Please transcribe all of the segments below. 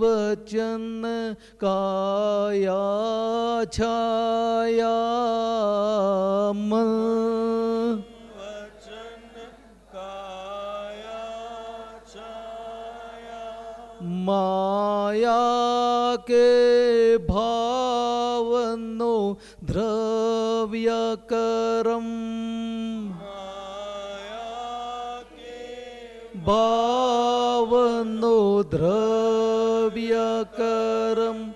वचन काया छाया छाया माया के भावनो द्रव्य करम। भावनो द्रव्य करम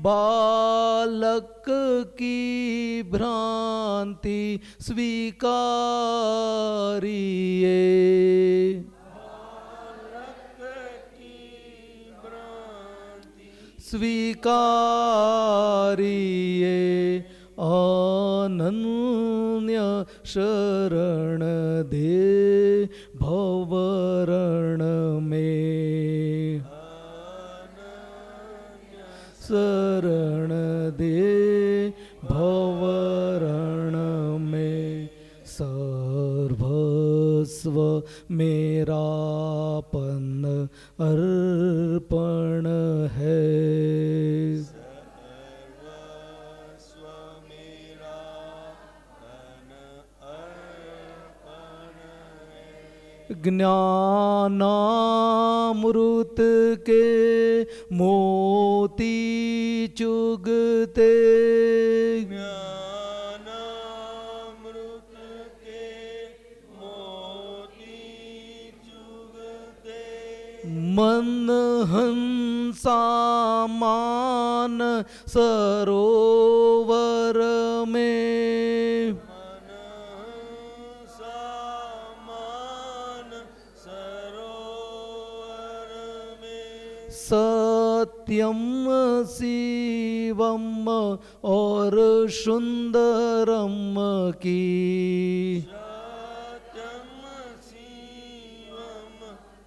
बालक की भ्रांति स्वीकारिए। स्वीकारिए। अनन्य शरण दे भवरण में। शरण दे भवरण में सर्वस्व मेरापन अर्पण है। ज्ञानामृत के मोती चुगते। ज्ञानामृत के मोती चुगते। मन सरोवर में सत्यम शिवम और सुंदरम की। सत्यम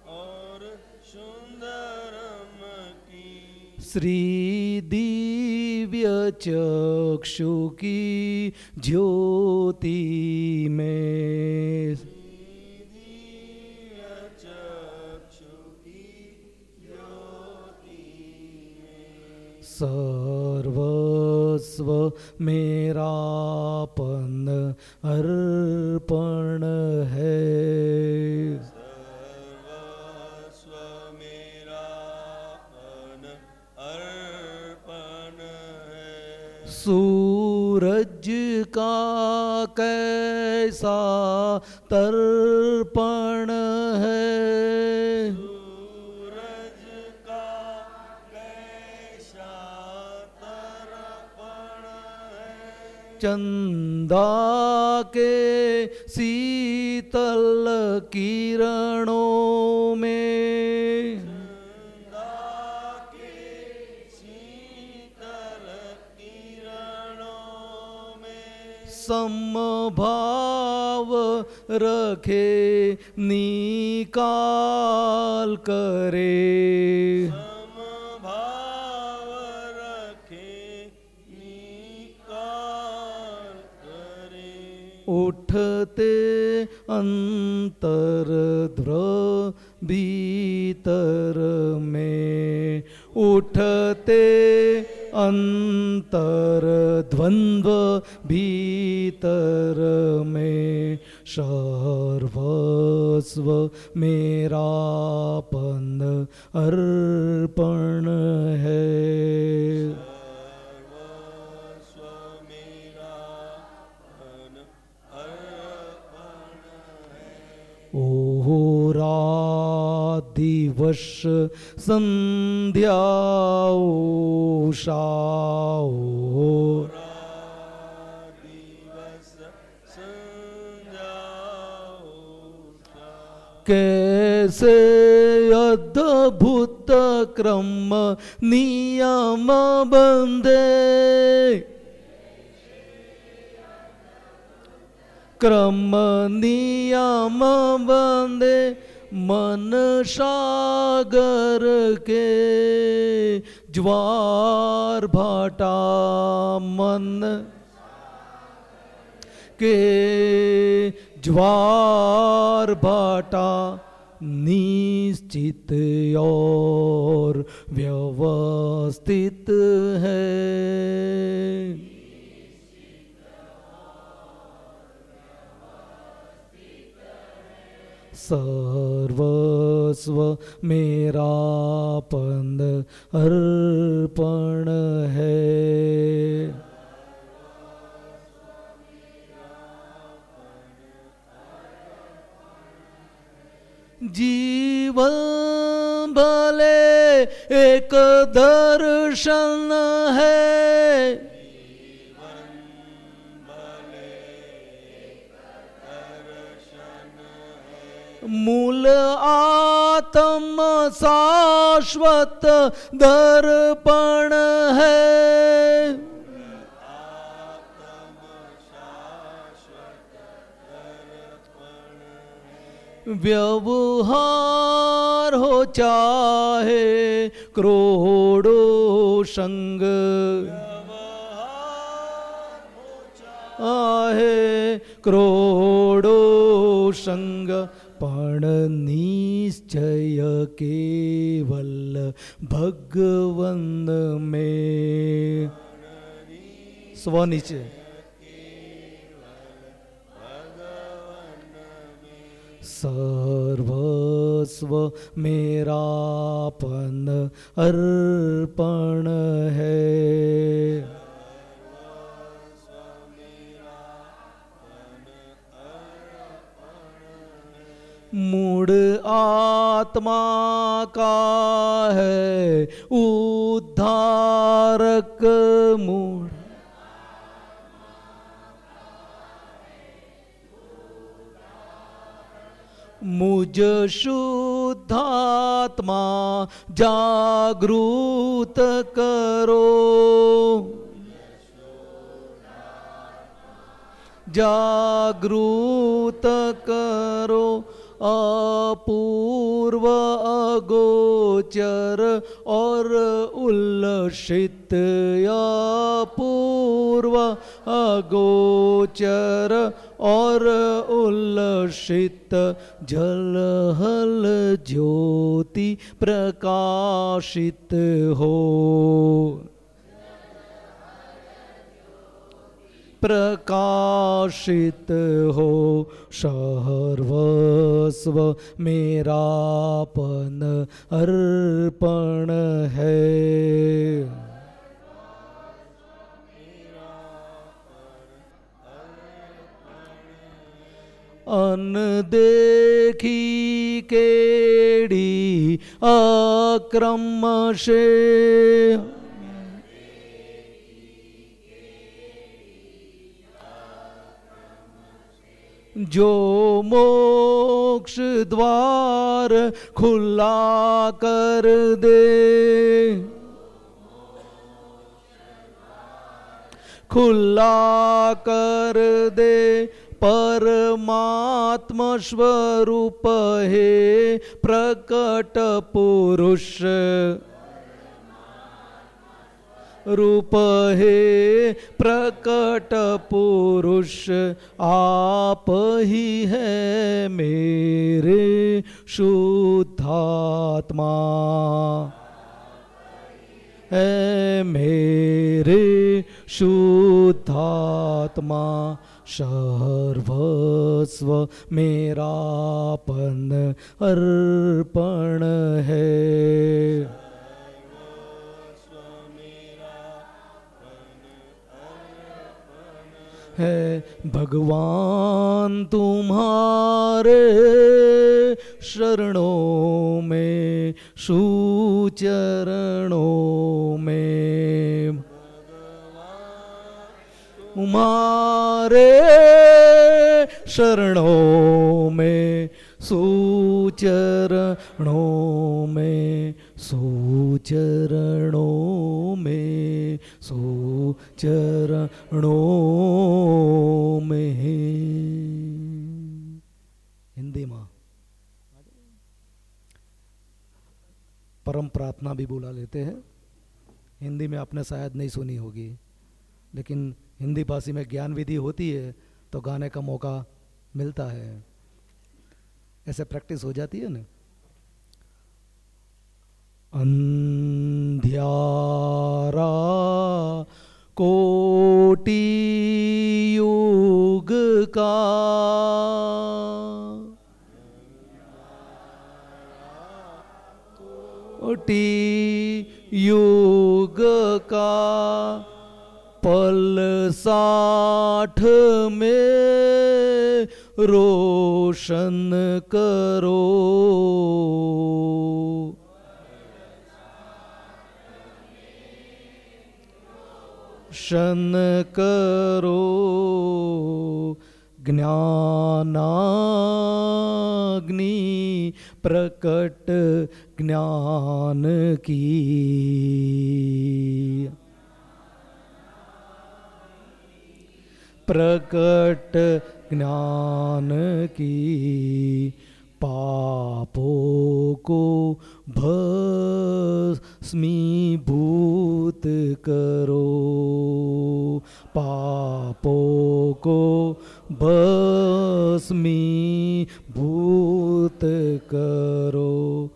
और सुंदरम की। श्री दिव्य चक्षु की ज्योति में। सर्वस्व मेरापन अर्पण है। सर्वस्व मेरापन अर्पण है। सूरज का कैसा तर्पण है। चंदा के शीतल किरणों में। समभाव रखे निकाल करे। उठते अंतर ध्रुव भीतर में। उठते अंतर द्वंद्व भीतर में। सर्वस्व मेरापन अर्पण है। ओहो रात दिवस संध्या संजाओ कैसे अद्भुत क्रम नियम बंदे क्रम नियम बंदे मन सागर के ज्वार भाटा मन के ज्वार भाटा निश्चित और व्यवस्थित है। सर्वस्व मेरा पद अर्पण है। जीवन भले एक दर्शन है। मूल आत्म शाश्वत दर्पण है। व्यवहार हो चाहे करोड़ों संग। आहे करोड़ों संग। निश्चय केवल भगवन में। स्वनिश्चय सर्वस्व मेरापन अर्पण है। मूड आत्मा का है उद्धारक मूड मुझ शुद्धात्मा जागृत करो। जागृत करो। अपूर्व अगोचर और उल्लसित अपूर्व अगोचर और उल्लसित जलहल ज्योति प्रकाशित हो। प्रकाशित हो सर्वस्व मेरापन अर्पण है। अनदेखी केड़ी अक्रम से जो मोक्ष द्वार खुला कर दे। खुला कर दे परमात्म स्वरूप है प्रकट पुरुष। रूप है, प्रकट पुरुष, आप ही है मेरे शुद्धात्मा। है मेरे शुद्धात्मा, सर्वस्व मेरापन अर्पण है। है भगवान तुम्हारे शरणों में सुचरणों में। तुम्हारे शरणों में सुचरणों में सुचरणों में सुचरणों में हिंदी माँ। परम प्रार्थना भी बुला लेते हैं। हिंदी में आपने शायद नहीं सुनी होगी, लेकिन हिंदी भाषी में ज्ञान विधि होती है तो गाने का मौका मिलता है। ऐसे प्रैक्टिस हो जाती है ना? अंधियारा कोटि युग का। कोटि युग का पल साठ में रोशन करो। शन करो ज्ञानाग्नि प्रकट ज्ञान की। प्रकट ज्ञान की। पापों को भस्मीभूत करो। पापों को भस्मीभूत करो।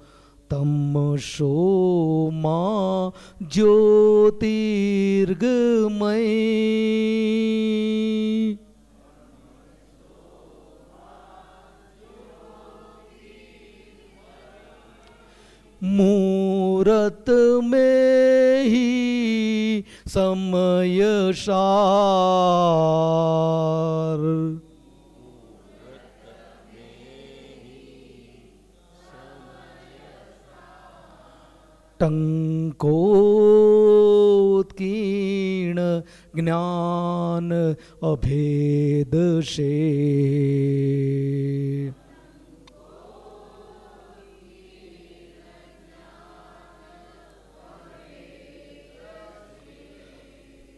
तम शोमा ज्योतिर्गमय। मूरत में ही समय सार। टंकोत्कीर्ण ज्ञान अभेद से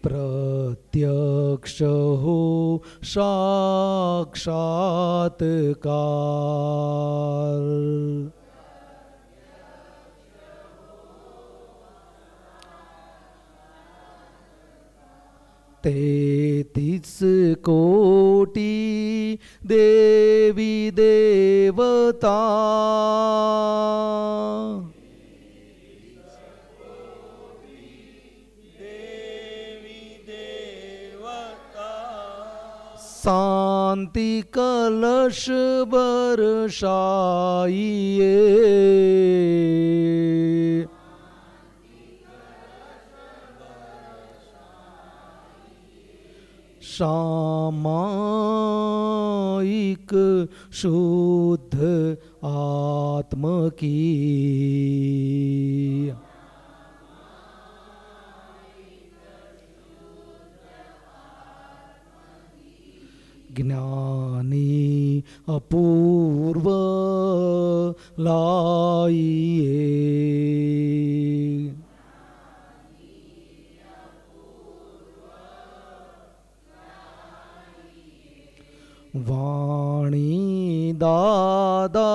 प्रत्यक्ष हो साक्षात्कार। तैतीस कोटि देवी देवता। शांति कलश बरसाइए। सामायिक शुद्ध आत्म की। ज्ञानी अपूर्व लाइए। वाणी दादा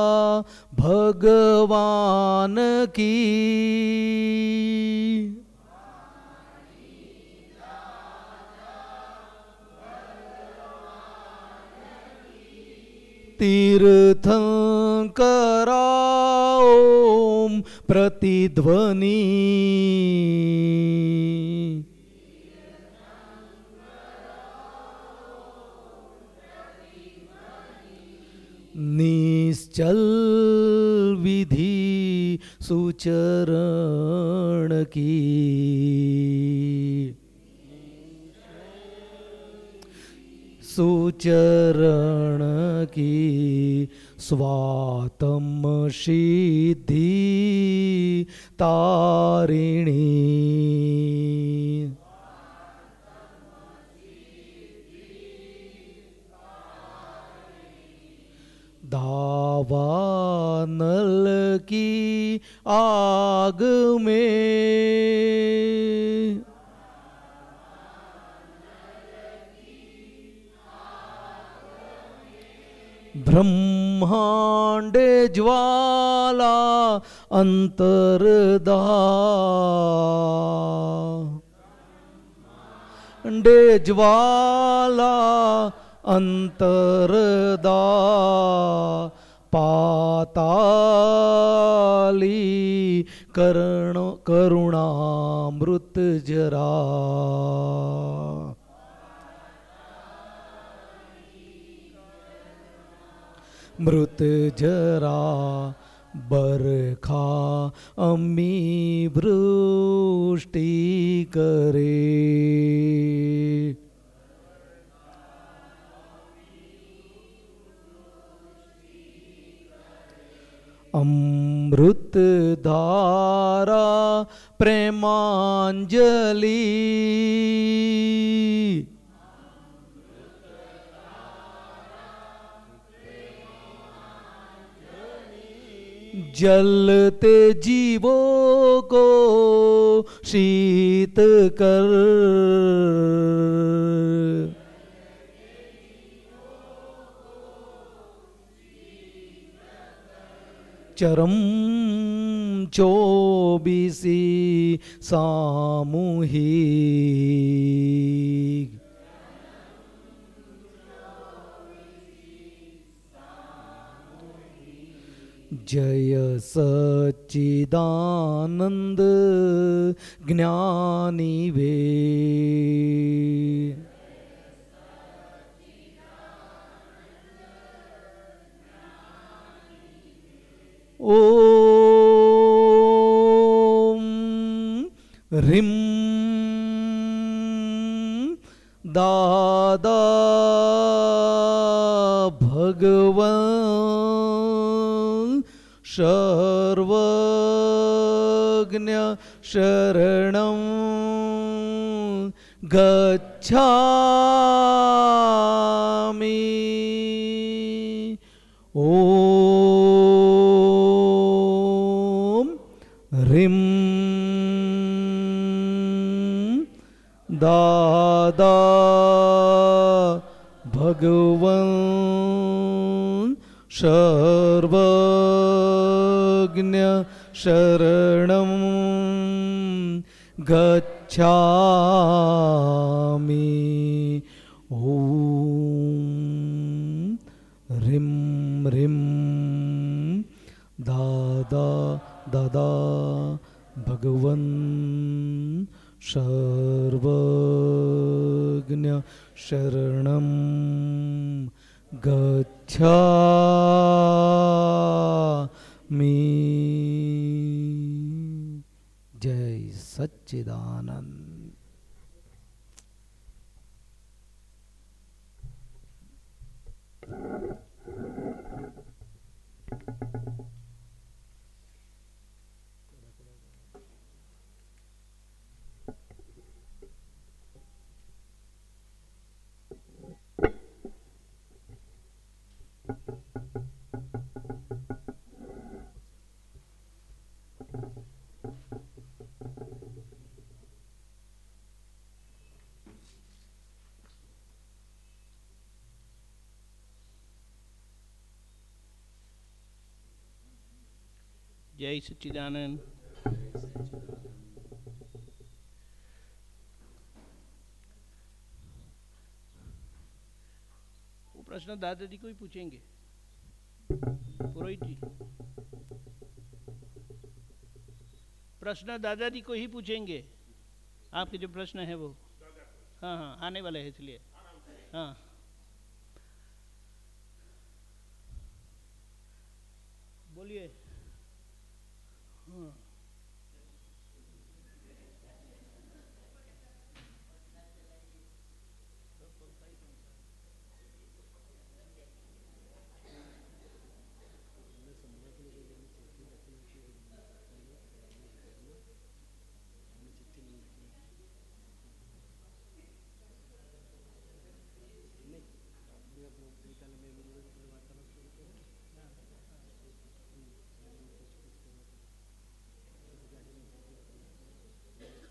भगवान की तीर्थंकराओम प्रतिध्वनि। निश्चल विधि सुचरण की। सुचरण की स्वातम सिद्धि तारिणी। दावानल की आग में બ્રહ્માંડે જ્વાલા અંતરદા. અંડે જ્વાલા અંતરદા. પાતાલી કરણ કરુણામૃત જરા. मृत जरा बरखा अम्मी वृष्टि करे। अमृत धारा प्रेमांजलि। जलते जीवों को शीत कर। चरम चौबीसी सामूहिक जय सच्चिदानंद ज्ञानी वे। ॐ ह्रीं दादा भगवन् सर्वज्ञ शरणं गच्छामि। ॐ ह्रीं दादा भगवन् सर्वज्ञ शरणं गच्छामि। ॐ ह्रीं दादा दादा भगवन् सर्वज्ञ शरणं गच्छामि जय सच्चिदानंद। जय सच्चिदानंद वो प्रश्न दादाजी को ही पूछेंगे। पुरोहित जी। प्रश्न दादाजी को ही पूछेंगे। आपके जो प्रश्न है वो। हाँ हाँ आने वाले हैं इसलिए। हाँ। बोलिए। हाँ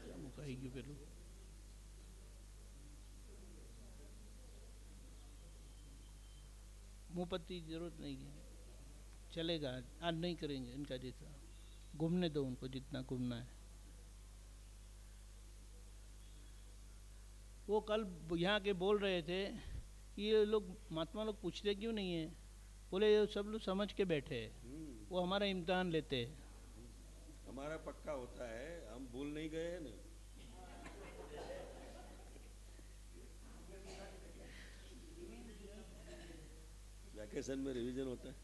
क्या फिर लोग ज़रूरत नहीं है। चलेगा आज नहीं करेंगे इनका जैसा। घूमने दो उनको जितना घूमना है। वो कल यहाँ के बोल रहे थे कि ये लोग महात्मा लोग पूछते क्यों नहीं है? बोले ये सब लोग समझ के बैठे हैं। वो हमारा इम्तहान लेते हैं। हमारा पक्का होता है हम भूल नहीं गए हैं ना। वैकेशन में रिवीजन होता है?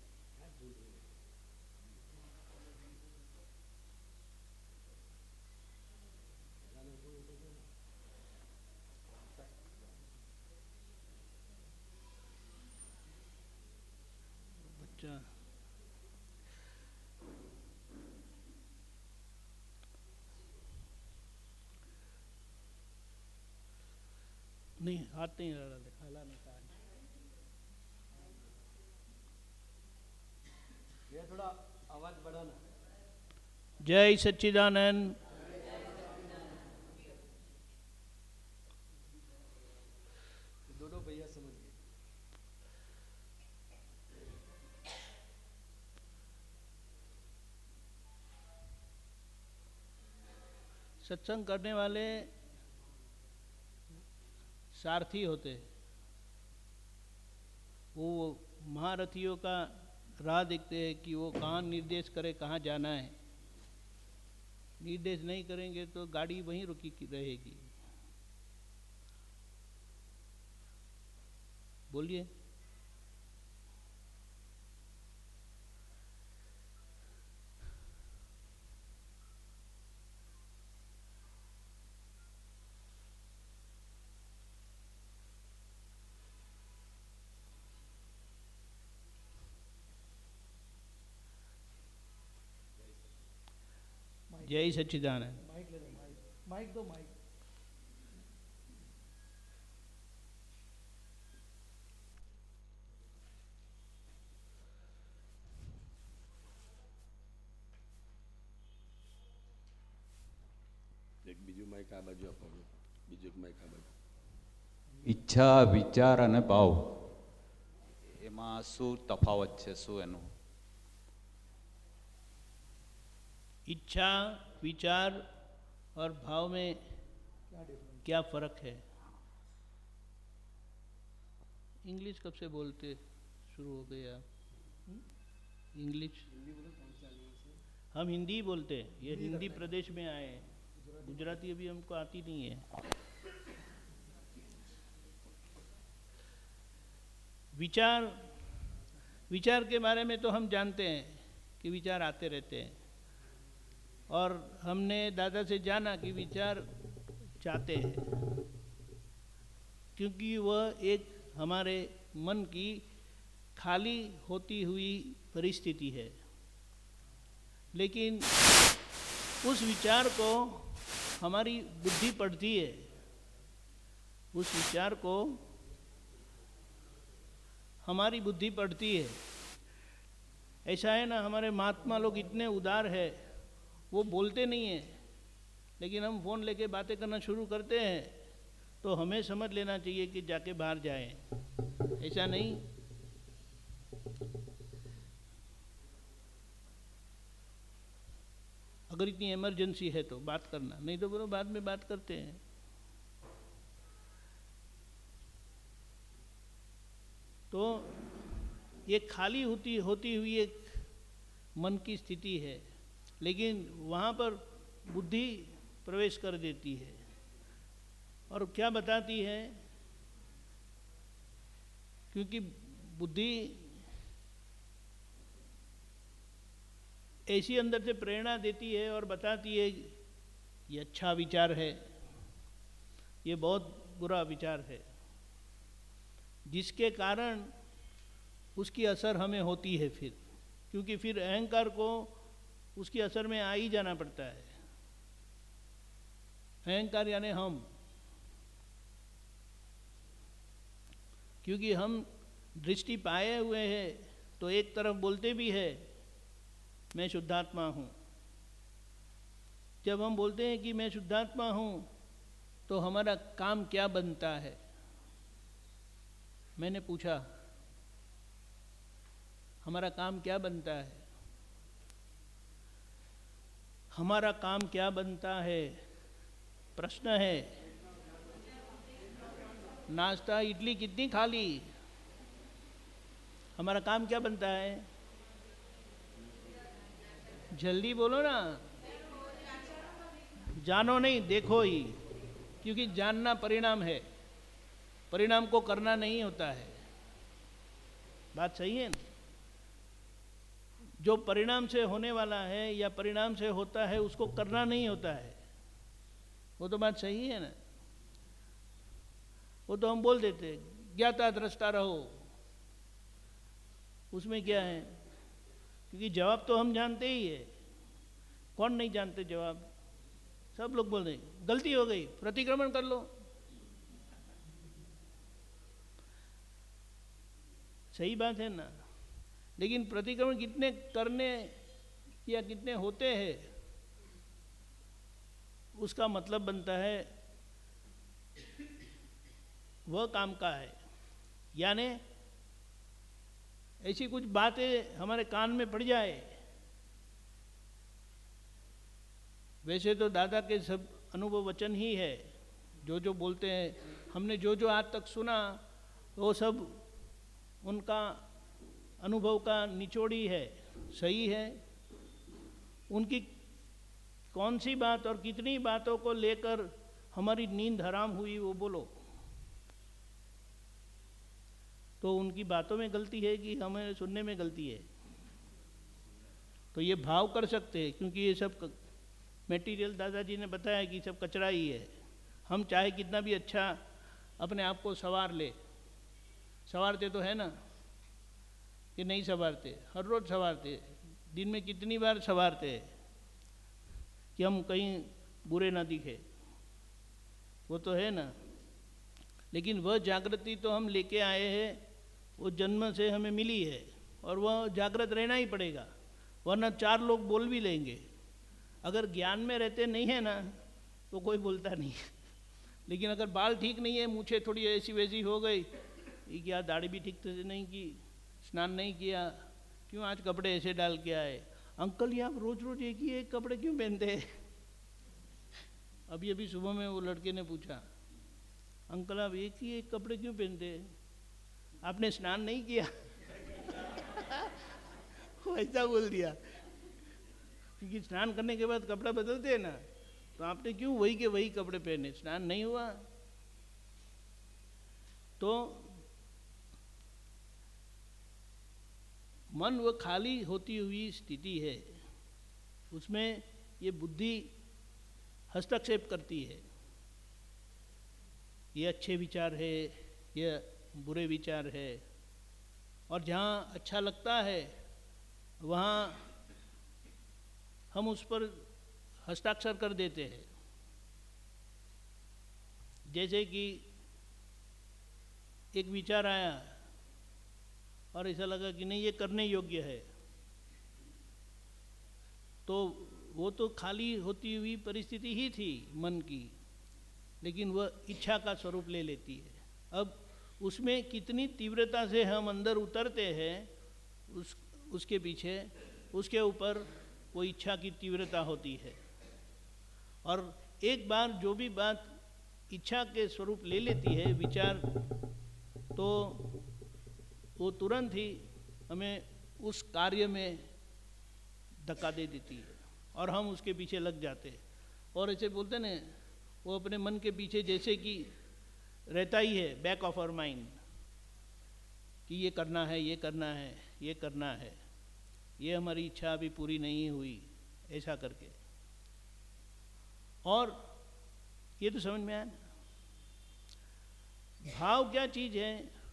नहीं हाथ नहीं हिला हिला नहीं कहा ये थोड़ा आवाज़ बढ़ाना जय सच्चिदानंद। सत्संग करने वाले सारथी होते। वो महारथियों का राह देखते हैं कि वो कहाँ निर्देश करे, कहाँ जाना है। निर्देश नहीं करेंगे तो गाड़ी वहीं रुकी रहेगी। बोलिए। જય સચ્ચિદાનંદ માઇક દો માઇક એક બીજું માઇક આ બાજુ આપવાનું બીજું એક બાજુ. ઈચ્છા વિચાર અને ભાવ. એમાં શું તફાવત છે શું એનું? इच्छा विचार और भाव में क्या फ़र्क है? इंग्लिश कब से बोलते शुरू हो गए आप? हम्म? इंग्लिश हम हिंदी बोलते हैं। ये हिंदी प्रदेश में आए हैं। गुजराती अभी हमको आती नहीं है। विचार विचार के बारे में तो हम जानते हैं कि विचार आते रहते हैं। और हमने दादा से जाना कि विचार चाहते हैं। क्योंकि वह एक हमारे मन की खाली होती हुई परिस्थिति है। लेकिन उस विचार को हमारी बुद्धि पढ़ती है। उस विचार को हमारी बुद्धि पढ़ती है। ऐसा है ना, हमारे महात्मा लोग इतने उदार है। वो बोलते नहीं हैं। लेकिन हम फ़ोन लेके बातें करना शुरू करते हैं तो हमें समझ लेना चाहिए कि जाके बाहर जाएँ। ऐसा नहीं। अगर इतनी इमरजेंसी है तो बात करना, नहीं तो बोलो बाद में बात करते हैं। तो ये खाली होती होती हुई एक मन की स्थिति है। लेकिन वहाँ पर बुद्धि प्रवेश कर देती है। और क्या बताती है? क्योंकि बुद्धि ऐसी अंदर से प्रेरणा देती है और बताती है, ये अच्छा विचार है। ये बहुत बुरा विचार है। जिसके कारण उसकी असर हमें होती है फिर। क्योंकि फिर अहंकार को उसकी असर में आ ही जाना पड़ता है। अहंकार यानी हम। क्योंकि हम दृष्टि पाए हुए हैं तो एक तरफ़ बोलते भी है, मैं शुद्धात्मा हूँ। जब हम बोलते हैं कि मैं शुद्धात्मा हूँ तो हमारा काम क्या बनता है? मैंने पूछा, हमारा काम क्या बनता है? हमारा काम क्या बनता है? प्रश्न है। नाश्ता, इडली कितनी खा ली? हमारा काम क्या बनता है? जल्दी बोलो ना। जानो नहीं, देखो ही, क्योंकि जानना परिणाम है। परिणाम को करना नहीं होता है। बात सही है? ना जो परिणाम से होने वाला है या परिणाम से होता है, उसको करना नहीं होता है। वो तो बात सही है ना? वो तो हम बोल देते, ज्ञाता दृष्टा रहो। उसमें क्या है? क्योंकि जवाब तो हम जानते ही है। कौन नहीं जानते जवाब? सब लोग बोल रहे गलती हो गई, प्रतिक्रमण कर लो। सही बात है ना? लेकिन प्रतिक्रमण कितने करने या कितने होते हैं, उसका मतलब बनता है, वह काम का है। यानी, ऐसी कुछ बातें हमारे कान में पड़ जाए। वैसे तो दादा के सब अनुभव वचन ही है। जो जो बोलते हैं, हमने जो जो आज तक सुना, वो सब उनका अनुभव का निचोड़ी है, सही है? उनकी कौन सी बात और कितनी बातों को लेकर हमारी नींद हराम हुई, वो बोलो। तो उनकी बातों में गलती है कि हमें सुनने में गलती है? तो ये भाव कर सकते हैं, क्योंकि ये सब मटेरियल दादाजी ने बताया कि सब कचरा ही है। हम चाहे कितना भी अच्छा अपने आप को सवार ले। सवारते तो है ना? कि नहीं संवारते? हर रोज़ संवारते। दिन में कितनी बार संवारते? कि हम कहीं बुरे ना दिखे। वो तो है ना। लेकिन वह जागृति तो हम लेके आए हैं, वो जन्म से हमें मिली है और वह जागृत रहना ही पड़ेगा, वरना चार लोग बोल भी लेंगे। अगर ज्ञान में रहते नहीं है ना तो कोई बोलता नहीं। लेकिन अगर बाल ठीक नहीं है मूछे थोड़ी ऐसी वैसी हो गई क्या दाढ़ी भी ठीक से नहीं की? स्नान नहीं किया, क्यों आज कपड़े ऐसे डाल के आए? अंकल ये आप रोज रोज एक ही एक कपड़े क्यों पहनते? अभी अभी सुबह में वो लड़के ने पूछा, अंकल, आप एक ही एक कपड़े क्यों पहनते? आपने स्नान नहीं किया? ऐसा बोल दिया। क्योंकि स्नान करने के बाद कपड़ा बदलते हैं ना तो आपने क्यों वही के वही कपड़े पहने? स्नान नहीं हुआ। तो मन वो खाली होती हुई स्थिति है, उसमें ये बुद्धि हस्तक्षेप करती है। ये अच्छे विचार है, ये बुरे विचार है, और जहाँ अच्छा लगता है, वहाँ हम उस पर हस्ताक्षर कर देते हैं। जैसे कि एक विचार आया और ऐसा लगा कि नहीं, ये करने योग्य है। तो वो तो खाली होती हुई परिस्थिति ही थी मन की, लेकिन वह इच्छा का स्वरूप ले लेती है। अब उसमें कितनी तीव्रता से हम अंदर उतरते हैं, उस, उसके पीछे, उसके ऊपर वो इच्छा की तीव्रता होती है। और एक बार जो भी बात इच्छा के स्वरूप ले लेती है, विचार तो वो तुरंत ही हमें उस कार्य में धक्का दे देती है और हम उसके पीछे लग जाते हैं। और ऐसे बोलते ना, वो अपने मन के पीछे जैसे कि रहता ही है बैक ऑफ़ आवर माइंड कि ये करना है, ये करना है, ये करना है, ये हमारी इच्छा अभी पूरी नहीं हुई, ऐसा करके। और ये तो समझ में आया भाव क्या चीज़ है?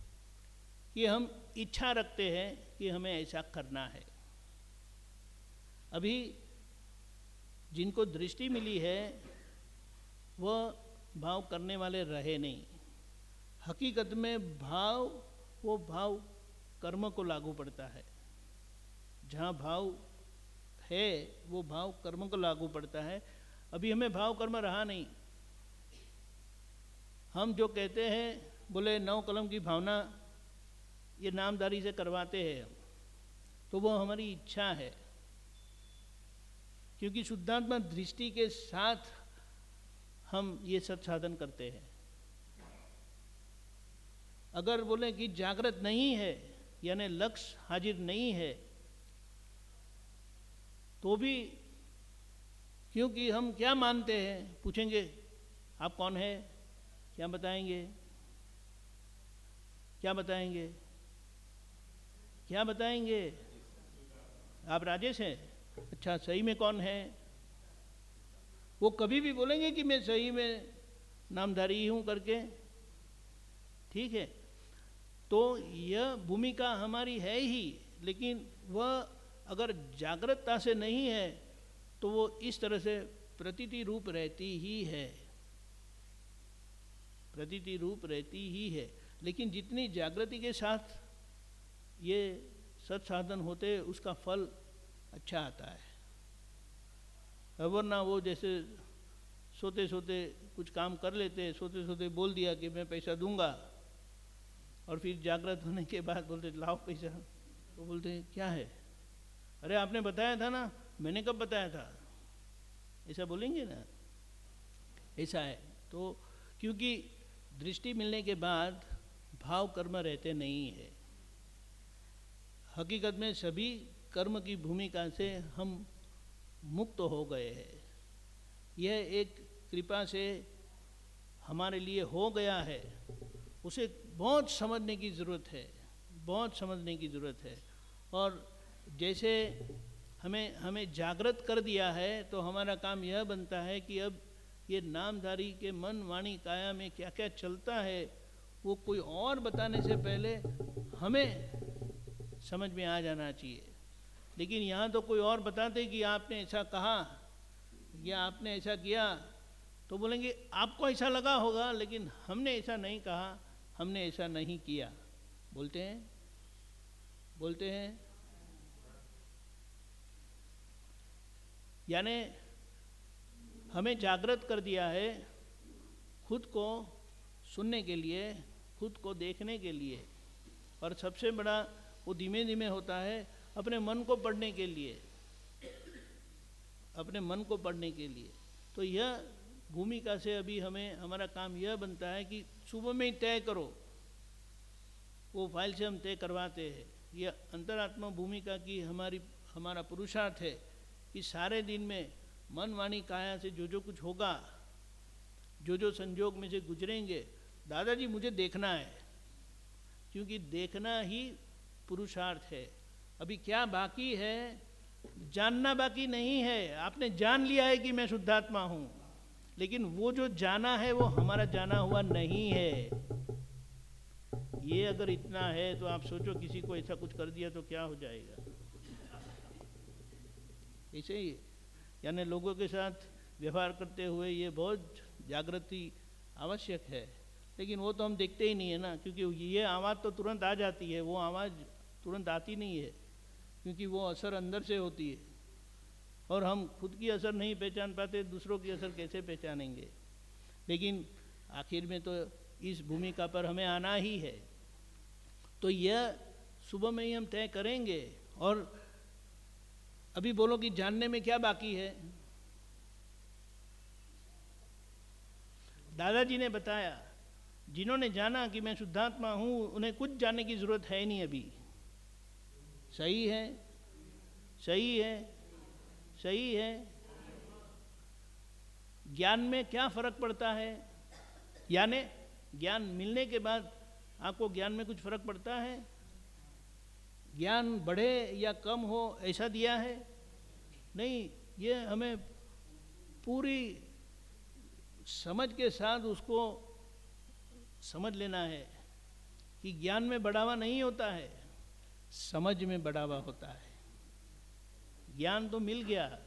कि हम इच्छा रखते हैं कि हमें ऐसा करना है। अभी जिनको दृष्टि मिली है वह भाव करने वाले रहे नहीं। हकीकत में भाव, वो भाव कर्म को लागू पड़ता है। जहाँ भाव है, वो भाव कर्म को लागू पड़ता है। अभी हमें भाव कर्म रहा नहीं। हम जो कहते हैं, बोले नौ कलम की भावना ये नामदारी से करवाते हैं हम तो वो हमारी इच्छा है। क्योंकि शुद्धात्मा दृष्टि के साथ हम ये सब साधन करते हैं। अगर बोले कि जागृत नहीं है, यानी लक्ष्य हाजिर नहीं है तो भी क्योंकि हम क्या मानते हैं, पूछेंगे, आप कौन है? क्या बताएँगे? क्या बताएँगे? क्या बताएँगे? आप राजेश हैं? अच्छा सही में कौन है? वो कभी भी बोलेंगे कि मैं सही में नामधारी हूँ करके। ठीक है। तो यह भूमिका हमारी है ही, लेकिन वह अगर जागृतता से नहीं है तो वो इस तरह से प्रतीति रूप रहती ही है। प्रतीति रूप रहती ही है। लेकिन जितनी जागृति के साथ ये सत्साधन होते उसका फल अच्छा आता है। वरना वो जैसे सोते सोते कुछ काम कर लेते सोते सोते बोल दिया कि मैं पैसा दूँगा, और फिर जागृत होने के बाद बोलते, लाओ पैसा। तो बोलते, क्या है? अरे, आपने बताया था ना, मैंने कब बताया था? ऐसा बोलेंगे ना? ऐसा है। तो क्योंकि दृष्टि मिलने के बाद भाव कर्म रहते नहीं है। हकीकत में सभी कर्म की भूमिका से हम मुक्त हो गए हैं। यह एक कृपा से हमारे लिए हो गया है। उसे बहुत समझने की ज़रूरत है, बहुत समझने की ज़रूरत है। और जैसे हमें हमें जागृत कर दिया है तो हमारा काम यह बनता है कि अब ये नामधारी के मन, वाणी, काया में क्या क्या चलता है, वो कोई और बताने से पहले हमें समझ में आ जाना चाहिए। लेकिन यहाँ तो कोई और बताते कि आपने ऐसा कहा या आपने ऐसा किया तो बोलेंगे, आपको ऐसा लगा होगा, लेकिन हमने ऐसा नहीं कहा, हमने ऐसा नहीं किया। बोलते हैं? बोलते हैं? यानी हमें जागृत कर दिया है खुद को सुनने के लिए, खुद को देखने के लिए। और सबसे बड़ा वो धीमे धीमे होता है अपने मन को पढ़ने के लिए। अपने मन को पढ़ने के लिए। तो यह भूमिका से अभी हमें, हमारा काम यह बनता है कि सुबह में ही तय करो। वो फ़ाइल से हम तय करवाते हैं। यह अंतरात्मा भूमिका की हमारी, हमारा पुरुषार्थ है कि सारे दिन में मन वाणी काया से जो जो कुछ होगा, जो जो संजोग में से गुजरेंगे, दादाजी मुझे देखना है। क्योंकि देखना ही पुरुषार्थ है। अभी क्या बाकी है? जानना बाकी नहीं है। आपने जान लिया है कि मैं शुद्धात्मा हूँ। लेकिन वो जो जाना है, वो हमारा जाना हुआ नहीं है। ये अगर इतना है तो आप सोचो किसी को ऐसा कुछ कर दिया तो क्या हो जाएगा? ऐसे ही, यानी लोगों के साथ व्यवहार करते हुए ये बहुत जागृति आवश्यक है। लेकिन वो तो हम देखते ही नहीं है ना, क्योंकि ये आवाज़ तो तुरंत आ जाती है। वो आवाज़ तुरंत आती नहीं है, क्योंकि वो असर अंदर से होती है। और हम खुद की असर नहीं पहचान पाते, दूसरों की असर कैसे पहचानेंगे? लेकिन आखिर में तो इस भूमिका पर हमें आना ही है। तो यह सुबह में ही हम तय करेंगे, और अभी बोलो कि जानने में क्या बाकी है? दादाजी ने बताया, जिन्होंने जाना कि मैं शुद्धात्मा हूँ, उन्हें कुछ जानने की ज़रूरत है नहीं अभी। सही है? सही है? सही है? ज्ञान में क्या फ़र्क पड़ता है? यानी ज्ञान मिलने के बाद आपको ज्ञान में कुछ फ़र्क पड़ता है? ज्ञान बढ़े या कम हो, ऐसा दिया है? नहीं, ये हमें पूरी समझ के साथ उसको समझ लेना है कि ज्ञान में बढ़ावा नहीं होता है। समझ में बढ़ावा होता है। ज्ञान तो मिल गया।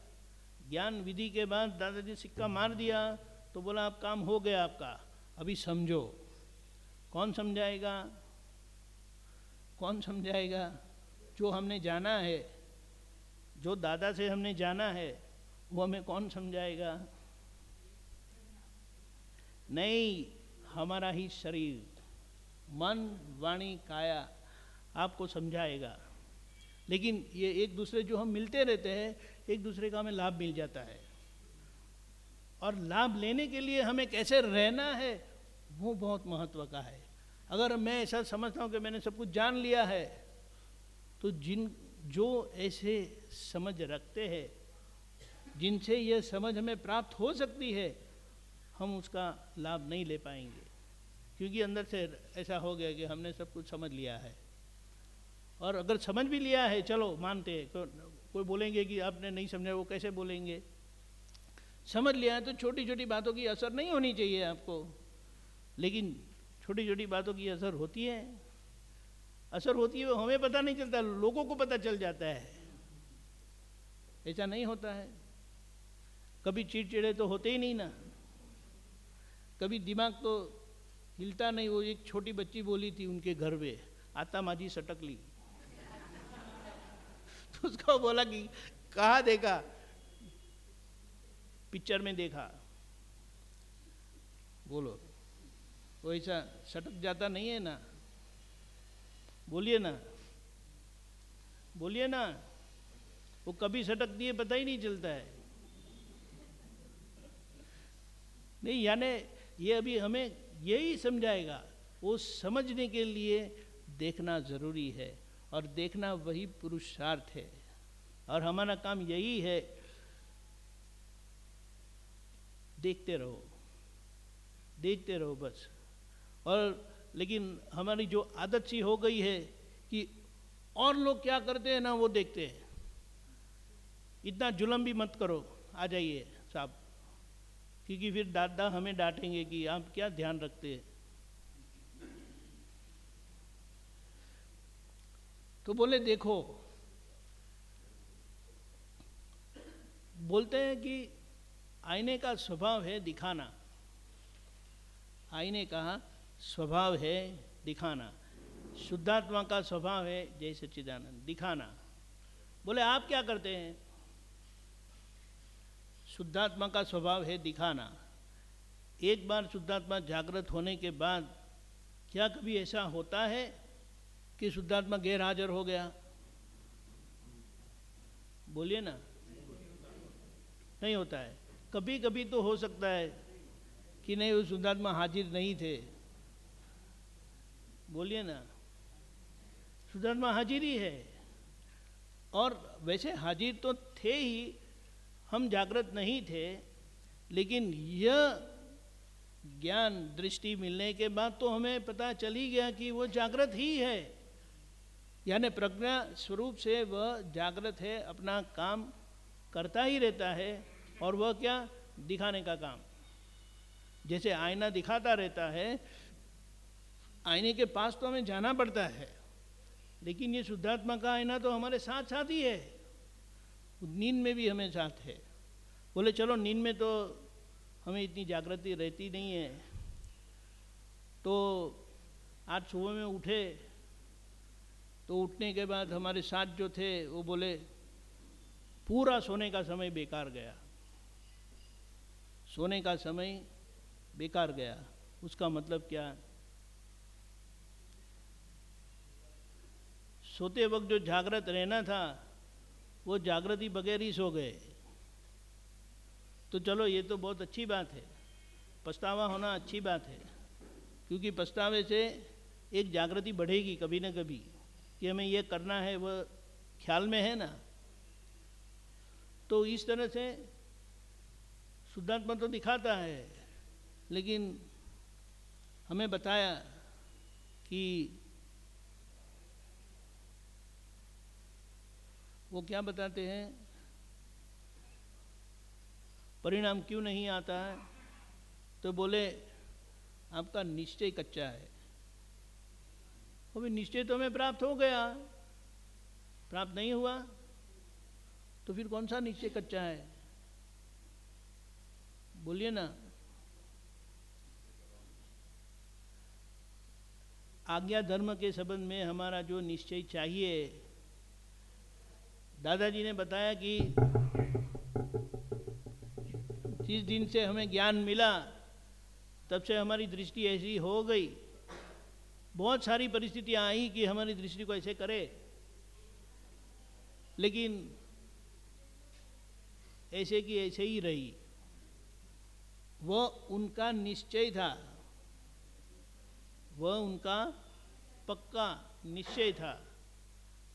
ज्ञान विधि के बाद दादाजी सिक्का मार दिया तो बोला आप काम हो गया आपका। अभी समझो। कौन समझाएगा? कौन समझाएगा? जो हमने जाना है, जो दादा से हमने जाना है, वो हमें कौन समझाएगा? नहीं, हमारा ही शरीर। मन, वाणी, काया आपको समझाएगा। लेकिन ये एक दूसरे जो हम मिलते रहते हैं, एक दूसरे का हमें लाभ मिल जाता है। और लाभ लेने के लिए हमें कैसे रहना है, वो बहुत महत्व का है। अगर मैं ऐसा समझता हूँ कि मैंने सब कुछ जान लिया है तो जिन, जो ऐसे समझ रखते हैं, जिनसे यह समझ हमें प्राप्त हो सकती है, हम उसका लाभ नहीं ले पाएँगे। क्योंकि अंदर से ऐसा हो गया कि हमने सब कुछ समझ लिया है। और अगर समझ भी लिया है चलो मानते हैं को, कोई बोलेंगे कि आपने नहीं समझा वो कैसे बोलेंगे? समझ लिया है तो छोटी छोटी बातों की असर नहीं होनी चाहिए आपको। लेकिन छोटी छोटी बातों की असर होती है। असर होती है हमें पता नहीं चलता लोगों को पता चल जाता है। ऐसा नहीं होता है। कभी चिड़चिड़े तो होते ही नहीं ना। कभी दिमाग तो हिलता नहीं वो एक छोटी बच्ची बोली थी उनके घर में आता माझी सटक ली। तो उसको बोला कि कहा देखा? पिक्चर में देखा। बोलो। वो ऐसा सटक जाता नहीं है ना? बोलिए ना। बोलिए ना। वो कभी सटक दिए पता ही नहीं चलता है। नहीं, यानी ये अभी हमें यही समझाएगा। वो समझने के लिए देखना ज़रूरी है। और देखना वही पुरुषार्थ है। और हमारा काम यही है, देखते रहो देखते रहो बस। और लेकिन हमारी जो आदत सी हो गई है कि और लोग क्या करते हैं ना, वो देखते हैं। इतना जुलम भी मत करो, आ जाइए साहब। क्योंकि फिर दादा हमें डांटेंगे कि आप क्या ध्यान रखते हैं? तो बोले, देखो। बोलते हैं कि आईने का स्वभाव है दिखाना। आईने का स्वभाव है दिखाना। शुद्धात्मा का स्वभाव है जय सच्चिदानंद, दिखाना। बोले, आप क्या करते हैं? शुद्धात्मा का स्वभाव है दिखाना। एक बार शुद्धात्मा जागृत होने के बाद क्या कभी ऐसा होता है? कि शुद्धात्मा गैर हाजिर हो गया। बोलिए ना। नहीं होता है। कभी कभी तो हो सकता है कि नहीं, वो शुद्धात्मा हाजिर नहीं थे। बोलिए ना। शुद्धात्मा हाजिर ही है। और वैसे हाजिर तो थे ही, हम जागृत नहीं थे, लेकिन यह ज्ञान दृष्टि मिलने के बाद तो हमें पता चल ही गया कि वो जागृत ही है। यानी प्रज्ञा स्वरूप से वह जागृत है, अपना काम करता ही रहता है, और वह क्या? दिखाने का काम। जैसे आईना दिखाता रहता है, आईने के पास तो हमें जाना पड़ता है, लेकिन ये शुद्धात्मा का आईना तो हमारे साथ साथ ही है। नींद में भी हमें साथ है। बोले, चलो, नींद में तो हमें इतनी जागृति रहती नहीं है। तो आज सुबह में उठे तो उठने के बाद हमारे साथ जो थे, वो बोले, पूरा सोने का समय बेकार गया। सोने का समय बेकार गया। उसका मतलब क्या? सोते वक्त जो जागृत रहना था, वो जागृति बगैर ही सो गए। तो चलो, ये तो बहुत अच्छी बात है। पछतावा होना अच्छी बात है, क्योंकि पछतावे से एक जागृति बढ़ेगी कभी ना कभी। कि हमें ये करना है, वह ख्याल में है ना? तो इस तरह से शुद्धात्मा तो दिखाता है, लेकिन हमें बताया कि वो क्या बताते हैं? परिणाम क्यों नहीं आता? है तो बोले, आपका निश्चय कच्चा है। अभी निश्चय तो हमें प्राप्त हो गया। प्राप्त नहीं हुआ तो फिर कौन सा निश्चय कच्चा है? बोलिए ना। आज्ञा धर्म के संबंध में हमारा जो निश्चय चाहिए, दादाजी ने बताया कि जिस दिन से हमें ज्ञान मिला, तब से हमारी दृष्टि ऐसी हो गई। बहुत सारी परिस्थितियाँ आई कि हमारी दृष्टि को ऐसे करे। लेकिन ऐसे की ऐसे ही रही। वह उनका निश्चय था। वह उनका पक्का निश्चय था।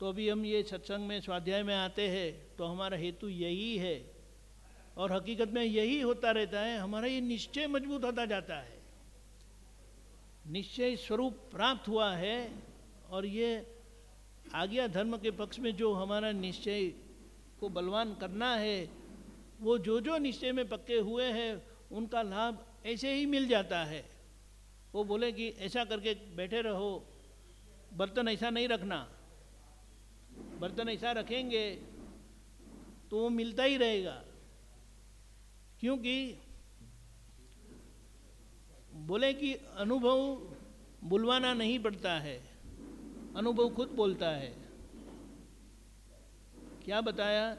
तो अभी हम ये सत्संग में, स्वाध्याय में आते हैं तो हमारा हेतु यही है। और हकीकत में यही होता रहता है, हमारा ये निश्चय मज़बूत होता जाता है। निश्चय स्वरूप प्राप्त हुआ है और ये आज्ञा धर्म के पक्ष में जो हमारा निश्चय को बलवान करना है, वो जो जो निश्चय में पक्के हुए हैं, उनका लाभ ऐसे ही मिल जाता है। वो बोले कि ऐसा करके बैठे रहो, बर्तन ऐसा नहीं रखना। बर्तन ऐसा रखेंगे तो वो मिलता ही रहेगा। क्योंकि बोले कि अनुभव बुलवाना नहीं पड़ता है, अनुभव खुद बोलता है। क्या बताया?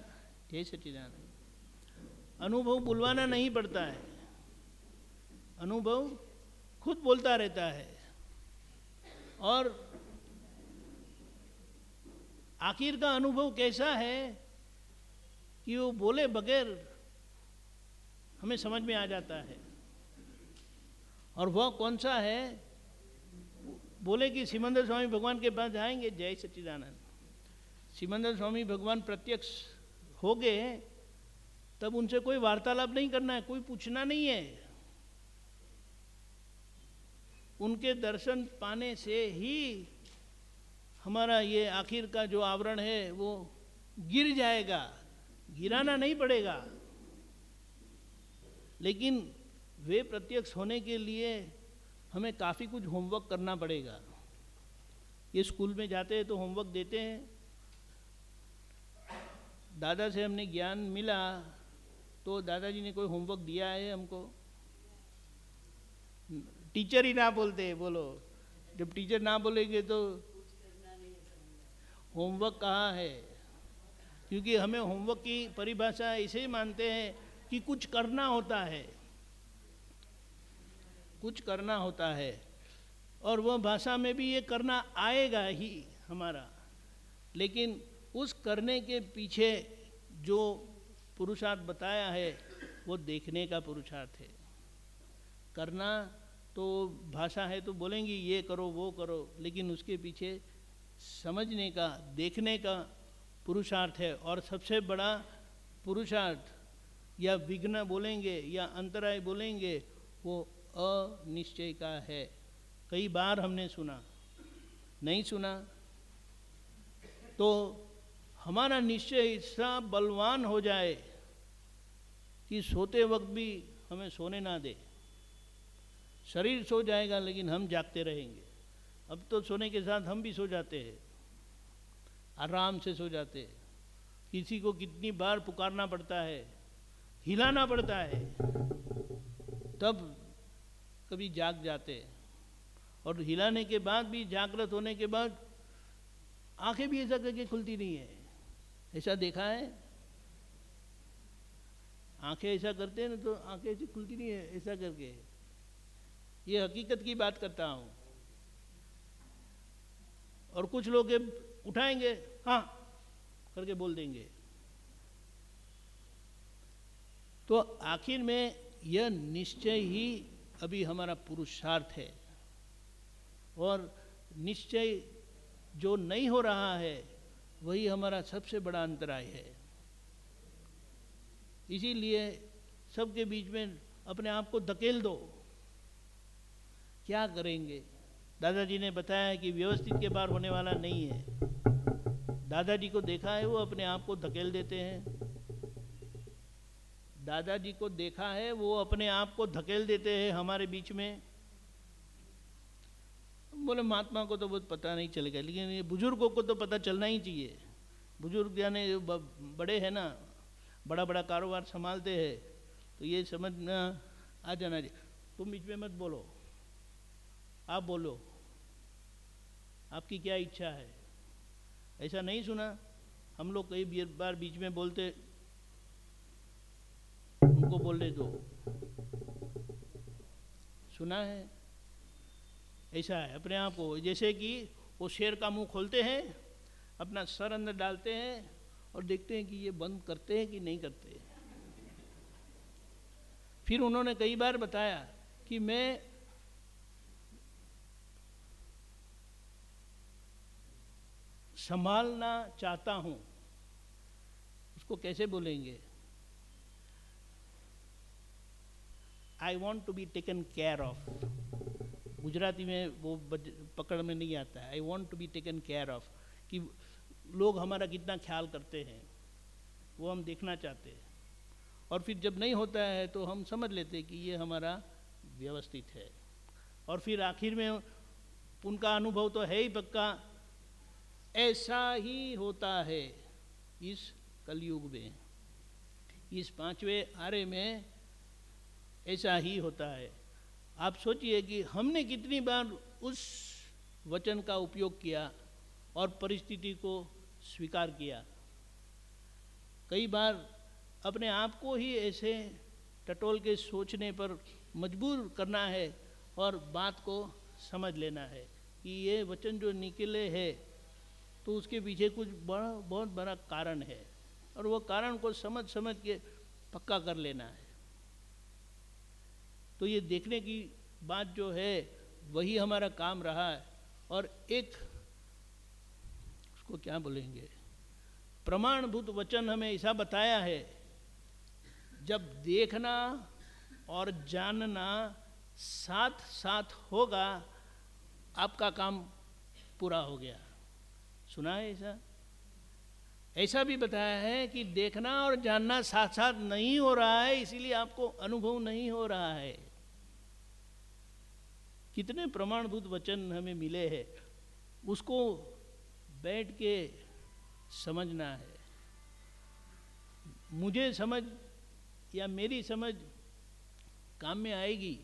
जय सच्चिदानंद। अनुभव बुलवाना नहीं पड़ता है, अनुभव खुद बोलता रहता है। और आखिर का अनुभव कैसा है कि वो बोले बगैर हमें समझ में आ जाता है। और वह कौन सा है? बोले कि सिमंदर स्वामी भगवान के पास जाएँगे। जय सच्चिदानंद। सिमंदर स्वामी भगवान प्रत्यक्ष हो गए, तब उनसे कोई वार्तालाप नहीं करना है, कोई पूछना नहीं है। उनके दर्शन पाने से ही हमारा ये आखिर का जो आवरण है, वो गिर जाएगा, गिराना नहीं पड़ेगा। लेकिन वे प्रत्यक्ष होने के लिए हमें काफ़ी कुछ होमवर्क करना पड़ेगा। ये स्कूल में जाते हैं तो होमवर्क देते हैं। दादा से हमने ज्ञान मिला तो दादाजी ने कोई होमवर्क दिया है हमको? टीचर ही ना बोलते, बोलो। जब टीचर ना बोलेंगे तो होमवर्क कहाँ है? क्योंकि हमें होमवर्क की परिभाषा ही मानते हैं कि कुछ करना होता है। कुछ करना होता है। और वह भाषा में भी ये करना आएगा ही हमारा। लेकिन उस करने के पीछे जो पुरुषार्थ बताया है, वो देखने का पुरुषार्थ है। करना तो भाषा है तो बोलेंगी, ये करो, वो करो, लेकिन उसके पीछे समझने का, देखने का पुरुषार्थ है। और सबसे बड़ा पुरुषार्थ, या विघ्न बोलेंगे, या अंतराय बोलेंगे, वो अनिश्चय का है। कई बार हमने सुना, नहीं सुना तो हमारा निश्चय इतना बलवान हो जाए कि सोते वक्त भी हमें सोने ना दे। शरीर सो जाएगा, लेकिन हम जागते रहेंगे। अब तो सोने के साथ हम भी सो जाते हैं, आराम से सो जाते हैं। किसी को कितनी बार पुकारना पड़ता है, हिलाना पड़ता है, तब कभी जाग जाते हैं। और हिलाने के बाद भी, जागृत होने के बाद आँखें भी ऐसा करके खुलती नहीं है। ऐसा देखा है? आँखें ऐसा करते हैं ना तो आँखें ऐसी खुलती नहीं है, ऐसा करके। ये हकीकत की बात करता हूँ। और कुछ लोग उठाएँगे हाँ करके बोल देंगे। तो आखिर में यह निश्चय ही अभी हमारा पुरुषार्थ है। और निश्चय जो नहीं हो रहा है, वही हमारा सबसे बड़ा अंतराय है। इसीलिए सबके बीच में अपने आप को धकेल दो। क्या करेंगे? दादाजी ने बताया कि व्यवस्थित के बार होने वाला नहीं है। दादाजी को देखा है, वो अपने आप को धकेल देते हैं। दादाजी को देखा है, वो अपने आप को धकेल देते हैं हमारे बीच में। बोले, महात्मा को तो बहुत पता नहीं चलेगा लेकिन ये बुज़ुर्गों को तो पता चलना ही चाहिए। बुज़ुर्ग यानी बड़े हैं ना बड़ा बड़ा कारोबार संभालते हैं तो ये समझना, आ जाना चाहिए तुम बीच में मत बोलो, आप बोलो, आपकी क्या इच्छा है? ऐसा नहीं सुना। हम लोग कई बार बीच में बोलते उनको बोलने दो सुना है? ऐसा है, अपने आप को। जैसे कि वो शेर का मुँह खोलते हैं, अपना सर अंदर डालते हैं और देखते हैं कि ये बंद करते हैं कि नहीं करते फिर उन्होंने कई बार बताया कि मैं संभालना चाहता हूँ। उसको कैसे बोलेंगे? I want to be taken care of Gujarati में वो पकड़ में नहीं आता है। I want to be taken care of कि लोग हमारा कितना ख्याल करते हैं, वो हम देखना चाहते हैं। और फिर जब नहीं होता है तो हम समझ लेते हैं कि ये हमारा व्यवस्थित है। और फिर आखिर में उनका अनुभव तो है ही पक्का। ऐसा ही होता है इस कलयुग में। इस पाँचवें आरे में ऐसा ही होता है। आप सोचिए कि हमने कितनी बार उस वचन का उपयोग किया और परिस्थिति को स्वीकार किया। कई बार अपने आप को ही ऐसे टटोल के सोचने पर मजबूर करना है और बात को समझ लेना है कि ये वचन जो निकले है तो उसके पीछे कुछ बड़ा, बहुत बड़ा कारण है और वो कारण को समझ समझ के पक्का कर लेना है। तो ये देखने की बात जो है, वही हमारा काम रहा है। और एक, उसको क्या बोलेंगे? प्रमाणभूत वचन हमें ऐसा बताया है, जब देखना और जानना साथ साथ होगा, आपका काम पूरा हो गया। सुना है ऐसा ऐसा भी बताया है कि देखना और जानना साथ साथ नहीं हो रहा है, इसीलिए आपको अनुभव नहीं हो रहा है। कितने प्रमाणभूत वचन हमें मिले हैं, उसको बैठ के समझना है। मुझे समझ या मेरी समझ काम में आएगी।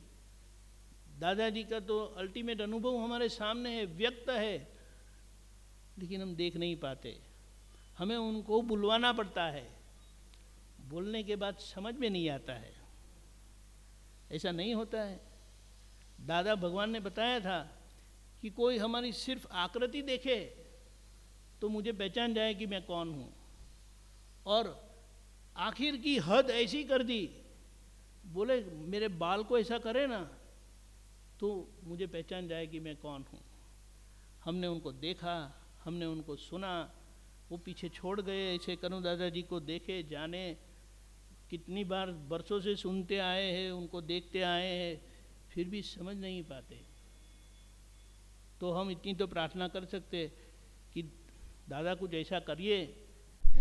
दादाजी का तो अल्टीमेट अनुभव हमारे सामने है, व्यक्त है, लेकिन हम देख नहीं पाते। हमें उनको बुलवाना पड़ता है। बोलने के बाद समझ में नहीं आता है। ऐसा नहीं होता है। दादा भगवान ने बताया था कि कोई हमारी सिर्फ़ आकृति देखे तो मुझे पहचान जाए कि मैं कौन हूँ। और आखिर की हद ऐसी कर दी, बोले, मेरे बाल को ऐसा करे ना तो मुझे पहचान जाए कि मैं कौन हूँ। हमने उनको देखा, हमने उनको सुना, वो पीछे छोड़ गए, ऐसे कनु दादाजी को देखे, जाने, कितनी बार बरसों से सुनते आए हैं, उनको देखते आए हैं फिर भी समझ नहीं पाते। तो हम इतनी तो प्रार्थना कर सकते कि दादा कुछ ऐसा करिए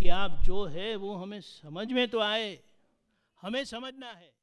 कि आप जो है वो हमें समझ में तो आए, हमें समझना है।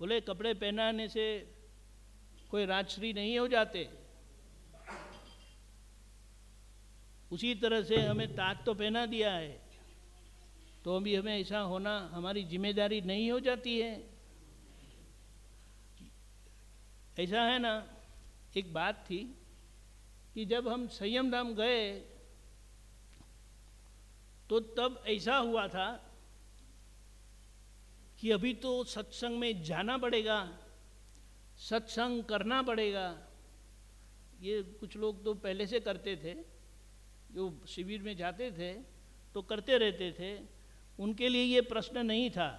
बोले, कपड़े पहनाने से कोई राजश्री नहीं हो जाते? उसी तरह से हमें ताज तो पहना दिया है तो अभी हमें ऐसा होना हमारी ज़िम्मेदारी नहीं हो जाती है। ऐसा है ना, एक बात थी कि जब हम संयम धाम गए तो तब ऐसा हुआ था कि अभी तो सत्संग में जाना पड़ेगा, सत्संग करना पड़ेगा। ये कुछ लोग तो पहले से करते थे, जो शिविर में जाते थे तो करते रहते थे। उनके लिए ये प्रश्न नहीं था।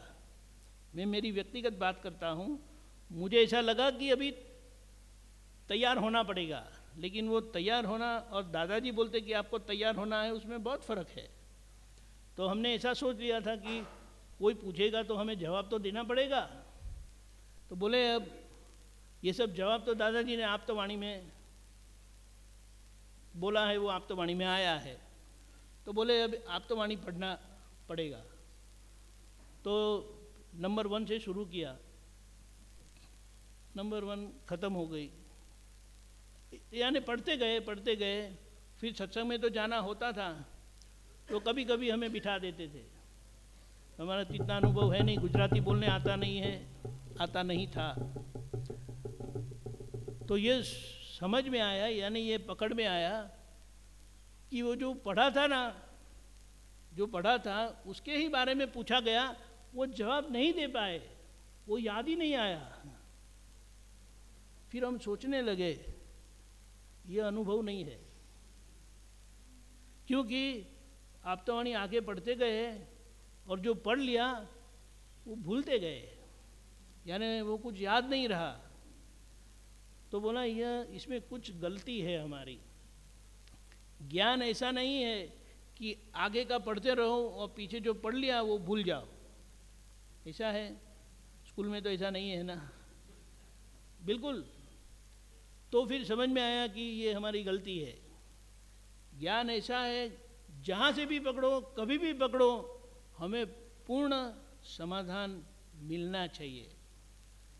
मैं मेरी व्यक्तिगत बात करता हूँ। मुझे ऐसा लगा कि अभी तैयार होना पड़ेगा, लेकिन वो तैयार होना और दादाजी बोलते कि आपको तैयार होना है, उसमें बहुत फ़र्क है। तो हमने ऐसा सोच लिया था कि कोई पूछेगा तो हमें जवाब तो देना पड़ेगा। तो बोले, अब ये सब जवाब तो दादाजी ने आप तो वाणी में बोला है, वो आप तो वाणी में आया है। तो बोले, अब आप तो वाणी पढ़ना पड़ेगा। तो नंबर वन से शुरू किया। नंबर वन ख़त्म हो गई। यानी पढ़ते गए पढ़ते गए, फिर सत्संग में तो जाना होता था तो कभी कभी हमें बिठा देते थे। हमारा इतना अनुभव है नहीं, गुजराती बोलने आता नहीं है, आता नहीं था। तो ये समझ में आया, यानी ये पकड़ में आया कि वो जो पढ़ा था ना, जो पढ़ा था, उसके ही बारे में पूछा गया, वो जवाब नहीं दे पाए, वो याद ही नहीं आया। फिर हम सोचने लगे, ये अनुभव नहीं है। क्योंकि आप तो आगे पढ़ते गए और जो पढ़ लिया, वो भूलते गए। यानी वो कुछ याद नहीं रहा। तो बोला, यह इसमें कुछ गलती है हमारी। ज्ञान ऐसा नहीं है कि आगे का पढ़ते रहो और पीछे जो पढ़ लिया, वो भूल जाओ। ऐसा है? स्कूल में तो ऐसा नहीं है ना? बिल्कुल। तो फिर समझ में आया कि ये हमारी गलती है। ज्ञान ऐसा है, जहाँ से भी पकड़ो, कभी भी पकड़ो हमें पूर्ण समाधान मिलना चाहिए।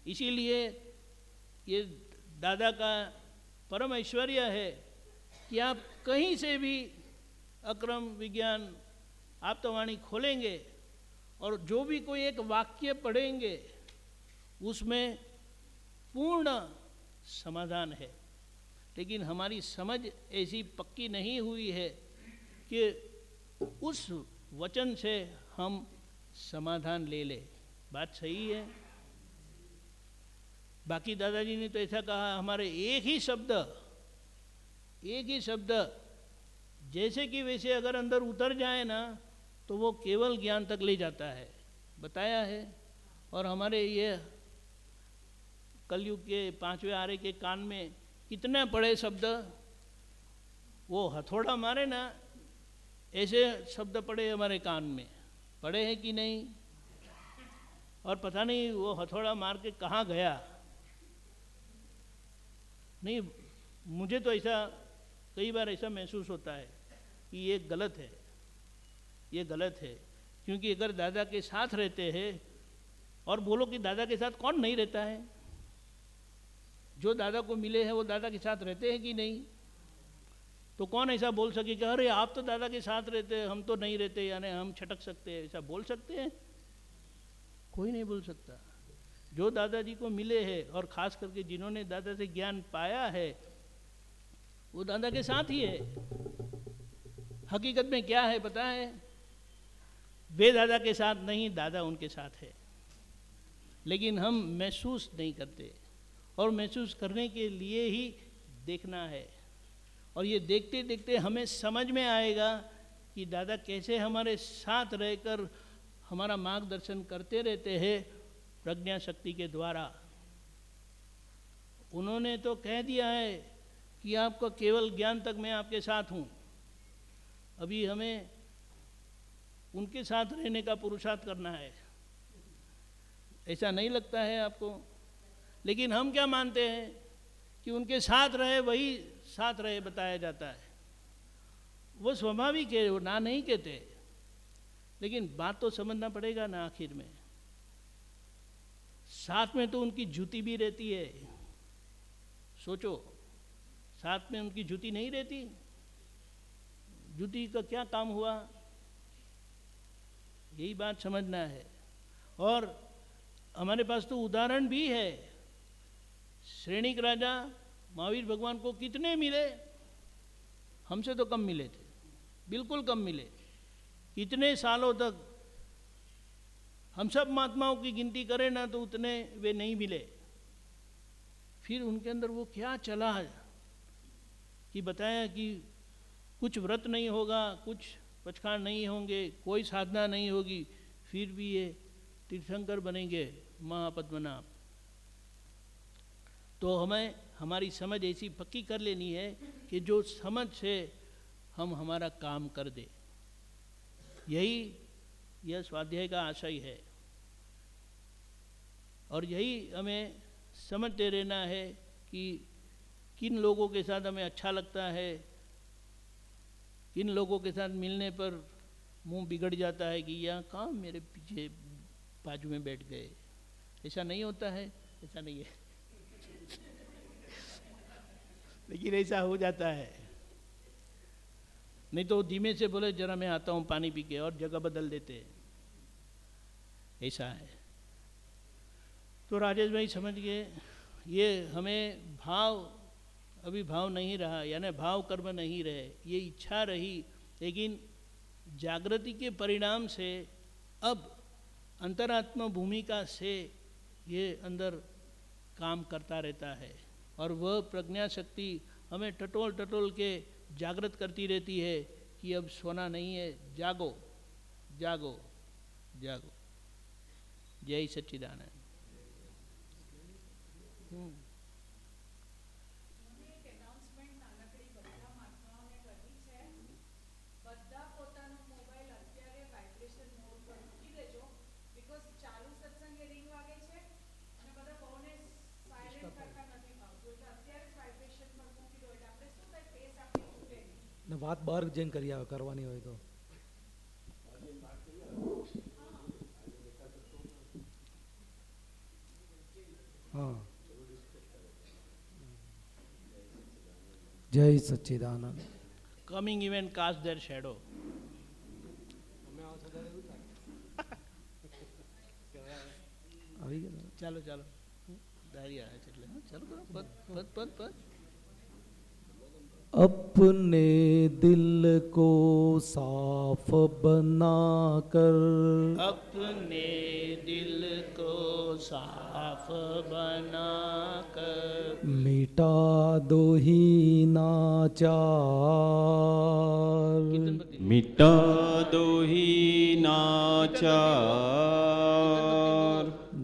इसीलिए ये दादा का परम ऐश्वर्य है कि आप कहीं से भी अक्रम विज्ञान आप तो वाणी खोलेंगे और जो भी कोई एक वाक्य पढ़ेंगे, उसमें पूर्ण समाधान है। लेकिन हमारी समझ ऐसी पक्की नहीं हुई है कि उस वचन से हम समाधान ले ले। बात सही है। बाकी दादाजी ने तो ऐसा कहा, हमारे एक ही शब्द, एक ही शब्द, जैसे कि वैसे अगर अंदर उतर जाए ना तो वो केवल ज्ञान तक ले जाता है। बताया है। और हमारे ये कलयुग के पाँचवें आरे के कान में कितने बड़े शब्द, वो हथौड़ा मारे ना, ऐसे शब्द पड़े हमारे कान में। पड़े हैं कि नहीं? और पता नहीं वो हथौड़ा मार के कहाँ गया? नहीं, मुझे तो ऐसा, कई बार ऐसा महसूस होता है कि ये गलत है। ये गलत है। क्योंकि अगर दादा के साथ रहते हैं, और बोलो कि दादा के साथ कौन नहीं रहता है? जो दादा को मिले हैं, वो दादा के साथ रहते हैं कि नहीं? तो कौन ऐसा बोल सके कि, अरे, आप तो दादा के साथ रहते हम तो नहीं रहते, यानी हम छटक सकते हैं। ऐसा बोल सकते हैं? कोई नहीं बोल सकता। जो दादाजी को मिले हैं, और ख़ास करके जिन्होंने दादा से ज्ञान पाया है, वो दादा के साथ ही है। हकीकत में क्या है, पता है? वे दादा के साथ नहीं, दादा उनके साथ है। लेकिन हम महसूस नहीं करते, और महसूस करने के लिए ही देखना है। और ये देखते देखते हमें समझ में आएगा कि दादा कैसे हमारे साथ रहकर हमारा मार्गदर्शन करते रहते हैं प्रज्ञा शक्ति के द्वारा। उन्होंने तो कह दिया है कि आपका केवल ज्ञान तक मैं आपके साथ हूँ। अभी हमें उनके साथ रहने का पुरुषार्थ करना है। ऐसा नहीं लगता है आपको? लेकिन हम क्या मानते हैं? कि उनके साथ रहे, वही साथ रहे बताया जाता है। वो स्वाभाविक है वो ना नहीं कहते। लेकिन बात तो समझना पड़ेगा ना आखिर में। साथ में तो उनकी जूती भी रहती है। सोचो, साथ में उनकी जूती नहीं रहती। जूती का क्या काम हुआ? यही बात समझना है। और हमारे पास तो उदाहरण भी है। श्रेणिक राजा महावीर भगवान को कितने मिले? हमसे तो कम मिले थे। बिल्कुल कम मिले। कितने सालों तक हम सब महात्माओं की गिनती करें ना तो उतने वे नहीं मिले। फिर उनके अंदर वो क्या चला कि बताया कि कुछ व्रत नहीं होगा, कुछ पचखान नहीं होंगे, कोई साधना नहीं होगी, फिर भी ये तीर्थंकर बनेंगे महापद्मनाभ। तो हमें हमारी समझ ऐसी पक्की कर लेनी है कि जो समझ से हम हमारा काम कर दे। यही यह स्वाध्याय का आशय है। और यही हमें समझते रहना है कि किन लोगों के साथ हमें अच्छा लगता है, किन लोगों के साथ मिलने पर मुँह बिगड़ जाता है कि यह काम मेरे पीछे बाजू में बैठ गए। ऐसा नहीं होता है, ऐसा नहीं है। लेकिन ऐसा हो जाता है। नहीं तो धीमे से बोले, जरा मैं आता हूँ, पानी पी के और जगह बदल देते। ऐसा है। तो राजेश भाई समझ गए, ये हमें भाव, अभी भाव नहीं रहा, यानी भाव कर्म नहीं रहे, ये इच्छा रही, लेकिन जागृति के परिणाम से अब अंतरात्मा भूमिका से ये अंदर काम करता रहता है। और वह प्रज्ञा शक्ति हमें टटोल टटोल के जागृत करती रहती है कि अब सोना नहीं है, जागो जागो जागो। जय सच्चिदानंद। વાત બહાર જઈને કરી આવે કરવાની હોય તો. હા. જય Sachchidanand. Coming event cast their. અમે આવો ગયા ચાલો ચાલો. દારી આવે છે એટલે. ચાલો. પદ પદ પદ પદ. अपने दिल को साफ़ बनाकर। अपने दिल को साफ़ बनाकर। मिटा दो ही नाचार। मिटा दो ही नाचार।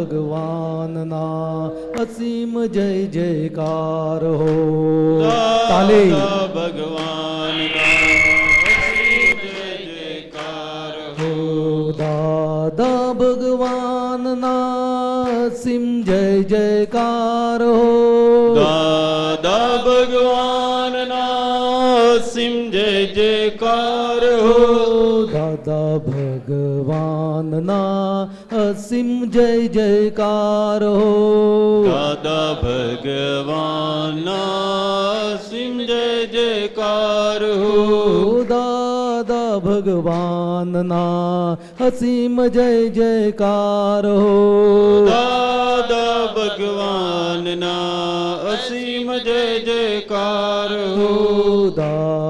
ભગવાનના અસીમ જય જયકાર હો. તાલી. ભગવાન દાદા ભગવાનના અસીમ જય જયકાર હો. દાદા ભગવાનના અસીમ જય જયકાર હો. मानना असीम जय जयकार हो। दादा भगवान असीम जय जयकार हो। दादा भगवान ना। असीम जय जयकार हो। दादा भगवान ना। असीम जय जयकार हो दादा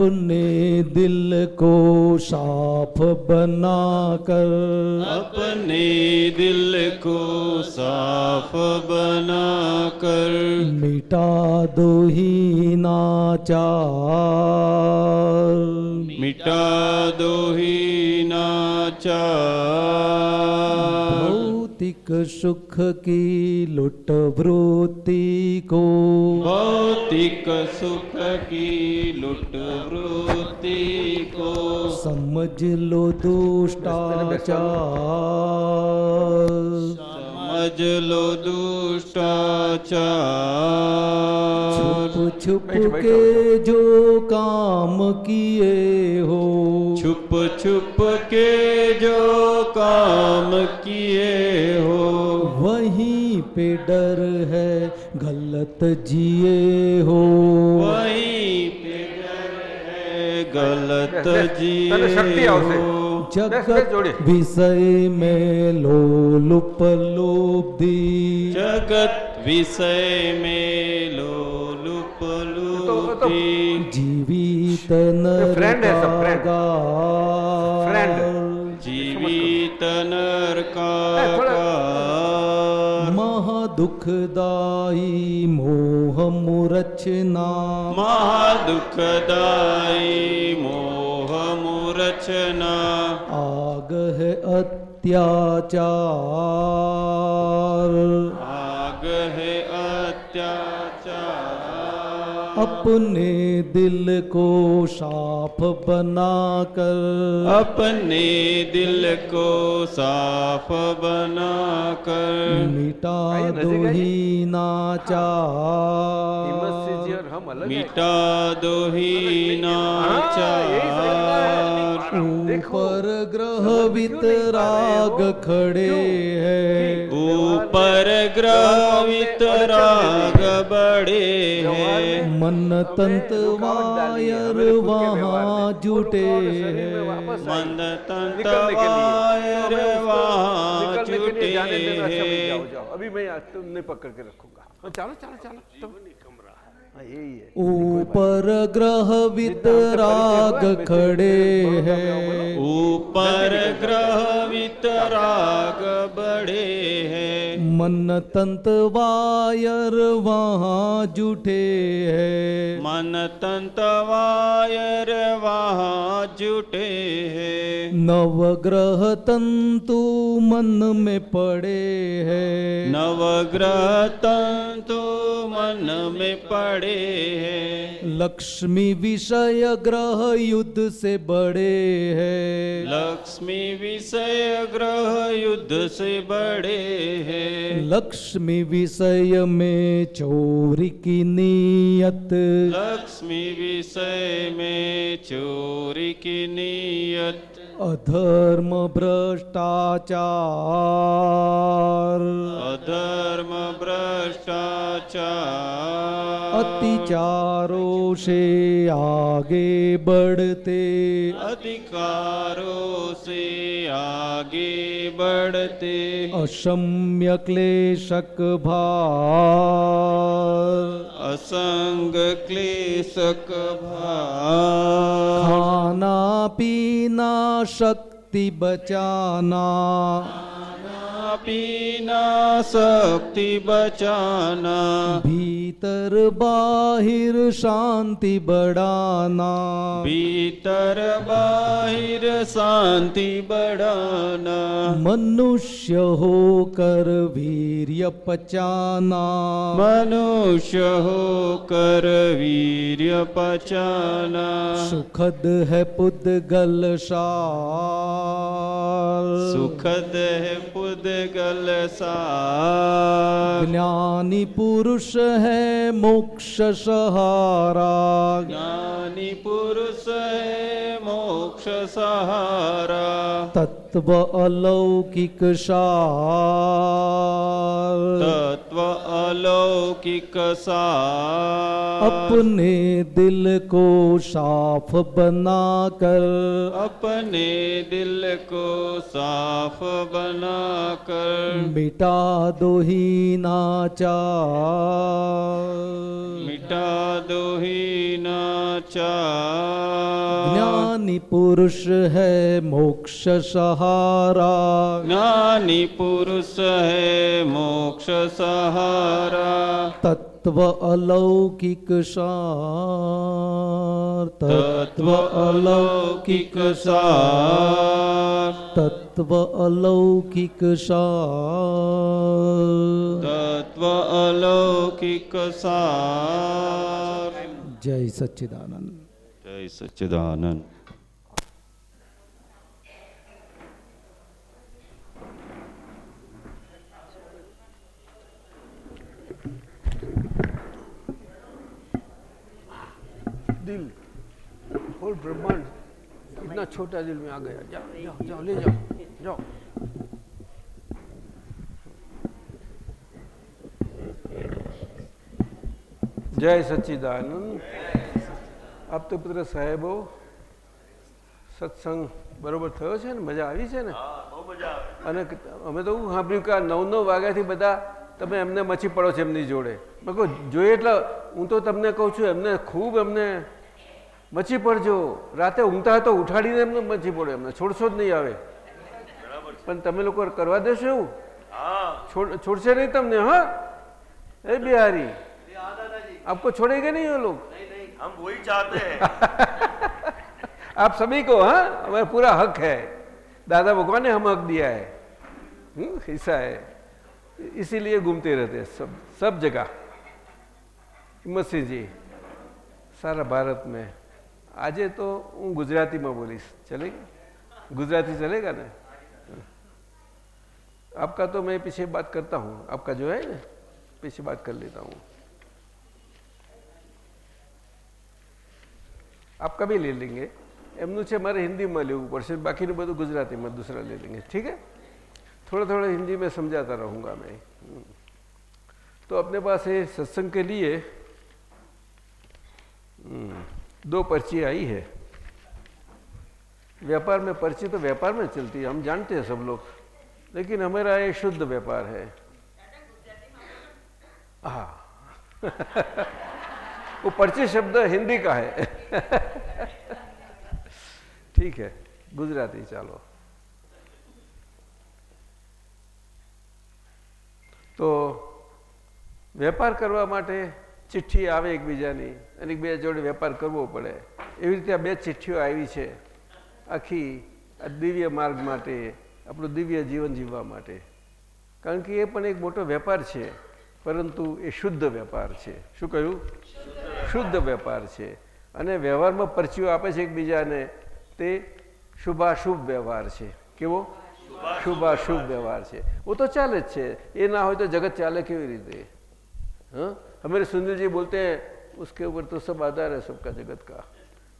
अपने दिल को साफ़ बनाकर। अपने दिल को साफ़ बनाकर। मिटा दो ही नाचार। मिटा दो ही नाचार। सुख की लुट वृत्ति को। भौतिक सुख की लुट वृत्ति को। समझ लो दुष्टाचार। समझ लो दुष्टाचार। छुप छुप के जो काम किए हो। छुप छुप के जो काम किए हो पे डर है गलत जिए हो। वहीं पे डर है गलत जिए हो जगत विषय में लोलुप लोपदी जगत विषय में लोलुप लोपदी जीवित नर का जीवित नर का ए, थोड़ा- महादुखदाई मोह मुरचना महादुखदाई मोह मूर्छना आग अपने दिल को साफ़ बनाकर। अपने दिल को साफ़ बनाकर। मिटा दो ही नाचा हैं। मिटा दो ही नाचार ऊपर ग्रह वितराग खड़े हैं। ऊपर ग्रह वितराग बड़े हैं। मन तंत वायर वहाँ जुटे हैं मन तंत निकलने वायर वहाँ निकलने के जुटे अच्छा हैं अभी मैं आज तुम नहीं पकड़ के रखूँगा। हाँ, चलो चलो चलो ऊपर ग्रह वितराग खड़े हैं। ऊपर ग्रह वितराग बड़े हैं। मन तंत वायर वहाँ जुटे हैं। मन तंत वायर वहाँ जुटे हैं। नवग्रह तंतु मन में पड़े हैं। नवग्रह तंतु मन में पड़े हैं। लक्ष्मी विषय ग्रह युद्ध से बड़े हैं। लक्ष्मी विषय ग्रह युद्ध से बड़े हैं। लक्ष्मी विषय में चोरी की नीयत। लक्ष्मी विषय में चोरी की नियत। अधर्म भ्रष्टाचार अधर्म भ्रष्टाचार अतिचारों से आगे बढ़ते। अधिकारों से आगे बढ़ते। असम्य क्लेशक भार असंग क्लेशक भार खाना पीना शक्ति बचाना। पीना शक्ति बचाना। भीतर बाहिर शांति बढ़ाना। भीतर बाहिर शांति बढ़ाना। मनुष्य होकर वीर्य पचाना। मनुष्य होकर वीर्य पचाना। सुखद है पुद्गल सार सुखद है पुद्गल गल ज्ञानी पुरुष है मोक्ष सहारा। ज्ञानी पुरुष है मोक्ष सहारा। तत्व अलौकिक सार। अलौकिक सा अपने दिल को साफ़ बनाकर। अपने दिल को साफ़ बनाकर। मिटा दो ही नाचा मिटा दो ही न ज्ञानी पुरुष है मोक्ष सहारा। ज्ञानी पुरुष है मोक्ष सहारा। तत्व अलौकिक सार। तत्व अलौकिक सार। तत्व अलौकिक सार। तत्व अलौकिक सार। जय सच्चिदानंद। जय सच्चिदानंद। दिल होल ब्रह्मांड इतना छोटा दिल में आ गया। जाओ जाओ जाओ ले जाओ जाओ। જય સચ્ચિદાનંદ. આપ તો પુત્ર સાહેબો સત્સંગ બરોબર થયો છે ને? મજા આવી છે ને? અને અમે તો હું સાંભળ્યું કે નવ નવ વાગ્યાથી બધા તમે એમને મચી પડો છો એમની જોડે. મેં કહું જોઈએ એટલે હું તો તમને કહું છું એમને ખૂબ એમને મચી પડજો. રાતે ઊંઘતા તો ઉઠાડીને એમને મચી પડો એમને. છોડશો જ નહીં આવે. પણ તમે લોકો કરવા દેશો એવું? છોડશે નહીં તમને હા? એ બિહારી. आपको छोड़ेंगे नहीं वो लोग? नहीं नहीं हम वही चाहते हैं। आप सभी को हाँ हमारा पूरा हक है। दादा भगवान ने हम हक दिया है। हम्म, ऐसा है। इसीलिए घूमते रहते हैं सब सब जगह। મસી जी सारा भारत में। આજે તો હું ગુજરાતીમાં બોલીશ ચલે ગુજરાતી ચલેગા ને आपका तो मैं पीछे बात करता हूँ। आपका जो है ना पीछे बात कर लेता हूँ। आपका भी ले लेंगे એમનું છે મારે હિન્દીમાં લેવું પડશે બાકીનું બધું ગુજરાતીમાં दूसरा ले लेंगे ठीक है थोड़ा थोड़ा हिंदी में समझाता रहूँगा मैं हम्म। तो अपने पास ये सत्संग के लिए हम्म, दो पर्ची आई है व्यापार में पर्ची तो व्यापार में चलती है हम जानते हैं सब लोग लेकिन हमारा ये शुद्ध व्यापार है हाँ वो पर्ची शब्द हिंदी का है ठीक है गुजराती ચાલો તો વેપાર કરવા માટે ચિઠ્ઠી આવે એકબીજાની અને એકબીજા જોડે વેપાર કરવો પડે એવી રીતે આ બે ચિઠ્ઠીઓ આવી છે આખી આ દિવ્ય માર્ગ માટે આપણું દિવ્ય જીવન જીવવા માટે કારણ કે એ પણ એક મોટો વેપાર છે પરંતુ એ શુદ્ધ વેપાર છે શું કહ્યું શુદ્ધ વેપાર છે અને વ્યવહારમાં પરચીઓ આપે છે એકબીજાને તે શુભાશુભ વ્યવહાર છે કેવો શુભાશુભ વ્યવહાર છે वो तो ચાલે જ છે એ ના હોય તો જગત ચાલે કેવી રીતે हाँ हमारे सुनील जी बोलते हैं उसके ऊपर तो सब आधार है सबका जगत का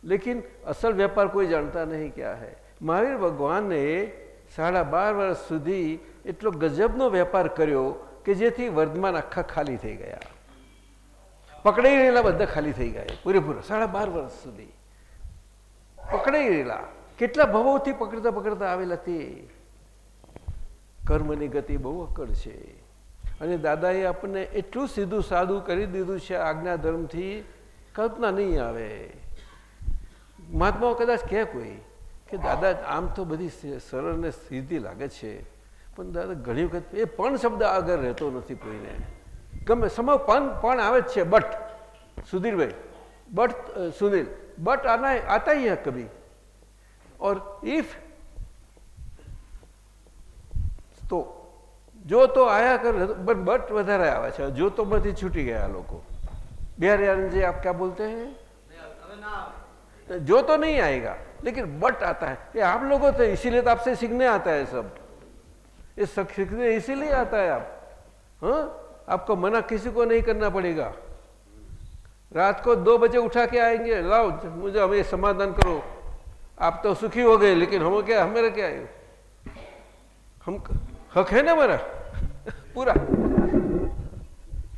लेकिन असल व्यापार कोई जानता नहीं क्या है મહાવીર ભગવાને સાડા બાર વર્ષ સુધી એટલો ગજબનો વેપાર કર્યો કે જેથી વર્ધમાન આખા ખાલી થઈ ગયા પકડાઈ રહેલા બધા ખાલી થઈ ગયા. પૂરેપૂરા સાડા બાર વર્ષ સુધી. પકડાઈ રહેલા કેટલા ભવોથી પકડતા પકડતા આવેલા તે? કર્મની ગતિ બહુ અકડ છે. અને દાદાએ આપણને એટલું સીધું સાદું કરી દીધું છે, આજ્ઞા ધર્મથી કલ્પના નહીં આવે. મહાત્માઓ કદાચ કહે કોઈ કે, દાદા, આમ તો બધી સરળ ને સીધી લાગે છે, પણ દાદા, ઘણી વખત એ પણ શબ્દ આગળ રહેતો નથી કોઈને. ગમે સમપાન પણ આવે જ છે બટ સુધીરભાઈ बट सुनील बट आना आता ही है कभी और इफ़ तो જો તો આયા કર, પણ બટ વધારે આવે છે, જો તો બધી છૂટી ગયા લોકો. બિહાર યારજી આપ ક્યાં બોલતે હૈ? જો તો નહીં આएगा लेकिन बट आता है ये आप लोगों से इसीलिए तो आपसे सीखने आता है सब ये सीखने इसीलिए आता है आप हाँ आपको मना किसी को नहीं करना पड़ेगा। रात को दो बजे उठा के आएँगे, लाओ, मुझे, हमें समाधान करो। आप तो सुखी हो गए, लेकिन हम क्या हमेरा क्या है? हम हक है ना हमारा? पूरा।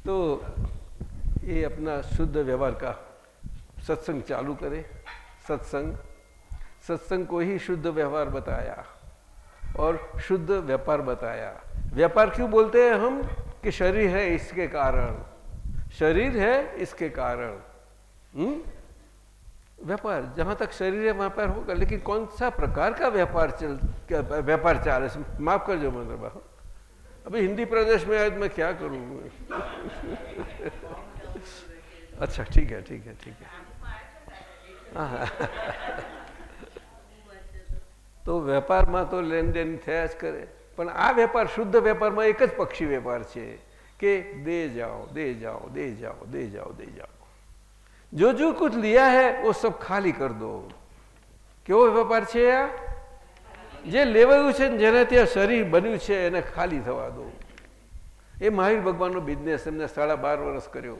तो ये अपना शुद्ध व्यवहार का सत्संग चालू करें। सत्संग सत्संग को ही शुद्ध व्यवहार बताया और शुद्ध व्यापार बताया। व्यापार क्यों बोलते हैं हम? कि शरीर है इसके कारण शरीर है इसके कारण हम्म व्यापार जहां तक शरीर है व्यापार होगा लेकिन कौन सा प्रकार का व्यापार चल व्यापार चाल है माफ कर जो मतलब अभी हिंदी प्रदेश में आज मैं क्या करूं अच्छा ठीक है ठीक है ठीक है તો વેપારમાં તો લેનદેન થયા જ કરે પણ આ વેપાર શુદ્ધ વેપારમાં એક જ પક્ષી વેપાર છે કે દે જાઓ દે જાઓ દે જાઓ દે જાઓ દે જાઓ. જો જો कुछ लिया है वो ખાલી કર દો. કેવો વેપાર છે આ? જે લેવાયું છે જેને ત્યાં શરીર બન્યું છે એને ખાલી થવા દો. એ મહાવીર ભગવાનનો બિઝનેસ એમને સાડા બાર વર્ષ કર્યો.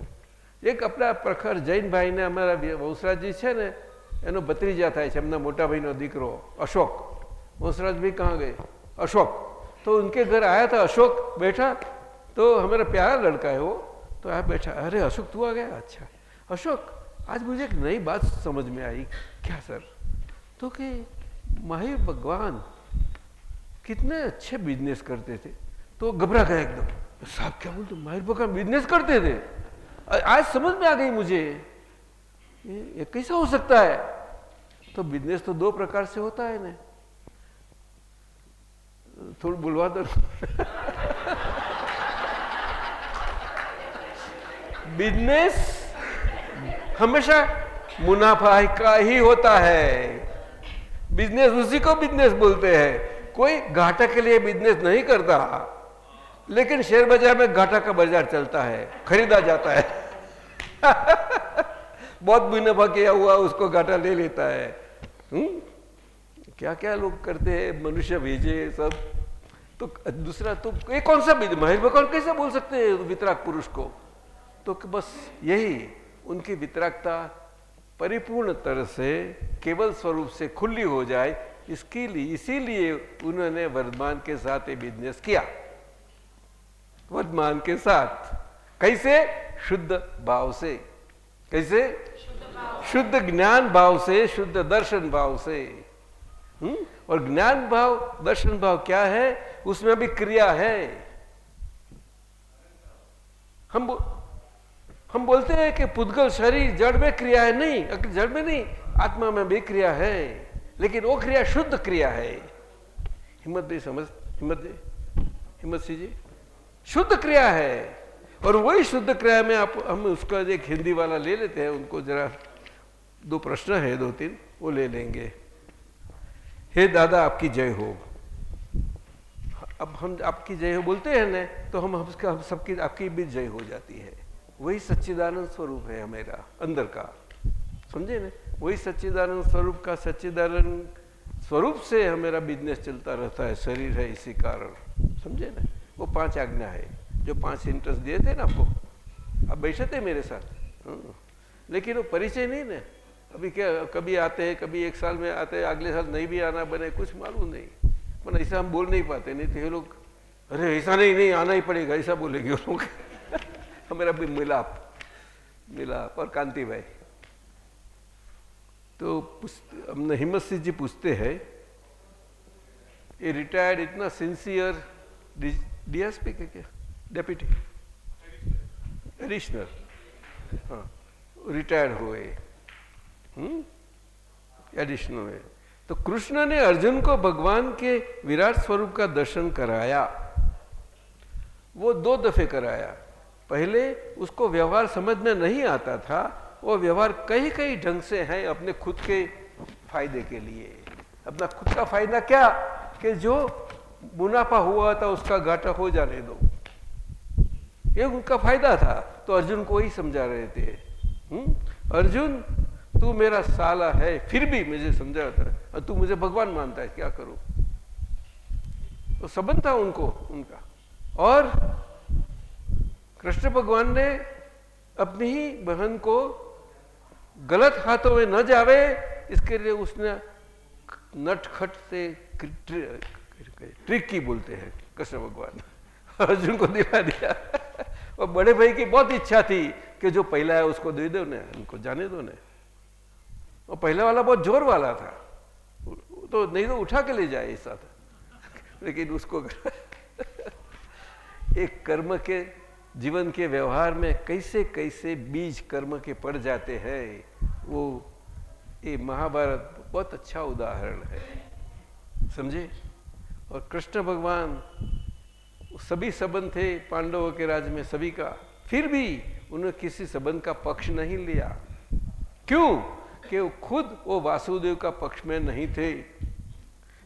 એક આપણા પ્રખર જૈનભાઈને અમારા વંશરાજજી છે ને, એનો ભત્રીજા થાય છે, એમના મોટાભાઈનો દીકરો, અશોક. વંશરાજભાઈ કહા ગયે અશોક तो उनके घर आया था अशोक, बैठा तो हमारा प्यारा लड़का है वो। तो आप बैठा, अरे अशोक, तू आ गया? अच्छा। अशोक, आज मुझे एक नई बात समझ में आई। क्या सर? तो कि माहिर भगवान कितने अच्छे बिज़नेस करते थे। तो घबरा गया एकदम। साहब, क्या बोलते माहिर भगवान बिज़नेस करते थे। आज समझ में आ गई मुझे। ये कैसा हो सकता है? तो बिज़नेस तो दो प्रकार से होता है ना। थोड़ा बुलवा दो। बिज़नेस हमेशा मुनाफा का ही होता है। बिज़नेस उसी को बिज़नेस बोलते हैं। कोई घाटा के लिए बिज़नेस नहीं करता, लेकिन शेयर बाज़ार में घाटा का बाज़ार चलता है, खरीदा जाता है। बहुत मुनाफा किया हुआ उसको घाटा ले लेता है। हुँ? क्या क्या लोग करते हैं मनुष्य भेजे सब। तो दूसरा तो ये कौन सा महेश भगवान कैसे बोल सकते हैं वितराग पुरुष को? तो बस यही उनकी वितरागता परिपूर्ण तरह से केवल स्वरूप से खुली हो जाए इसके लिए इसीलिए उन्होंने वर्धमान के साथ ये बिज़नेस किया। वर्धमान के साथ। कैसे? शुद्ध भाव से। कैसे? शुद्ध ज्ञान भाव से शुद्ध दर्शन भाव से। हुँ? और ज्ञान भाव दर्शन भाव क्या है? उसमें भी क्रिया है। हम बो, हम बोलते हैं कि पुद्गल शरीर जड़ में क्रिया है। नहीं जड़ में नहीं आत्मा में भी क्रिया है। लेकिन वो क्रिया शुद्ध क्रिया है। हिम्मत दे समझ हिम्मत दे हिम्मत सी जी। शुद्ध क्रिया है। और वही शुद्ध क्रिया में आप हम उसका एक हिंदी वाला ले लेते हैं। उनको जरा दो प्रश्न है दो तीन वो ले लेंगे। हे दादा, आपकी जय हो। अब हम आपकी जय हो बोलते हैं ना तो हम हम सबकी, आपकी भी जय हो जाती है। वही सच्चिदानंद स्वरूप है हमेरा, अंदर का। समझे ना? वही सच्चिदानंद स्वरूप का सच्चिदानंद स्वरूप से मेरा बिज़नेस चलता रहता है, शरीर है इसी कारण। समझे ना? वो पाँच आज्ञा है, जो पाँच इंटरेस्ट दिए थे ना आपको। आप बैठे थे मेरे साथ? हाँ। लेकिन वो परिचय नहीं ना? अभी क्या, कभी आते हैं, कभी एक साल में आते हैं, अगले साल नहीं भी आना बने, कुछ मालूम नहीं। पर ऐसा हम बोल नहीं पाते, नहीं तो ये लोग, अरे, ऐसा नहीं नहीं, आना ही पड़ेगा, ऐसा बोलेंगे वो लोग। हमारा भी मिलाप मिलाप। और कांति भाई तो हमने हिम्मत सिंह जी पूछते हैं, ये रिटायर्ड इतना सिंसियर डीएसपी के क्या डेप्यूटी एडिशनल हाँ रिटायर्ड हुए। एडिशनल हम्म? में तो कृष्ण ने अर्जुन को भगवान के विराट स्वरूप का दर्शन कराया। वो दो दफे कराया। पहले उसको व्यवहार समझ में नहीं आता था। वो व्यवहार कई कई ढंग से है अपने खुद के फ़ायदे के लिए। अपना खुद का फ़ायदा क्या? कि जो मुनाफा हुआ था, उसका घाटा हो जाने दो। ये उनका फ़ायदा था। तो अर्जुन को ही समझा रहे थे। हुँ? हम्म? अर्जुन तू मेरा साला है, फिर भी मुझे समझा था। और तू मुझे भगवान मानता है, क्या करूँ? तो संबंध था उनको, उनका। और कृष्ण भगवान ने अपनी ही बहन को गलत हाथों में न जावे, इसके लिए उसने नटखट से ट्रिक की बोलते हैं कृष्ण भगवान। अर्जुन को दिला दिया। और बड़े भाई की बहुत इच्छा थी कि जो पहला है उसको दे दो ने उनको जाने दो ने और पहले वाला बहुत ज़ोर वाला था। तो नहीं तो उठा के ले जाए ऐसा था लेकिन उसको एक कर्म के, जीवन के व्यवहार में कैसे कैसे बीज कर्म के पड़ जाते हैं, वो ये महाभारत बहुत अच्छा उदाहरण है। समझे? और कृष्ण भगवान, सभी संबंध थे पांडवों के राज्य में सभी का। फिर भी उन्होंने किसी संबंध का पक्ष नहीं लिया। क्यों? कि खुद वो वासुदेव का पक्ष में नहीं थे।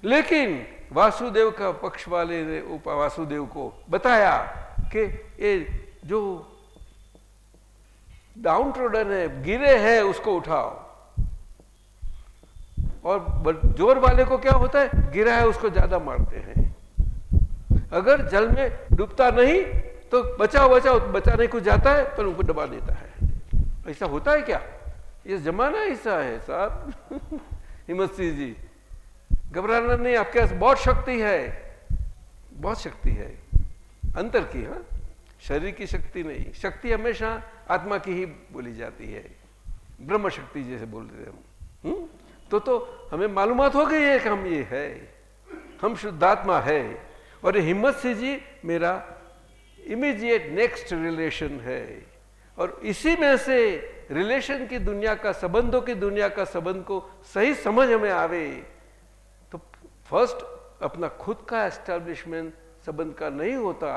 लेकिन वासुदेव का पक्ष वाले ने वासुदेव को बताया कि ये जो डाउन ट्रोडन है, गिरे हैं, उसको उठाओ। और ज़ोर वाले को क्या होता है? गिरा है, उसको ज़्यादा मारते हैं। अगर जल में डूबता नहीं तो बचाओ बचाओ, बचाने को जाता है, पर उनको दबा देता है। ऐसा होता है क्या? ये जमाना ऐसा है साहब। हिम्मत सिंह जी। घबराना नहीं, आपके पास बहुत शक्ति है। बहुत शक्ति है। अंतर की हाँ? शरीर की शक्ति नहीं। शक्ति हमेशा आत्मा की ही बोली जाती है। ब्रह्म शक्ति जैसे बोल रहे हम। हम्म? तो तो हमें मालूमात हो गई है कि हम ये है। हम शुद्धात्मा है। और हिम्मत से जी, मेरा इमीजिएट नेक्स्ट रिलेशन है। और इसी में से रिलेशन की दुनिया का, संबंधों की दुनिया का संबंध को सही समझ हमें आवे तो फ़र्स्ट अपना खुद का एस्टेब्लिशमेंट संबंध का नहीं होता,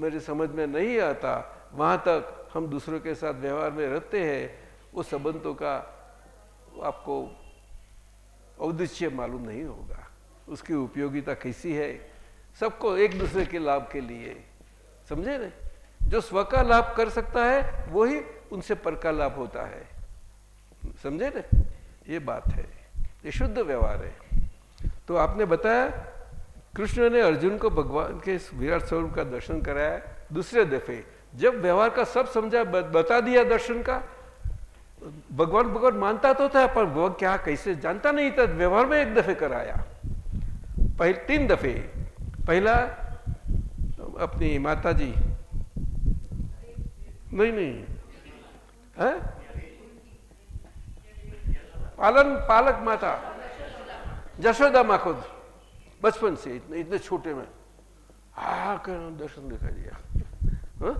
मेरे समझ में नहीं आता, वहाँ तक हम दूसरों के साथ व्यवहार में रहते हैं, उस संबंधों का आपको औदिश्य मालूम नहीं होगा। उसकी उपयोगिता कैसी है? सबको एक दूसरे के लाभ के लिए, समझे ना जो स्व का लाभ कर सकता है वही उनसे पर का लाभ होता है। समझे ना? ये बात है। ये शुद्ध व्यवहार है। तो आपने बताया, कृष्ण ने अर्जुन को भगवान के विराट स्वरूप का दर्शन कराया दूसरे दफे। जब व्यवहार का सब समझा बता दिया दर्शन का, भगवान भगवान मानता तो था, पर वो क्या, कैसे, जानता नहीं था, व्यवहार में एक दफे कराया। पहले तीन दफे। पहला, अपनी माता जी नहीं नहीं। पालन पालक माता। जशोदा माँ खुद। बचपन से इतने इतने छोटे में। हा कर दर्शन दिखाई दिया। हा?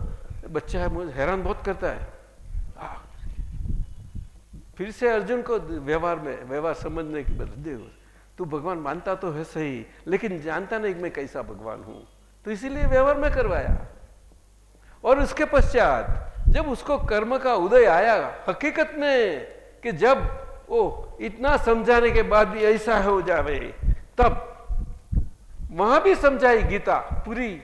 बच्चा है मुझे हैरान बहुत करता है। आ, फिर से अर्जुन को व्यवहार में व्यवहार समझने की बदल तू भगवान मानता तो है सही लेकिन जानता नहीं मैं कैसा भगवान हूँ। तो इसीलिए व्यवहार में करवाया। और उसके पश्चात जब उसको कर्म का उदय आया, हकीकत में कि जब ओ इतना समझाने के बाद भी ऐसा हो जावे, तब वहाँ भी समझाई गीता पूरी।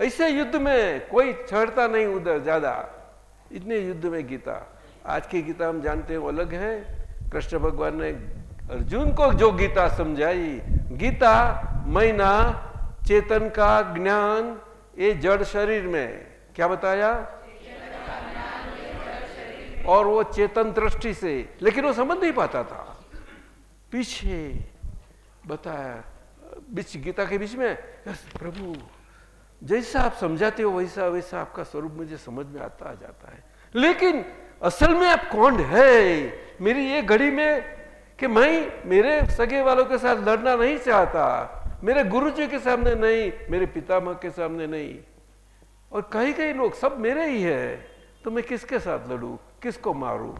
ऐसे युद्ध में कोई छड़ता नहीं उधर ज़्यादा। इतने युद्ध में गीता, आज की गीता हम जानते हैं अलग है। कृष्ण भगवान ने अर्जुन को जो गीता समझाई, गीता, मैना, चेतन का ज्ञान, ये जड़ शरीर में, क्या बताया? और वो चेतन दृष्टि से, लेकिन वो समझ नहीं पाता था। पीछे बताया, बीच गीता के बीच में प्रभु, जैसा आप समझाते हो, वैसा वैसा आपका स्वरूप मुझे समझ में आता आ जाता है। लेकिन असल में आप कौन है? मेरी ये घड़ी में कि मैं मेरे सगे वालों के साथ लड़ना नहीं चाहता, मेरे गुरु जी के सामने नहीं, मेरे पितामह के सामने नहीं। और कई कई लोग सब मेरे ही है। तो मैं किसके साथ लड़ू? किसको मारू?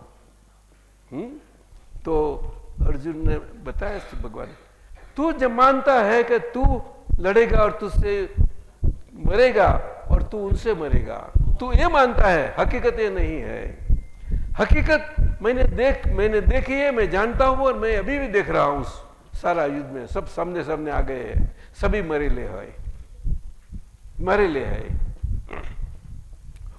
तो अर्जुन ने बताया भगवान तू जब मानता है कि तू लड़ेगा और तुझसे मरेगा और तू उनसे मरेगा, तू ये मानता है, हकीकत ये नहीं है। हकीकत मैंने देख, मैंने देखी है, मैं जानता हूँ और मैं अभी भी देख रहा हूँ सारा युद्ध में। सब सामने सामने आ गए हैं, सभी मरेले है मरेले है।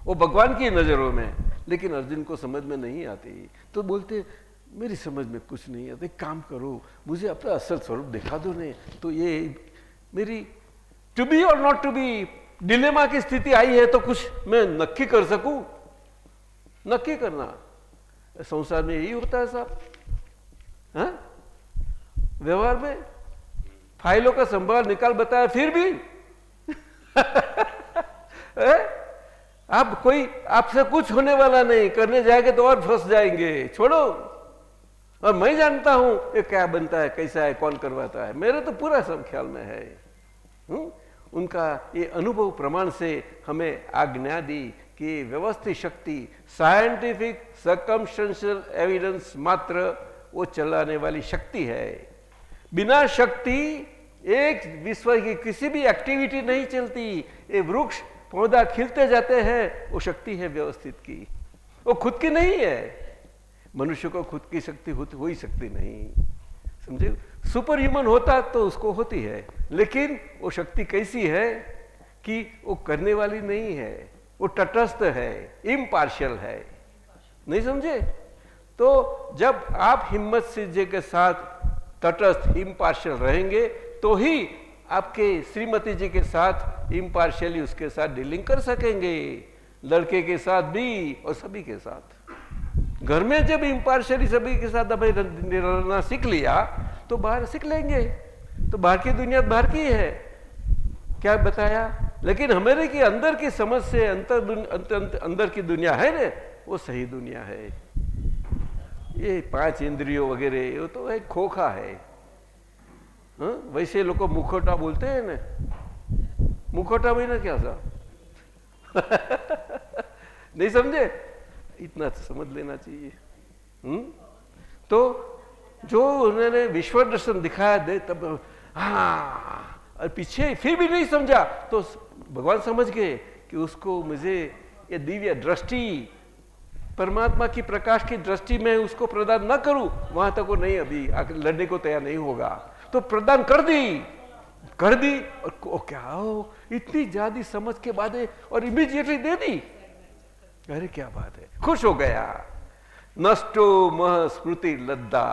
वो भगवान की नज़रों में, लेकिन अर्जुन को समझ में नहीं आती। तो बोलते, मेरी समझ में कुछ नहीं आता काम करो, मुझे अपना असल स्वरूप दिखा दो ने। तो ये मेरी टू बी और नॉट टू बी डिलेमा की स्थिति आई है तो कुछ मैं नक्की कर सकूँ? नक्की करना। संसार में यही होता है साहब। हाँ? व्यवहार में फाइलों का संभाल निकाल बताया, फिर भी? आप कोई आपसे कुछ होने वाला नहीं, करने जाएँगे तो और फंस जाएँगे। छोड़ो। और मैं जानता हूँ ये क्या बनता है, कैसा है, कौन करवाता है। मेरे तो पूरा सब ख्याल में है। हुँ? हम्म? उनका ये अनुभव प्रमाण से हमें आज्ञा दी कि व्यवस्थित शक्ति साइंटिफिक सकमस्टेंशियल एविडेंस मात्र वो चलाने वाली शक्ति है। बिना शक्ति एक विश्व की किसी भी एक्टिविटी नहीं चलती। ये वृक्ष पौधा खिलते जाते हैं वो शक्ति है व्यवस्थित की। वो खुद की नहीं है। मनुष्य को खुद की शक्ति हो, हो सकती नहीं। समझे? सुपर ह्यूमन होता तो उसको होती है लेकिन वो शक्ति कैसी है कि वो करने वाली नहीं है। वो तटस्थ है इम्पार्शियल है। नहीं समझे? तो जब आप हिम्मत सिद्धि के साथ तटस्थ इम्पार्शियल रहेंगे तो ही आपके श्रीमती जी के साथ इम्पार्शियली उसके साथ डीलिंग कर सकेंगे। लड़के के साथ भी और सभी के साथ। घर में जब इम्पार्शियली सभी के साथ रहना सीख लिया तो बाहर सीख लेंगे। तो बाहर की दुनिया बाहर की है। क्या बताया? लेकिन हमारे की अंदर की समझ से अंतर अंतर अंदर की दुनिया है ना, वो सही दुनिया है। ये पाँच इंद्रियों वगैरह, वो तो एक खोखा है। हा? वैसे लोग मुखोटा बोलते हैं ना। मुखोटा भी ना क्या सा? नहीं समझे? इतना तो समझ लेना चाहिए। हुँ? तो जो उन्होंने विश्व दर्शन दिखाया दे, तब हाँ पीछे फिर भी नहीं समझा तो भगवान समझ गए कि उसको मुझे ये दिव्य दृष्टि, परमात्मा की प्रकाश की दृष्टि में उसको प्रदान न करूँ, वहाँ तक वो नहीं, अभी लड़ने को तैयार नहीं होगा। तो प्रदान कर दी। कर दी और ओ, क्या हो? इतनी ज़्यादा समझ के बाद और इमीजिएटली दे दी। अरे क्या बात है। खुश हो गया। नष्टो मह स्मृति लद्दा।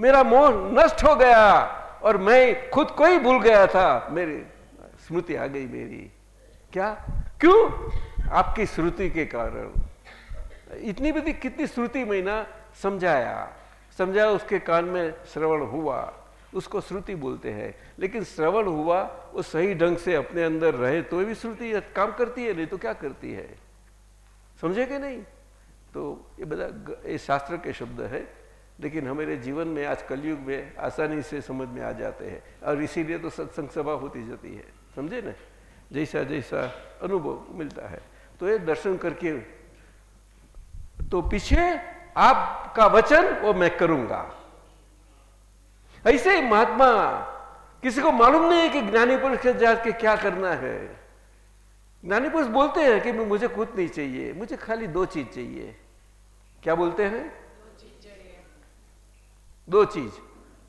मेरा मोह नष्ट हो गया और मैं खुद को ही भूल गया था। मेरी स्मृति आ गई मेरी। क्या? क्यों? आपकी श्रुति के कारण। इतनी बड़ी कितनी श्रुति महीना समझाया। समझाया उसके कान में श्रवण हुआ। उसको श्रुति बोलते हैं। लेकिन श्रवण हुआ, वो सही ढंग से अपने अंदर रहे तो भी श्रुति काम करती है, नहीं तो क्या करती है? समझे कि नहीं? तो ये बता ये शास्त्र के शब्द है, लेकिन हमारे जीवन में, आज कलयुग में आसानी से समझ में आ जाते हैं, और इसीलिए तो सत्संग सभा होती जाती है। समझे ना? जैसा जैसा अनुभव मिलता है। तो ये दर्शन करके तो पीछे आपका वचन, वो मैं करूँगा। ऐसे ही महात्मा, किसी को मालूम नहीं है कि ज्ञानी पुरुष के जाके क्या करना है। ज्ञानी पुरुष बोलते हैं कि मुझे कुछ नहीं चाहिए, मुझे खाली दो चीज़ चाहिए। क्या बोलते हैं? दो चीज़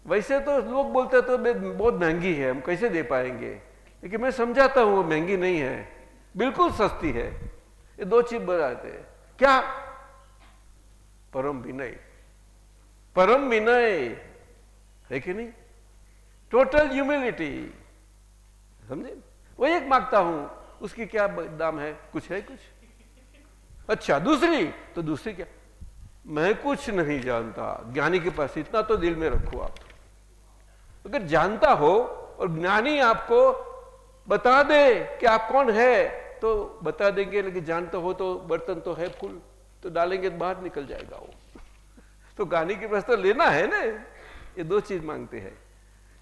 वैसे तो लोग बोलते तो बहुत महँगी है, हम कैसे दे पाएँगे? लेकिन मैं समझाता हूँ, वो महँगी नहीं है, बिल्कुल सस्ती है। ये दो चीज़ बताते हैं क्या? परम विनय। परम विनय। है कि नहीं? टोटल ह्यूमिलिटी समझे? वो एक माँगता हूँ, उसकी क्या दाम है? कुछ है कुछ? अच्छा दूसरी तो दूसरी क्या? मैं कुछ नहीं जानता। ज्ञानी के पास इतना तो दिल में रखो आप। अगर जानता हो और ज्ञानी आपको बता दे कि आप कौन है तो बता देंगे, लेकिन जानते हो तो बर्तन तो है फुल तो डालेंगे तो बाहर निकल जाएगा वो। तो ज्ञानी के तो लेना है ना। ये दो चीज़ मांगते हैं।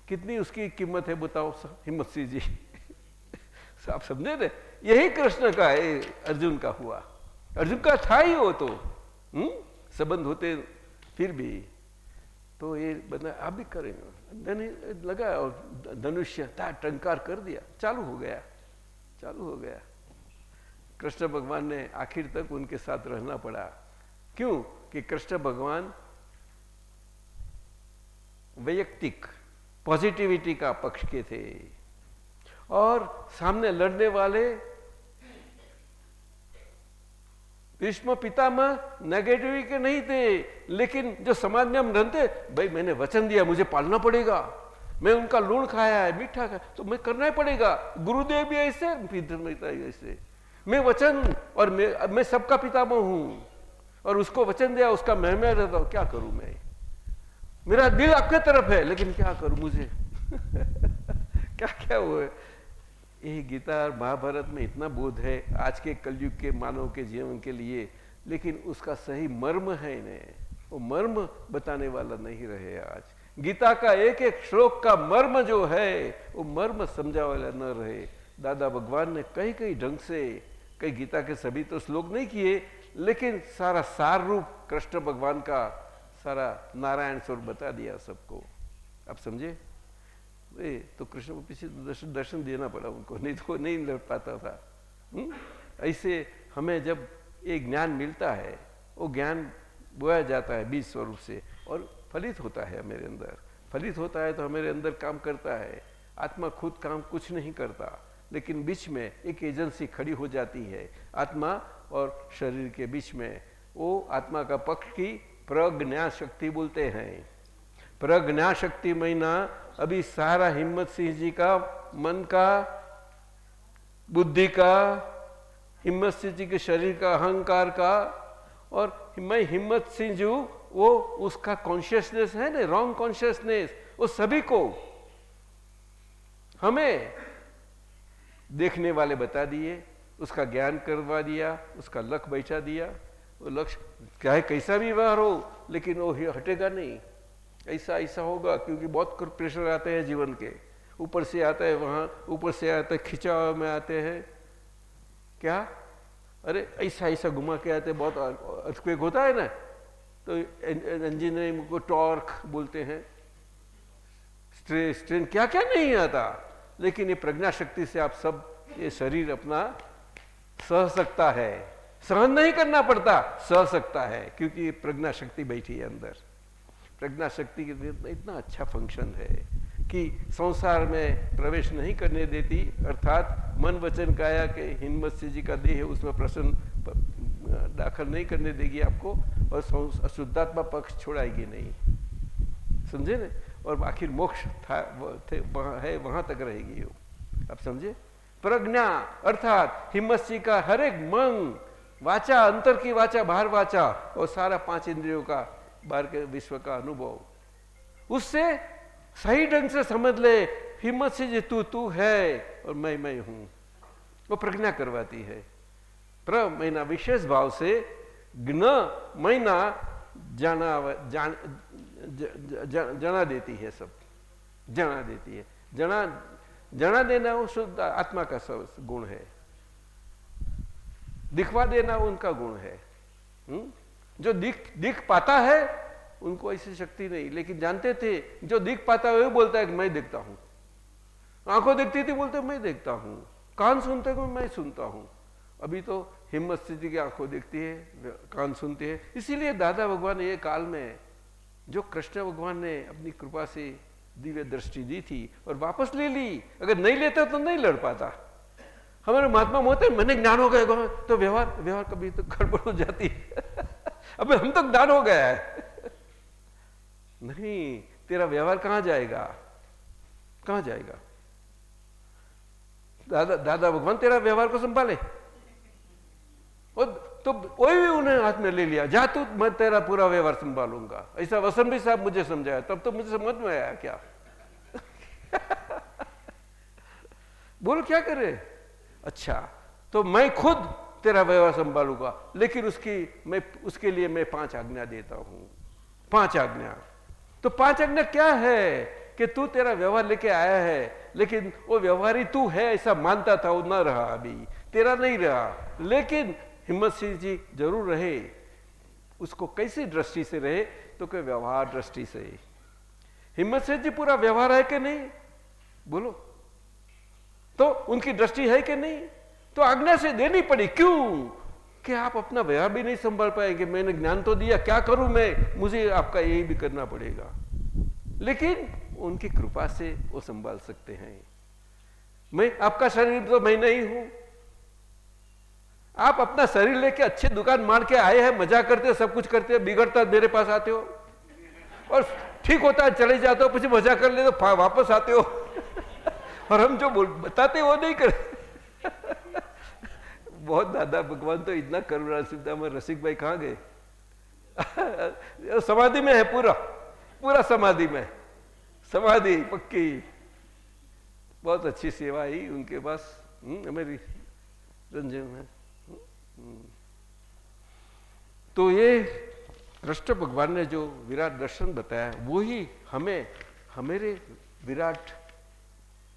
कितनी उसकी कीमत है बताओ हिम्मत सिंह जी। आप समझे थे? यही कृष्ण का है, अर्जुन का हुआ। अर्जुन का था ही वो तो। हुँ? संबंध होते फिर भी। तो ये बना, आप भी करेंगे लगा और धनुष्य था टंकार कर दिया। चालू हो गया। चालू हो गया। कृष्ण भगवान ने आखिर तक उनके साथ रहना पड़ा। क्यों? कि कृष्ण भगवान वैयक्तिक पॉजिटिविटी का पक्ष के थे। और सामने लड़ने वाले भीष्म पितामह नेगेटिव के नहीं थे, लेकिन जो समाज में हम रहते, भाई मैंने वचन दिया, मुझे पालना पड़ेगा। मैं उनका लूण खाया है, मीठा खाया तो मैं करना ही पड़ेगा। गुरुदेव भी ऐसे, पिता ऐसे। मैं वचन और मैं मैं सबका पितामह हूँ। और उसको वचन दिया, उसका मैं मैं रहता हूँ, क्या करूँ मैं? मेरा दिल आपके तरफ़ है, लेकिन क्या करूँ मुझे? क्या क्या हुआ? ये गीता और महाभारत में इतना बोध है, आज के कलयुग के मानव के जीवन के लिए, लेकिन उसका सही मर्म है इन्हें। वो मर्म बताने वाला नहीं रहे आज। गीता का एक एक श्लोक का मर्म जो है, वो मर्म समझा वाला न रहे। दादा भगवान ने कई कई ढंग से कई गीता के सभी तो श्लोक नहीं किए, लेकिन सारा सार रूप कृष्ण भगवान का सारा नारायण स्वरूप बता दिया सबको। आप समझे? ए, तो कृष्ण को पीछे दर्शन दर्शन देना पड़ा उनको नहीं तो नहीं लड़ पाता था। हुँ? ऐसे हमें जब एक ज्ञान मिलता है वो ज्ञान बोया जाता है बीज स्वरूप से और फलित होता है मेरे अंदर। फलित होता है तो हमारे अंदर काम करता है। आत्मा खुद काम कुछ नहीं करता लेकिन बीच में एक एजेंसी खड़ी हो जाती है। आत्मा और शरीर के बीच में वो आत्मा का पक्ष की प्रज्ञा शक्ति बोलते हैं। प्रज्ञा शक्ति महीना अभी सारा हिम्मत सिंह जी का, मन का, बुद्धि का, हिम्मत सिंह जी के शरीर का, अहंकार का, और मैं हिम्मत सिंह जी वो उसका कॉन्शियसनेस है ना रॉन्ग कॉन्शियसनेस वो सभी को हमें देखने वाले बता दिए, उसका ज्ञान करवा दिया, उसका लक्ष्य बैठा दिया। वो लक्ष्य, चाहे कैसा भी व्यवहार हो, लेकिन वो हटेगा नहीं। ऐसा ऐसा होगा, क्योंकि बहुत प्रेशर आते हैं जीवन के। ऊपर से आता है वहाँ, ऊपर से आता है, खिंचाव में आते हैं। क्या? अरे, ऐसा ऐसा घुमा के आते बहुत अर्थक्वेक होता है ना? तो इंजीनियरिंग को टॉर्क बोलते हैं। स्ट्रे, स्ट्रेन क्या क्या नहीं आता, लेकिन ये प्रज्ञा शक्ति से आप सब, ये शरीर अपना सह सकता है। सहन नहीं करना पड़ता। सह सकता है क्योंकि प्रज्ञा शक्ति बैठी है अंदर। प्रज्ञा शक्ति के इतना अच्छा फ़ंक्शन है कि संसार में प्रवेश नहीं करने देती अर्थात मन वचन काया के हिम्मत जी का देह उसमें प्रश्न दाखिल नहीं करने देगी आपको और अशुद्धात्मा पक्ष छोड़ाएगी नहीं। समझे ना? और आखिर मोक्ष था थे, वहाँ है वहाँ तक रहेगी वो। आप समझे? प्रज्ञा अर्थात हिम्मत जी का हर एक मन वाचा अंतर की वाचा बाहर वाचा और सारा पाँच इंद्रियों का बाहर के विश्व का अनुभव। उससे सही ढंग से समझ ले हिम्मत से जे तू तू है और मैं मैं हूँ। वो प्रज्ञा करवाती है। प्र महीना विशेष भाव से ज्ञ महीना जाना जान ज, ज, ज, जना देती है सब। जना देती है। जना जना देना वो शुद्ध आत्मा का गुण है। दिखवा देना उनका गुण है। हुँ? जो दिख दिख पाता है, उनको ऐसी शक्ति नहीं। लेकिन जानते थे, जो दिख पाता है, वो बोलता है कि मैं देखता हूँ। आँखों देखती थी, बोलते मैं देखता हूँ। कान सुनते को मैं सुनता हूँ। अभी तो हिम्मत स्थिति की आँखों देखती है कान सुनती है। इसीलिए दादा भगवान ये काल में, जो कृष्ण भगवान ने अपनी कृपा से दिव्य दृष्टि दी थी और वापस ले ली। अगर नहीं लेते तो नहीं लड़ पाता। हमारे महात्मा होते मैंने ज्ञान हो गया तो व्यवहार व्यवहार कभी तो गड़बड़ हो जाती है। अब, हम तो ज्ञान हो गया है। नहीं, तेरा व्यवहार कहाँ जाएगा? कहाँ जाएगा? दादा दादा भगवान, तेरा व्यवहार को संभाले। और तो कोई भी उन्हें हाथ में ले लिया, जा तू, मैं तेरा पूरा व्यवहार संभालूँगा। ऐसा वसंत भी साहब मुझे समझाया, तब तो मुझे समझ में आया क्या? बोल क्या करे? अच्छा तो मैं खुद तेरा व्यवहार संभालूँगा, लेकिन उसकी, मैं, उसके लिए मैं पाँच आज्ञा देता हूँ। पाँच आज्ञा। तो पाँच आज्ञा क्या है कि तू तेरा व्यवहार लेके आया है, लेकिन वो व्यवहारी तू है ऐसा मानता था, वो ना रहा अभी। तेरा नहीं रहा। लेकिन हिम्मत सिंह जी ज़रूर रहे। उसको कैसी दृष्टि से रहे? तो क्या व्यवहार दृष्टि से। हिम्मत सिंह जी पूरा व्यवहार है कि नहीं? बोलो। तो उनकी दृष्टि है कि नहीं? तो आज्ञा से देनी पड़ी, क्यों? कि आप अपना व्यवहार भी नहीं संभाल पाएँगे। मैंने ज्ञान तो दिया, क्या करूँ मैं? मुझे आपका यही भी करना पड़ेगा। लेकिन उनकी कृपा से वो संभाल सकते हैं। मैं आपका शरीर तो मैं नहीं हूँ। आप अपना शरीर लेके अच्छे दुकान मार के आए हैं मज़ा करते हो, सब कुछ करते हो, बिगड़ता मेरे पास आते हो। और ठीक होता है, चले जाते हो, कुछ मज़ा कर ले तो वापस आते हो। और हम जो बताते वो नहीं करते बहुत दादा भगवान तो इतना करुणा सुविधा में रसिक भाई कहाँ गए? समाधि में है पूरा पूरा समाधि में। समाधि पक्की। बहुत अच्छी सेवा आई उनके पास। हम्म, मेरी रंजन है। हम्म। तो ये कृष्ण भगवान ने जो विराट दर्शन बताया वो ही हमें हमेरे विराट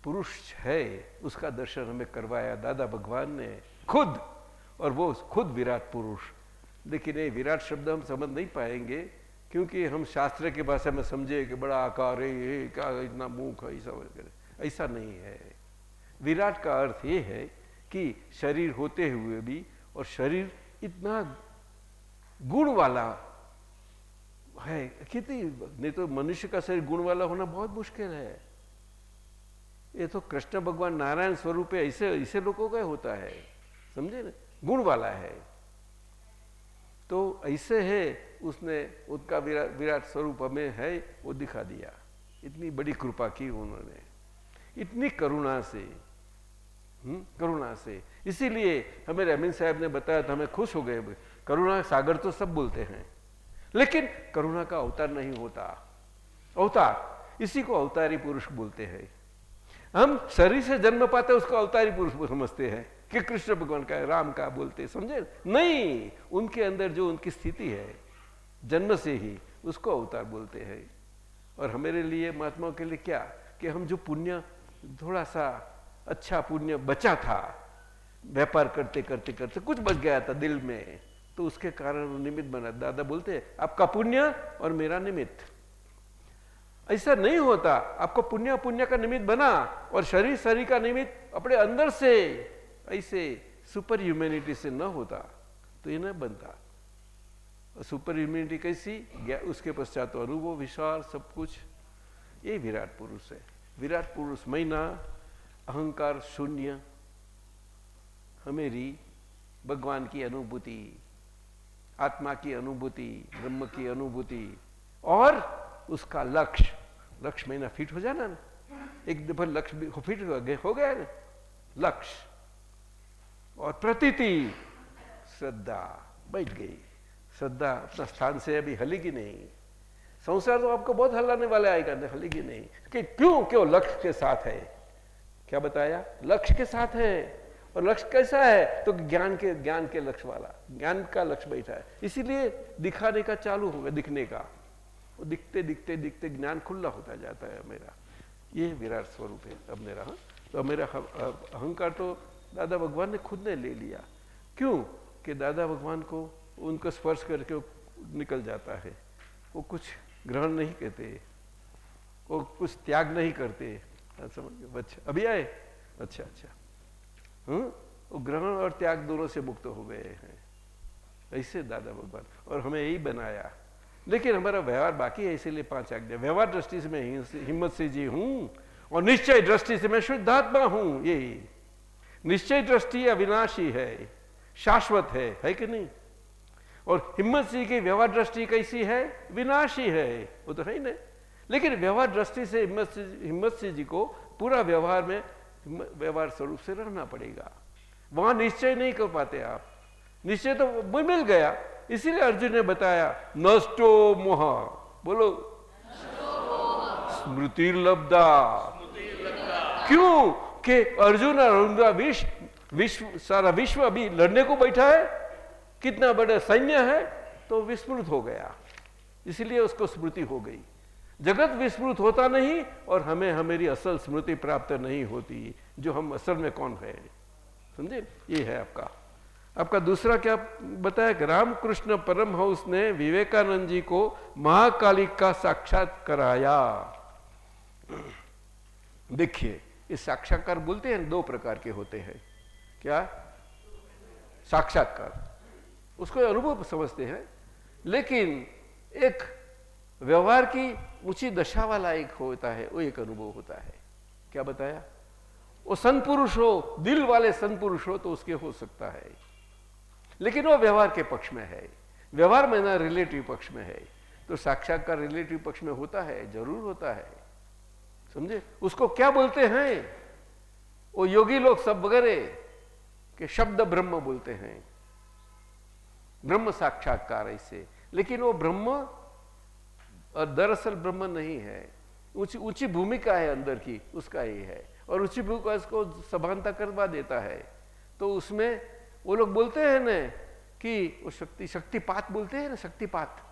पुरुष है, उसका दर्शन हमें करवाया दादा भगवान ने, खुद, और वो खुद विराट पुरुष। लेकिन ये विराट शब्द हम समझ नहीं पाएँगे, क्योंकि हम शास्त्र के भाषा में समझे कि बड़ा आकार है, ये क्या इतना मुख है ऐसा वगैरह। ऐसा नहीं है। विराट का अर्थ ये है कि शरीर होते हुए भी, और शरीर इतना गुण वाला है, कितनी, नहीं तो मनुष्य का शरीर गुण वाला होना बहुत मुश्किल है। ये तो कृष्ण भगवान नारायण स्वरूप है ऐसे ऐसे लोगों का होता है समझे ना? गुण वाला है। तो ऐसे है उसने उसका विराट विराट स्वरूप हमें है वो दिखा दिया। इतनी बड़ी कृपा की उन्होंने। इतनी करुणा से? हम्म, करुणा से। इसीलिए हमें रमीन साहब ने बताया तो हमें खुश हो गए। करुणा सागर तो सब बोलते हैं। लेकिन करुणा का अवतार नहीं होता। अवतार इसी को अवतारी पुरुष बोलते हैं। हम शरीर से जन्म पाते उसको अवतारी पुरुष समझते हैं। कि कृष्ण भगवान का राम का बोलते समझे? नहीं, उनके अंदर जो उनकी स्थिति है, जन्म से ही उसको अवतार बोलते हैं। और हमारे लिए, महात्माओं के लिए क्या? कि हम जो पुण्य, थोड़ा सा अच्छा पुण्य बचा था, व्यापार करते करते करते, कुछ बच गया था दिल में तो उसके कारण निमित्त बना। दादा बोलते आपका पुण्य और मेरा निमित्त। ऐसा नहीं होता। आपको पुण्य पुण्य का निमित्त बना और शरीर शरीर का निमित्त अपने अंदर से ऐसे सुपर ह्यूमैनिटी से न होता तो ये न बनता। और सुपर ह्यूमैनिटी कैसी? उसके पश्चात तो अनुभव विशाल सब कुछ। ये विराट पुरुष है। विराट पुरुष महीना अहंकार शून्य, हमेरी, भगवान की अनुभूति, आत्मा की अनुभूति, ब्रह्म की अनुभूति, और उसका लक्ष्य। लक्ष्य महीना फिट हो जाना ना। एक दफ़ा लक्ष्य फिट हो गए हो गया ना। लक्ष्य। और प्रतीति। श्रद्धा। बैठ गई। श्रद्धा अपना स्थान से अभी हलेगी नहीं। संसार तो आपको बहुत हल्लाने वाले आएगा हलेगी नहीं। कि क्यों? क्यों? लक्ष्य के साथ है। क्या बताया? लक्ष्य के साथ है। और लक्ष्य कैसा है? तो ज्ञान के ज्ञान के लक्ष्य वाला। ज्ञान का लक्ष्य बैठा है। इसीलिए दिखाने का चालू होगा दिखने का। वो दिखते दिखते दिखते ज्ञान खुला होता जाता है मेरा। ये विराट स्वरूप है, अब मेरा हाँ? तो मेरा अहंकार तो दादा भगवान ने खुद ने ले लिया। क्यों? कि दादा भगवान को, उनको स्पर्श करके निकल जाता है। वो कुछ ग्रहण नहीं कहते, वो कुछ त्याग नहीं करते। समझ अच्छा अभी आए? अच्छा अच्छा। हम्म वो ग्रहण और त्याग दोनों से मुक्त हो गए हैं। ऐसे दादा भगवान, और हमें यही बनाया। लेकिन हमारा व्यवहार बाकी है, इसीलिए पाँच आज्ञा। व्यवहार दृष्टि से मैं हिम्मत से जी हूँ, और निश्चय दृष्टि से मैं शुद्धात्मा हूँ, यही। निश्चय दृष्टि अविनाशी है, शाश्वत है है कि नहीं? और हिम्मत सिंह की व्यवहार दृष्टि कैसी है? विनाशी है, वो तो है ही नहीं। लेकिन व्यवहार दृष्टि से हिम्मत सिंह हिम्मत सिंह जी को पूरा व्यवहार में व्यवहार स्वरूप से रहना पड़ेगा। वहाँ निश्चय नहीं कर पाते आप। निश्चय तो मिल गया। इसीलिए अर्जुन ने बताया, नष्टो मोह। बोलो। स्मृति लब्धा क्यों? कि अर्जुन और विश्व विश्व, सारा विश्व अभी लड़ने को बैठा है। कितना बड़ा सैन्य है तो विस्मृत हो गया। इसलिए उसको स्मृति हो गई। जगत विस्मृत होता नहीं और हमें हमारी असल स्मृति प्राप्त नहीं होती, जो हम असल में कौन है। समझे? ये है आपका। आपका दूसरा क्या बताया कि रामकृष्ण परम हंस ने विवेकानंद जी को महाकालिक का साक्षात कराया। देखिए, इस साक्षात्कार बोलते हैं, दो प्रकार के होते हैं। क्या? साक्षात्कार। उसको अनुभव समझते हैं। लेकिन एक व्यवहार की ऊँची दशा वाला एक होता है, वो एक अनुभव होता है। क्या बताया? वो सन पुरुष हो, दिल वाले सन पुरुष हो तो उसके हो सकता है। लेकिन वो व्यवहार के पक्ष में है। व्यवहार में ना रिलेटिव पक्ष में है। तो साक्षात्कार रिलेटिव पक्ष में होता है, ज़रूर होता है। समझे? उसको क्या बोलते हैं? वो योगी लोग सब वगैरह के शब्द ब्रह्म बोलते हैं। ब्रह्म साक्षात्कार ऐसे लेकिन वो ब्रह्म और दरअसल ब्रह्म नहीं है। ऊँची ऊँची भूमिका है अंदर की, उसका ही है। और ऊँची भूमिका इसको सभानता करवा देता है। तो उसमें वो लोग बोलते हैं ना कि वो शक्ति शक्तिपात बोलते हैं ना शक्तिपात।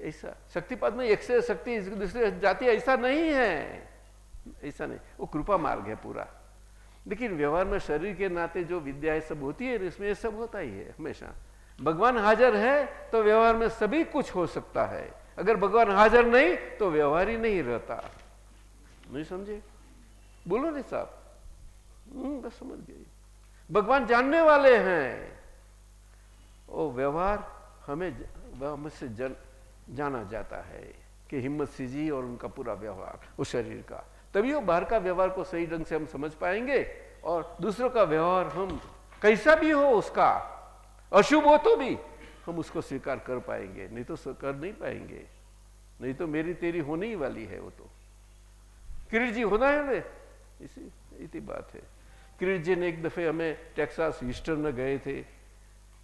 ऐसा शक्तिपात में एक से शक्ति दूसरे जाति ऐसा नहीं है। ऐसा नहीं वो कृपा मार्ग है पूरा। लेकिन व्यवहार में शरीर के नाते जो विद्या सब होती है इसमें ये सब होता ही है हमेशा। भगवान हाजिर है तो व्यवहार में सभी कुछ हो सकता है। अगर भगवान हाजिर नहीं तो व्यवहार ही नहीं रहता। नहीं समझे? बोलो नहीं साहब। हम्म, बस समझ गई भगवान जानने वाले हैं। वो व्यवहार हमें हमसे जन, जाना जाता है कि हिम्मत सिंह और उनका पूरा व्यवहार, उस शरीर का। तभी वो बाहर का व्यवहार को सही ढंग से हम समझ पाएँगे और दूसरों का व्यवहार हम कैसा भी हो उसका, अशुभ हो तो भी हम उसको स्वीकार कर पाएँगे। नहीं तो कर नहीं पाएँगे। नहीं तो मेरी तेरी होने ही वाली है वो तो। किरीट जी होना है इसी इसी बात है। किरीट जी ने एक दफे हमें टेक्सास ईस्टर्न में गए थे।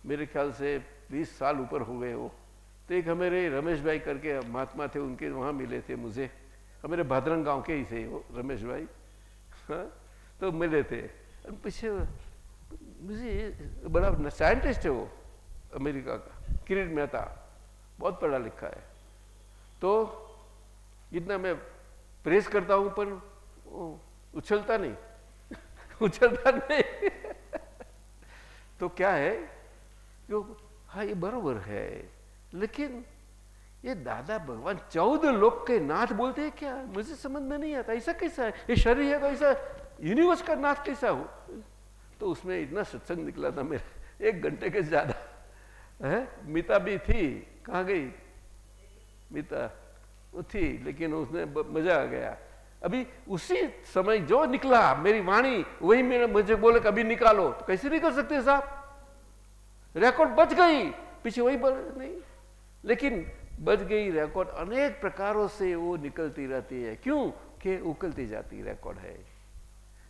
मेरे ख्याल से बीस साल ऊपर हो गए वो तो एक हमारे रमेश भाई करके महात्मा थे, उनके वहाँ मिले थे मुझे। हमारे भादरंग गाँव के ही थे वो, रमेश भाई। हाँ तो मिले थे। पीछे मुझे बड़ा साइंटिस्ट है वो, अमेरिका का, किरीट मेहता। बहुत पढ़ा लिखा है। तो इतना मैं प्रेस करता हूँ, पर उछलता नहीं। उछलता नहीं। तो क्या है? जो हाँ ये बरोबर है। लेकिन ये दादा भगवान चौदह लोग के नाथ बोलते हैं क्या? मुझे समझ में नहीं आता। ऐसा कैसा है? ये शरीर है तो ऐसा यूनिवर्स का नाथ कैसा हो? तो उसमें इतना सत्संग निकला था मेरा। एक घंटे के ज़्यादा। है? मीता भी थी। कहाँ गई? मीता, वो थी, लेकिन उसने मज़ा आ गया। अभी उसी समय जो निकला, मेरी वाणी, वही मेरे मुझे बोले कभी निकालो। तो कैसे निकल सकते साहब? रिकॉर्ड बच गई। पीछे वही बोल नहीं। लेकिन बच गई रिकॉर्ड अनेक प्रकारों से वो निकलती रहती है। क्यों? कि उकलती जाती रिकॉर्ड है।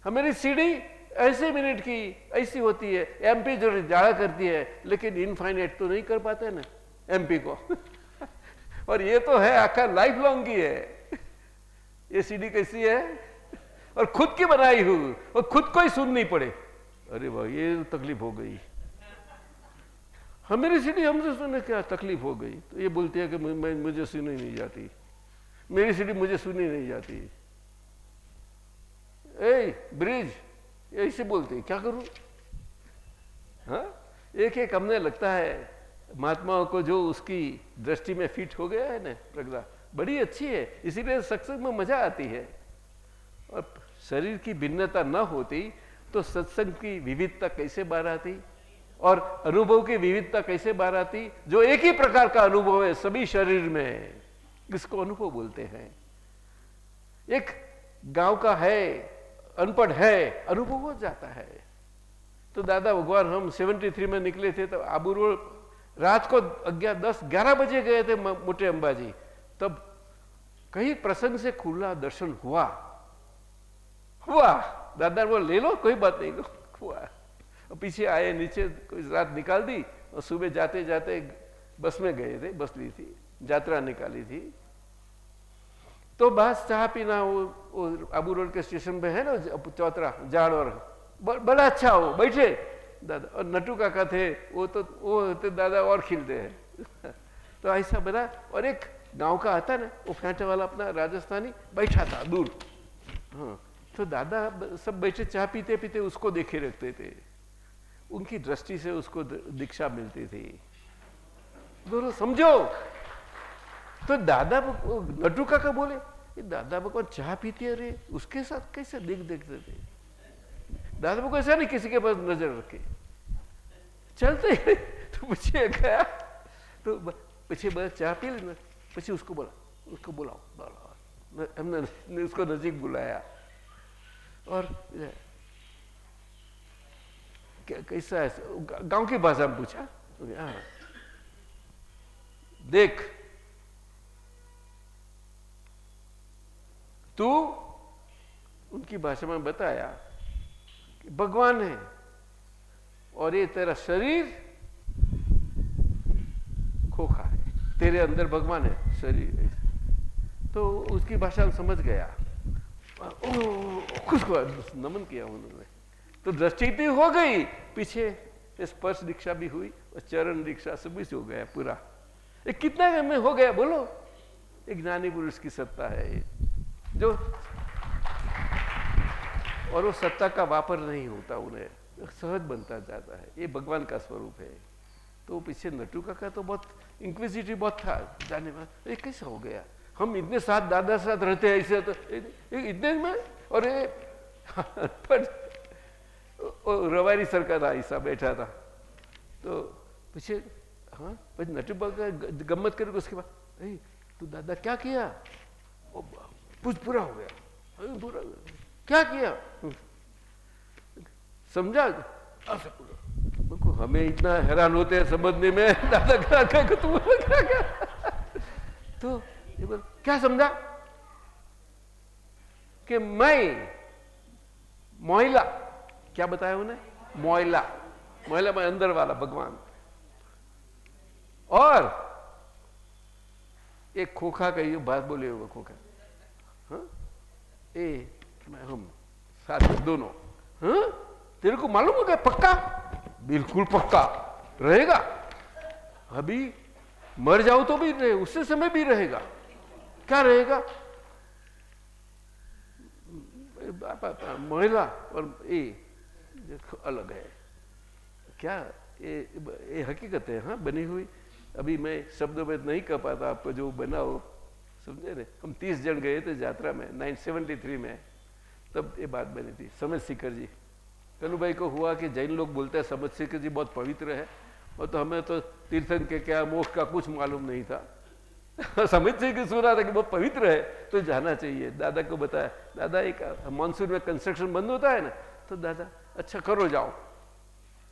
हमारी सीढ़ी ऐसे मिनट की, ऐसी होती है। एमपी जो ज़्यादा करती है, लेकिन इनफाइनेट तो नहीं कर पाते ना एमपी को। और ये तो है, आखिर लाइफ लॉन्ग की है। ये सीढ़ी कैसी है? और खुद की बनाई हुई और खुद को ही सुननी पड़े। अरे भाई ये तकलीफ़ हो गई। हमारी सीढ़ी हमसे सुनने क्या तकलीफ़ हो गई? तो ये बोलती है कि मैं मुझे सुनी नहीं जाती। मेरी सीढ़ी मुझे सुनी नहीं जाती। ए ब्रिज ऐसे बोलते क्या करूँ? हाँ एक एक हमने लगता है, महात्माओं को जो उसकी दृष्टि में फिट हो गया है ना प्रज्ञा बड़ी अच्छी है, इसीलिए सत्संग में मज़ा आती है। और शरीर की भिन्नता न होती तो सत्संग की विविधता कैसे बाहर आती? और अनुभव की विविधता कैसे बाहर आती? जो एक ही प्रकार का अनुभव है, सभी शरीर में, इसको अनुभव बोलते हैं। एक गाँव का है, अनपढ़ है, अनुभव हो जाता है। तो दादा भगवान, हम 73 में निकले थे तो आबू रोड, रात को दस, ग्यारह बजे गए थे मोटे अंबाजी। तब कहीं प्रसंग से खुला दर्शन हुआ। हुआ। दादा वो ले लो कोई बात नहीं। हुआ। पीछे आए नीचे रात निकाल दी और सुबह जाते जाते बस में गए थे बस ली थी यात्रा निकाली थी। तो बस चाह पीना वो, वो अबू रोड के स्टेशन पे है ना चौतरा जाड़ और बड़ा अच्छा हो बैठे। दादा और नटू काका थे वो तो वो तो दादा और खिलते हैं। तो ऐसा बना और एक गाँव का आता ना, वो फेंटे वाला अपना राजस्थानी, बैठा था, दूर। हाँ तो दादा सब बैठे चाह पीते पीते उसको देखे रखते थे। उनकी दृष्टि से उसको दीक्षा मिलती थी। दोनों समझो। तो दादा नटू काका बोले दादा भगवान चाह पीते अरे उसके साथ कैसे देख देखते थे? दादा भगवान ऐसा नहीं किसी के पास नज़र रखे। चलते तो पीछे गया। तो पीछे बस चाह पी लेना। पीछे उसको बोला, उसको बुलाओ। बोला, हमने उसको नजीक बुलाया। और कैसा है? गाँव की भाषा में पूछा। हाँ। देख तो उनकी भाषा में बताया कि भगवान है और ये तेरा शरीर खोखा है तेरे अंदर भगवान है, शरीर तो उसकी भाषा में समझ गया। खुश को नमन किया उन्होंने। तो दृष्टि भी हो गई, पीछे स्पर्श दीक्षा भी हुई, और चरण दीक्षा सब भी हो गया पूरा। ये कितना में हो गया, बोलो। एक ज्ञानी पुरुष की सत्ता है ये। जो और वो सत्ता का वापर नहीं होता उन्हें। सहज बनता जाता है। ये भगवान का स्वरूप है। तो पीछे नटू का तो बहुत इंक्विजिटिव बहुत था, जाने में। ये कैसे हो गया? हम इतने साथ दादा साथ रहते हैं, ऐसे तो इतने में? और ये, पर रवारी था, ऐसा बैठा था। तो पीछे हाँ भाई नटू का गम्मत करोगे उसके बाद। अरे, तू दादा क्या किया? कुछ पूरा हो गया। पूरा क्या किया? समझा? हमें इतना हैरान होते हैं समझने में। दादा क्या क्या तुम क्या क्या तो क्या समझा? कि मैं, मोइला, क्या बताया उन्हें? मोइला मोइला मैं अंदर वाला, भगवान। और एक खोखा का ये बात बोले हुआ खोखा। हाँ? मैं हम साथ दोनों। हाँ? तेरे को मालूम होगा, पक्का? बिल्कुल पक्का। रहेगा। अभी मर जाओ तो भी रहे, उससे समय भी रहेगा। क्या रहेगा? महिला और ए अलग है। क्या ये ये हकीकत है हाँ बनी हुई? अभी मैं शब्दों में नहीं कह पाता आपको जो बनाओ समझे ना हम तीस जन गए थे यात्रा में 973 में। तब ये बात बनी थी। समझ शिखर जी। कनु भाई को हुआ कि जैन लोग बोलते हैं, समझ शिखर जी बहुत पवित्र है। और तो हमें तो तीर्थन के क्या मोक्ष का कुछ मालूम नहीं था। समझ से कि सुना था कि बहुत पवित्र है तो जाना चाहिए। दादा को बताया, दादा, एक मानसून में कंस्ट्रक्शन बंद होता है ना? तो दादा अच्छा करो जाओ।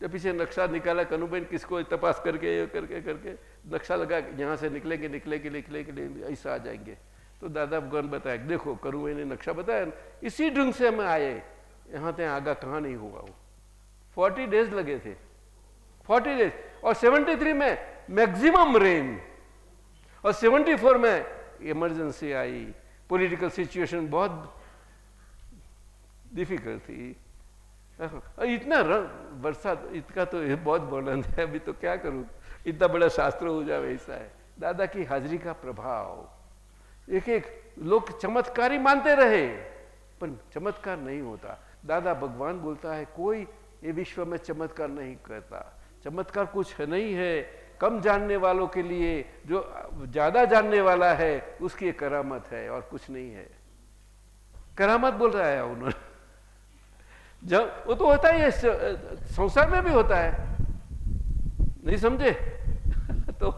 जब पीछे नक्शा निकाला, कनुबेन किसको तपास करके करके करके, नक्शा लगा यहाँ से निकलेंगे निकलेंगे निकलेंगे ऐसा आ जाएँगे। तो दादा भगवान बताया, देखो करुए ने नक्शा बताया इसी ढंग से हम आए यहाँ तक आगा कहाँ नहीं हुआ वो। फोर्टी डेज़ लगे थे। Forty days. और सेवेंटी थ्री में मैक्सिमम रेन। और 74 में इमरजेंसी आई। पॉलिटिकल सिचुएशन बहुत डिफ़िकल्ट थी। इतना बरसात इसका तो बहुत वर्णन है अभी तो क्या करूँ? इतना बड़ा शास्त्र हो जाए ऐसा है। दादा की हाजिरी का प्रभाव। एक एक लोग चमत्कारी मानते रहे, पर चमत्कार नहीं होता। दादा, भगवान बोलता है, कोई ये विश्व में चमत्कार नहीं करता। चमत्कार कुछ है नहीं है। कम जानने वालों के लिए, जो ज़्यादा जानने वाला है, उसकी करामत है और कुछ नहीं है। करामत बोल रहा है उन्होंने। जब वो तो होता ही है संसार में भी होता है। नहीं समझे? तो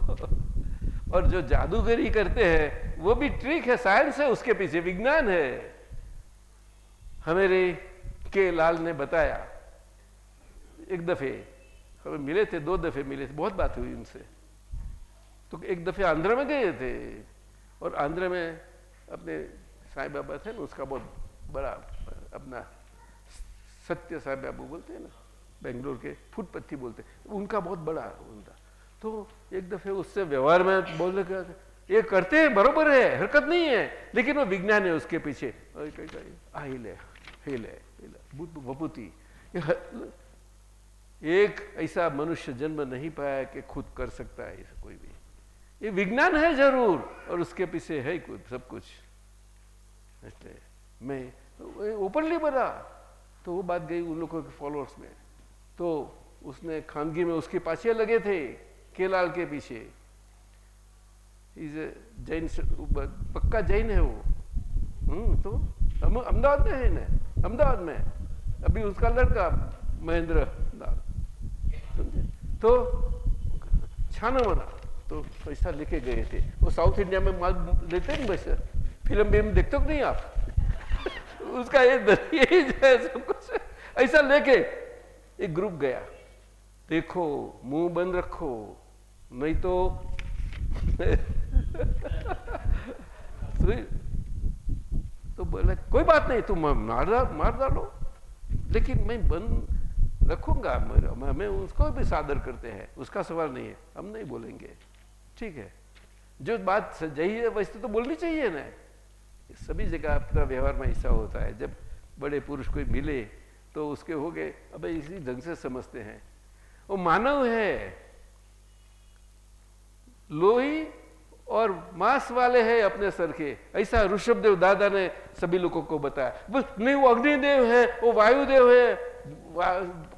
और जो जादूगरी करते हैं, वो भी ट्रिक है, साइंस है, उसके पीछे विज्ञान है। हमेरे के लाल ने बताया, एक दफे, हमें मिले थे, दो दफे मिले थे, बहुत बात हुई उनसे। तो एक दफे आंध्र में गए थे, और आंध्र में अपने साईं बाबा थे ना, उसका बहुत बड़ा, अपना सत्य साईं बाबू बोलते हैं ना, बेंगलोर के फुटपत्ती बोलते हैं, उनका बहुत बड़ा उनका। तो एक दफे उससे व्यवहार में बोलने का, ये करते हैं, बरोबर है, हरकत नहीं है, लेकिन वो विज्ञान है उसके पीछे। हिल है हिल भपूति एक ऐसा मनुष्य जन्म नहीं पाया कि खुद कर सकता है कोई भी। ये विज्ञान है ज़रूर, और उसके पीछे है कुछ, सब कुछ। इसलिए मैं ओपनली बना। तो वो बात गई उन लोगों के फॉलोअर्स में। तो उसने खानगी में उसके पाछे लगे थे, केलाल के पीछे। जैन पक्का जैन है वो। हम्म अहमदाबाद में है अहमदाबाद में। अभी उसका लड़का, महेंद्र दास तो छाना बना तो पैसा लेके गए थे। वो साउथ इंडिया में माल लेते हैं वैसे फ़िल्म भी देखते हो नहीं आप? उसका ये यही सब कुछ ऐसा लेके एक ग्रुप गया। देखो, मुँह बंद रखो, नहीं तो बोले कोई बात नहीं, तुम मार मार डालो। लेकिन मैं बंद रखूँगा हमें उसको भी सादर करते हैं, उसका सवाल नहीं है, हम नहीं बोलेंगे। ठीक है, जो बात सही है, वैसे तो बोलनी चाहिए ना। सभी जगह अपना व्यवहार में ऐसा होता है, जब बड़े पुरुष कोई मिले तो उसके हो गए, अब इसी ढंग से समझते हैं। वो मानव है। लोही और मांस वाले हैं अपने सर के। ऐसा ऋषभदेव दादा ने सभी लोगों को बताया। बस नहीं वो अग्निदेव है वो वायुदेव है। वा,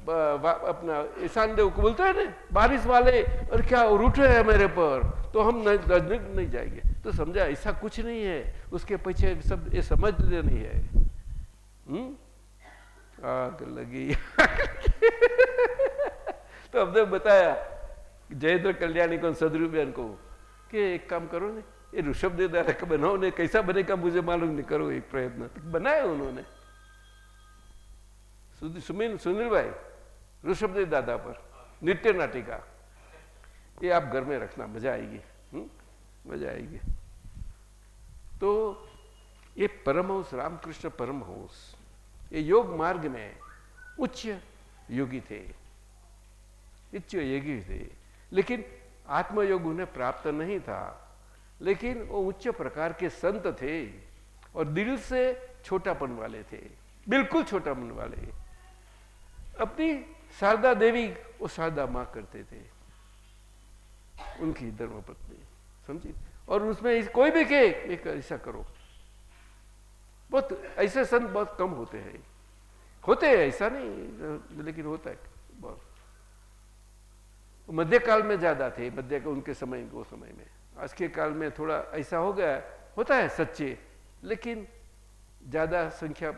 वा, वा, अपना ईशान देव को बोलते हैं ना बारिश वाले और क्या रूठे हैं मेरे पर? तो हम नज़दीक नहीं जाएँगे। तो समझा ऐसा कुछ नहीं है। उसके पीछे सब ये समझ नहीं है। हुँ? आग लगी तो हमने बताया जयेंद्र कल्याणी को सदरू बहन को। कि एक काम करो ने, ये ऋषभ दादा बनाओ ने, कैसा बनेगा मुझे मालूम नहीं करो, एक प्रयत्न। बनाया उन्होंने। सुनील सुनील भाई, ऋषभ दादा पर, नृत्य नाटिका। ये आप घर में रखना, मज़ा आएगी हुँ? मज़ा आएगी। तो ये परमहंस रामकृष्ण परमहंस ये योग मार्ग में उच्च योगी थे। उच्च योगी थे। लेकिन आत्मयोग उन्हें प्राप्त नहीं था। लेकिन वो उच्च प्रकार के संत थे और दिल से छोटापन वाले थे, बिल्कुल छोटापन वाले। अपनी शारदा देवी वो शारदा माँ करते थे, उनकी धर्म पत्नी समझी? और उसमें कोई भी के एक ऐसा करो। बहुत, ऐसे संत बहुत कम होते हैं। होते हैं, ऐसा नहीं, लेकिन होता है। मध्य काल में ज़्यादा थे, मध्य, उनके समय, वो समय में। आज के काल में थोड़ा ऐसा हो गया, होता है सच्चे, लेकिन ज़्यादा संख्या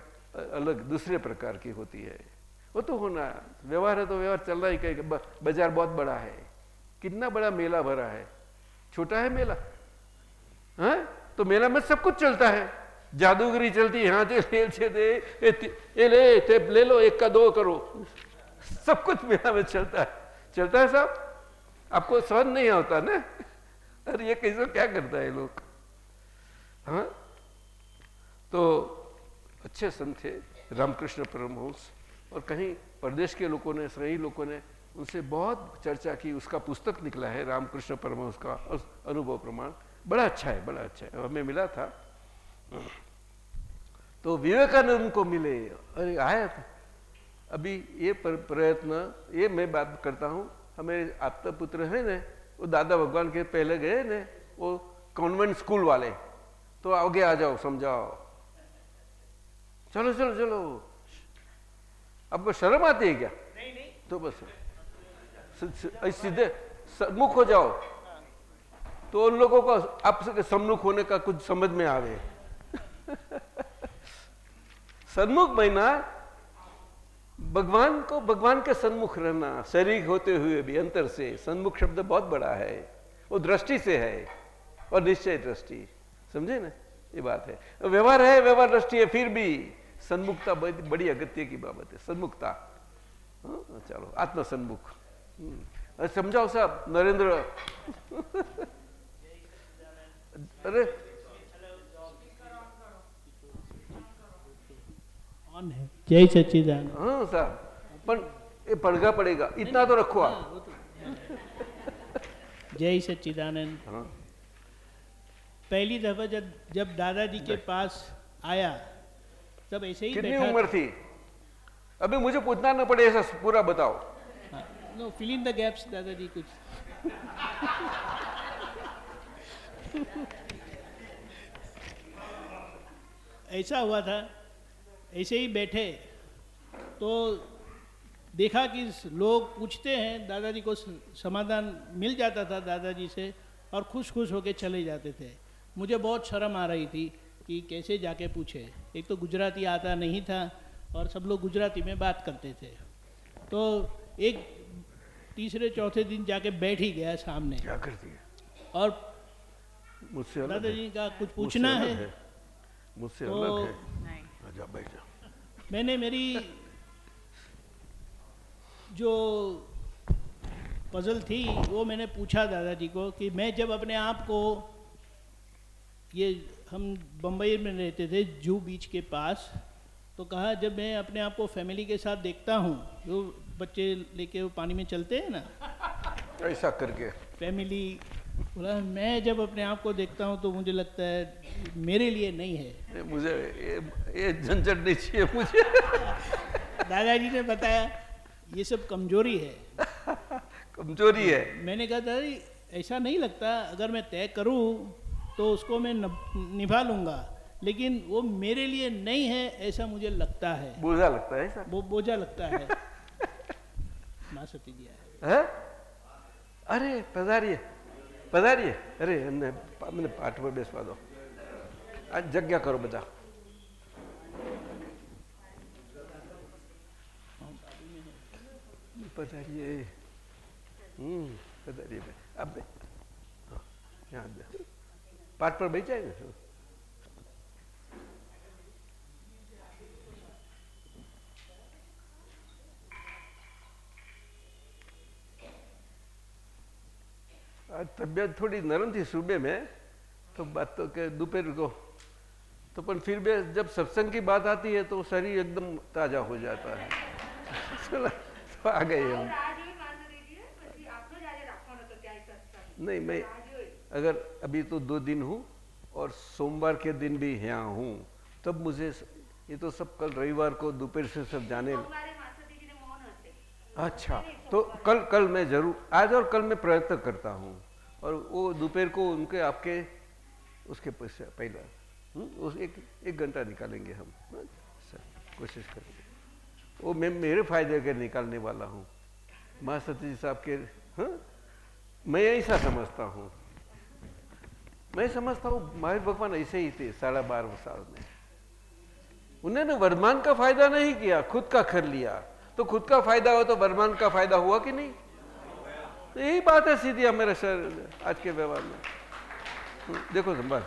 अलग, दूसरे प्रकार की होती है। वो तो होना, व्यवहार है तो व्यवहार चल रहा ही, कहीं बाज़ार बहुत बड़ा है, कितना बड़ा मेला भरा है। छोटा है मेला? है? तो मेला में सब कुछ चलता है। जादूगरी चलती यहाँ से ले ले ले लो, एक का दो करो। सब कुछ मेला में चलता है। चलता है साहब आपको सहन नहीं होता ना। अरे ये कैसे, क्या करता है लोग? हाँ? तो अच्छे संत थे, रामकृष्ण परमहंस, और कहीं प्रदेश के लोगों ने, सही लोगों ने उनसे बहुत चर्चा की, उसका पुस्तक निकला है, रामकृष्ण परमहंस का अनुभव प्रमाण। बड़ा अच्छा है, बड़ा अच्छा है, हमें मिला था। तो विवेकानंद को मिले, अरे आया था। अभी ये प्रयत्न, ये मैं बात करता हूँ हमारे आपका पुत्र है ना वो दादा भगवान के पहले गए ना वो कॉन्वेंट स्कूल वाले। तो आगे आ जाओ समझाओ। चलो चलो चलो। आपको शर्म आती है क्या? नहीं नहीं। तो बस सीधे सम्मुख हो जाओ। तो उन लोगों को आपसे सम्मुख होने का कुछ समझ में आवे सन्मुख महीना भगवान को भगवान के सन्मुख रहना शरीर होते हुए भी अंतर से सन्मुख शब्द बहुत बड़ा है। वो दृष्टि से है और निश्चय दृष्टि। समझे ना? ये बात है। व्यवहार है व्यवहार दृष्टि है फिर भी सन्मुखता बड़ी अगत्य की बाबत है। सन्मुखता। हाँ, चलो आत्म सन्मुख हम्म, समझाओ साहब नरेंद्र। अरे। ऑन है। जय हाँ। ये पड़गा पड़ेगा। इतना तो रखो आप। हाँ, जय सच्चिदानंद हाँ। पहली दफ़ा जब जब दादाजी के पास आया तब ऐसे ही कितनी उम्र थी? अभी मुझे पूछना ना पड़े ऐसा पूरा बताओ। No fill in the gaps दादाजी कुछ। ऐसा हुआ था ऐसे ही बैठे। तो देखा कि लोग पूछते हैं दादाजी को समाधान मिल जाता था दादाजी से और खुश खुश होके चले जाते थे। मुझे बहुत शर्म आ रही थी कि कैसे जाके पूछे। एक तो गुजराती आता नहीं था और सब लोग गुजराती में बात करते थे। तो एक तीसरे चौथे दिन जाके बैठ ही गया सामने। क्या कर दिया? और मुझसे दादाजी का कुछ पूछना है, है। मुझसे तो अलग है। जा बैठ मैंने मेरी जो पजल थी वो मैंने पूछा दादाजी को कि मैं जब अपने आप को ये हम बम्बई में रहते थे जू बीच के पास तो कहा जब मैं अपने आप को फैमिली के साथ देखता हूँ जो बच्चे लेके वो पानी में चलते हैं ना ऐसा करके। फैमिली बोला मैं जब अपने आप को देखता हूँ तो मुझे लगता है मेरे लिए नहीं है। मुझे ये झंझट नहीं चाहिए मुझे। दादाजी ने बताया ये सब कमज़ोरी है। कमज़ोरी है। मैंने कहा दादाजी ऐसा नहीं लगता। अगर मैं तय करूँ तो उसको मैं निभा लूँगा। लेकिन वो मेरे लिए नहीं है ऐसा मुझे लगता है। बोझा लगता है ऐसा? वो बोझा लगता है। ना सती दिया है, है? अरे पधारिए। પધારીએ? અરે, એમને અમને પર બેસવા દો. આ જગ્યા કરો બધા. પધારીએ. હમ, પધારીએ. આપણે પાઠ પર બેસાય ને? आज तबीयत थोड़ी नरम थी सुबह में तो बात तो के दोपहर को। तो पर फिर भी जब सत्संग की बात आती है तो शरीर एकदम ताज़ा हो जाता है। चलो, तो आ गए हम। नहीं मैं अगर अभी तो दो दिन हूँ और सोमवार के दिन भी यहाँ हूँ तब मुझे ये तो सब कल रविवार को दोपहर से सब जाने अच्छा तो कल कल मैं ज़रूर आज और कल मैं प्रयत्न करता हूँ। और वो दोपहर को उनके आपके उसके पहला हम्म, उस एक एक घंटा निकालेंगे हम। सर कोशिश करेंगे। वो मैं मेरे फ़ायदे के निकालने वाला हूँ। माँ सती साहब के हाँ मैं ऐसा समझता हूँ। मैं समझता हूँ महावीर भगवान ऐसे ही थे साढ़े बारह साल में। उन्होंने वर्धमान का फ़ायदा नहीं किया खुद का कर लिया। तो खुद का फ़ायदा हो तो वर्तमान का फ़ायदा हुआ कि नहीं? तो यही बात है सीधी हमारे सर आज के व्यवहार में। हम्म, देखो संभाल।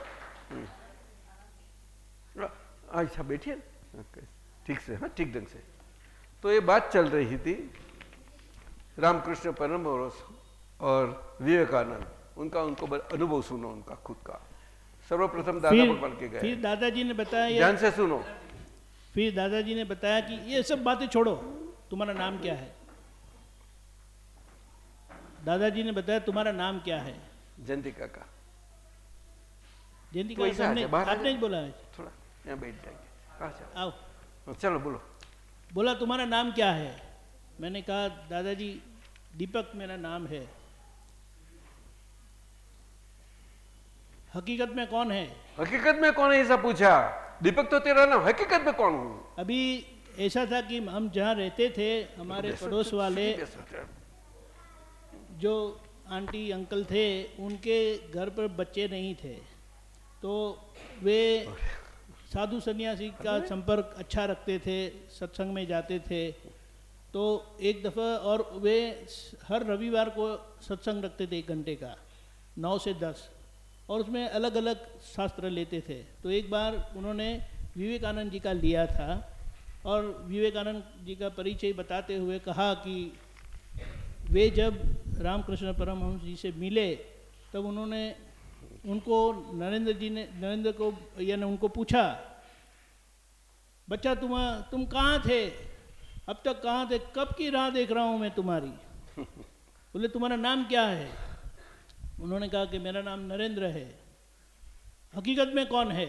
हम्म। अच्छा बैठिए। ठीक से हाँ ठीक ढंग से। तो ये बात चल रही थी रामकृष्ण परम और विवेकानंद। उनका उनको अनुभव सुनो उनका खुद का। सर्वप्रथम दादा फिर भगवान के फिर गए दादाजी ने बताया ध्यान से सुनो। फिर दादाजी ने बताया कि ये सब बातें छोड़ो। तुम्हारा नाम क्या है? दादाजी ने बताया तुम्हारा नाम क्या है? जयंती काका जयंती तो का ऐसा आ हमने जा, बाहर आ आपने ही बोला है। थोड़ा यहाँ बैठ जाएँगे। आओ। चलो बोलो। बोला तुम्हारा नाम क्या है? मैंने कहा दादाजी दीपक मेरा नाम है। हकीकत में कौन है? हकीकत में कौन है ऐसा पूछा? दीपक तो तेरा नाम हकीकत में कौन हूँ? अभी ऐसा था कि हम जहाँ रहते थे हमारे पड़ोस वाले जो आंटी अंकल थे उनके घर पर बच्चे नहीं थे। तो वे साधु सन्यासी का संपर्क अच्छा रखते थे सत्संग में जाते थे। तो एक दफ़ा और वे हर रविवार को सत्संग रखते थे एक घंटे का नौ से दस। और उसमें अलग अलग शास्त्र लेते थे। तो एक बार उन्होंने विवेकानंद जी का लिया था और विवेकानंद जी का परिचय बताते हुए कहा कि वे जब रामकृष्ण परमहंस जी से मिले, तब उन्होंने उनको नरेंद्र जी ने, नरेंद्र को या यानी उनको पूछा, बच्चा, तुम तुम कहाँ थे? अब तक कहाँ थे? कब की राह देख रहा हूँ मैं तुम्हारी? बोले, तुम्हारा नाम क्या है? उन्होंने कहा कि, मेरा नाम नरेंद्र है। हकीकत में कौन है?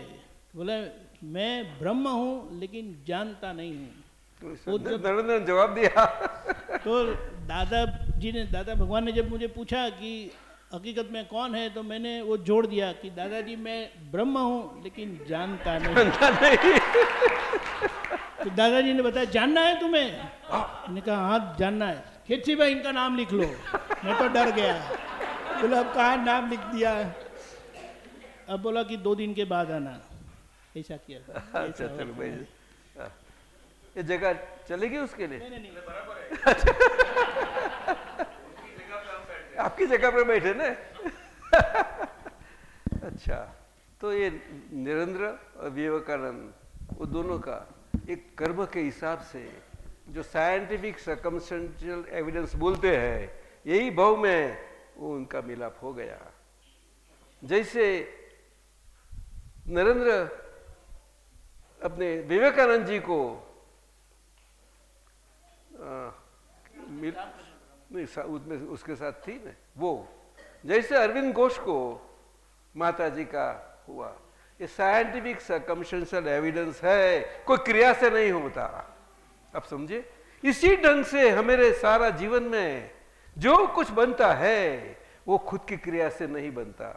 बोले मैं ब्रह्म हूँ लेकिन जानता नहीं हूँ। जब- नरेंद्र ने जवाब दिया। तो दादा जी ने दादा भगवान ने जब मुझे पूछा कि हकीकत में कौन है तो मैंने वो जोड़ दिया कि दादाजी मैं ब्रह्म हूँ लेकिन जानता नहीं। नहीं। तो दादाजी ने बताया जानना है तुम्हें? मैंने कहा हाँ जानना है। खिच्ची भाई इनका नाम लिख लो। मैं तो डर गया। बोला अब कहा नाम लिख दिया? अब बोला कि दो दिन के बाद आना। ऐसा किया अच्छा चलो भाई हाँ। ये जगह चलेगी उसके लिए? नहीं, नहीं, नहीं। आपकी जगह पर बैठे ना? अच्छा तो ये नरेंद्र और विवेकानंद वो दोनों का एक कर्म के हिसाब से जो साइंटिफिक सर्कमस्टेंशियल एविडेंस बोलते हैं यही भाव में वो उनका मिलाप हो गया। जैसे नरेंद्र अपने विवेकानंद जी को उसमें उसके साथ थी ना वो, जैसे अरविंद घोष को माता जी का हुआ। ये साइंटिफिक सर्कमस्टेंशियल एविडेंस है, कोई क्रिया से नहीं होता। आप समझे इसी ढंग से हमारे सारा जीवन में जो कुछ बनता है, वो खुद की क्रिया से नहीं बनता।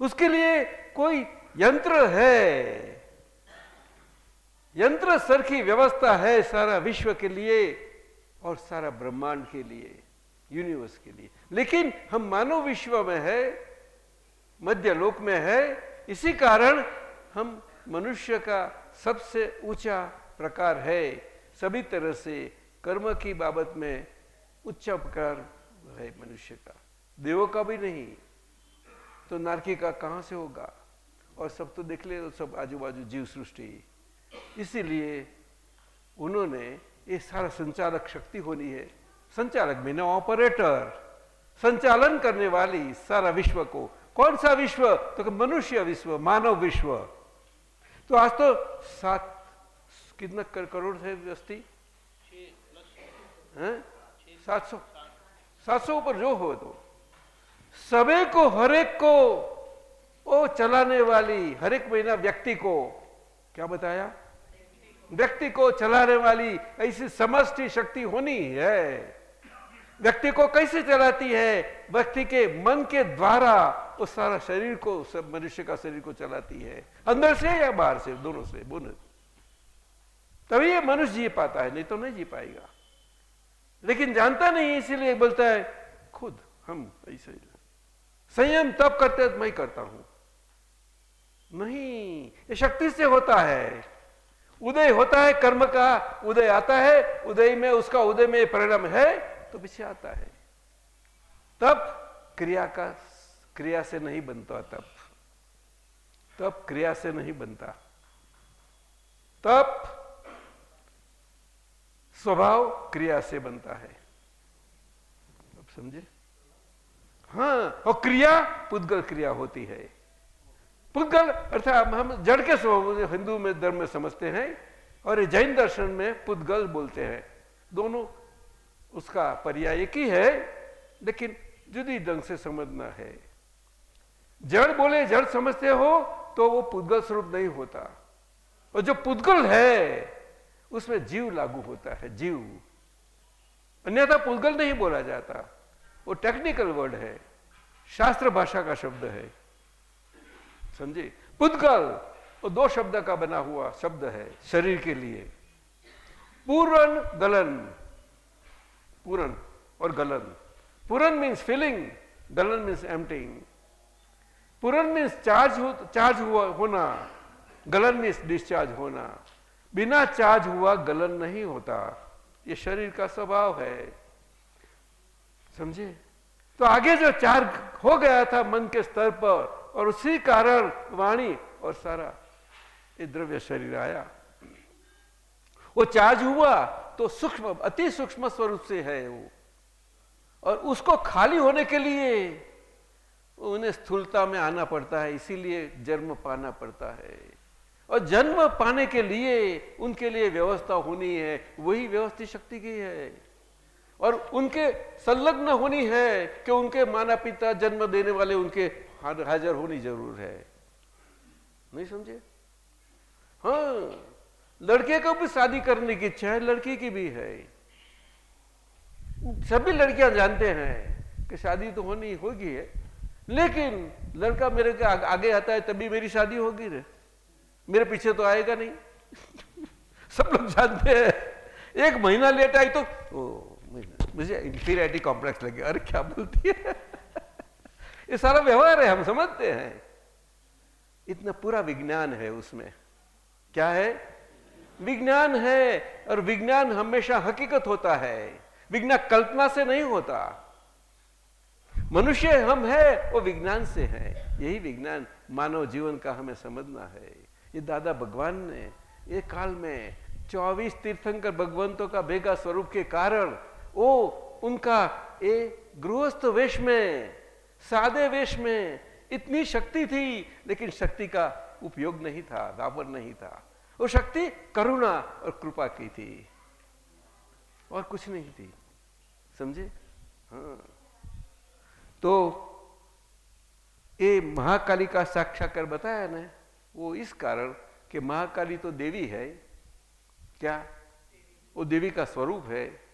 उसके लिए कोई यंत्र है यंत्र सर की व्यवस्था है सारा विश्व के लिए और सारा ब्रह्मांड के लिए यूनिवर्स के लिए। लेकिन हम मानव विश्व में है, मध्य लोक में है, इसी कारण हम मनुष्य का सबसे ऊँचा प्रकार है। सभी तरह से कर्म की बाबत में उच्च प्रकार है मनुष्य का। देवों का भी नहीं तो नारकी का कहाँ से होगा? और सब तो देख ले, सब आजू बाजू जीव सृष्टि। इसीलिए उन्होंने ये सारा संचालक शक्ति होनी है। संचालक मीना ऑपरेटर संचालन करने वाली सारा विश्व को। कौन सा विश्व? तो मनुष्य विश्व मानव विश्व। तो आज तो सात कितना कर, करोड़ थे व्यस्ती सात सौ सात सौ ऊपर जो हो तो। सबे को हरेक को ओ चलाने वाली हरेक महीना व्यक्ति को। क्या बताया? व्यक्ति को चलाने वाली ऐसी समष्टि शक्ति होनी है। व्यक्ति को कैसे चलाती है? व्यक्ति के मन के द्वारा उस सारा शरीर को, सब मनुष्य का शरीर को चलाती है। अंदर से या बाहर से? दोनों से, बोल। तभी ये मनुष्य जी पाता है, नहीं तो नहीं जी पाएगा। लेकिन जानता नहीं, इसीलिए बोलता है, खुद हम ऐसे संयम तब करते मैं करता हूँ। नहीं, ये शक्ति से होता है। उदय होता है, कर्म का उदय आता है, उदय में उसका उदय में परिणाम है तो पीछे आता है। तब क्रिया का क्रिया से नहीं बनता तब तब क्रिया से नहीं बनता। तब स्वभाव क्रिया से बनता है। अब समझे? हाँ और क्रिया, पुद्गल क्रिया होती है। पुद्गल अर्थात हम जड़ के हिंदू में धर्म में समझते हैं और जैन दर्शन में पुद्गल बोलते हैं। दोनों उसका पर्याय एक ही है, लेकिन जुदी ढंग से समझना है। जड़ बोले, जड़ समझते हो तो वो पुद्गल स्वरूप नहीं होता। और जो पुद्गल है, उसमें जीव लागू होता है, जीव। अन्यथा पुद्गल नहीं बोला जाता। वो टेक्निकल वर्ड है। शास्त्र भाषा का शब्द है। समझे? पुद्गल, वो दो शब्द का बना हुआ शब्द है, शरीर के लिए। पूरन, गलन। पूरन और गलन। पूरन मीन्स फिलिंग गलन मीन्स एम्पटिंग पूरन मीन्स चार्ज हो चार्ज हुआ, होना। गलन मीन्स डिस्चार्ज होना। बिना चार्ज हुआ गलन नहीं होता। ये शरीर का स्वभाव है। समझे? तो आगे जो चार्ज हो गया था मन के स्तर पर और उसी कारण वाणी और सारा ये द्रव्य शरीर आया। वो चार्ज हुआ तो सूक्ष्म, अति सूक्ष्म स्वरूप से है वो। और उसको खाली होने के लिए उन्हें स्थूलता में आना पड़ता है, इसीलिए जन्म पाना पड़ता है। और जन्म पाने के लिए उनके लिए व्यवस्था होनी है, वही व्यवस्थित शक्ति की है। और उनके संलग्न होनी है कि उनके माता पिता जन्म देने वाले, उनके हाजिर होनी ज़रूर है। नहीं समझे? हाँ लड़के को भी शादी करने की इच्छा है, लड़की की भी है। सभी लड़कियाँ जानते हैं कि शादी तो होनी होगी है, लेकिन लड़का मेरे के आगे आता है तभी मेरी शादी होगी रे। मेरे पीछे तो आएगा नहीं। सब लोग जानते हैं। एक महीना लेट आई तो ओ मुझे इंफीरियरिटी कॉम्प्लेक्स लगे, अरे क्या बोलती है? ये सारा व्यवहार है, हम समझते हैं। इतना पूरा विज्ञान है उसमें। क्या है? विज्ञान है, और विज्ञान हमेशा हकीकत होता है। विज्ञान कल्पना से नहीं होता। मनुष्य हम है, वो विज्ञान से है। यही विज्ञान मानव जीवन का हमें समझना है। ये दादा भगवान ने एक काल में चौबीस तीर्थंकर भगवंतों का बेगा स्वरूप के कारण, वो उनका एक गृहस्थ वेश में सादे वेश में इतनी शक्ति थी, लेकिन शक्ति का उपयोग नहीं था दावर नहीं था। वो शक्ति करुणा और कृपा की थी। और कुछ नहीं थी। समझे? हाँ। तो ये महाकाली का साक्षात्कार बताया ना, वो इस कारण कि महाकाली तो देवी है। क्या? वो देवी का स्वरूप है।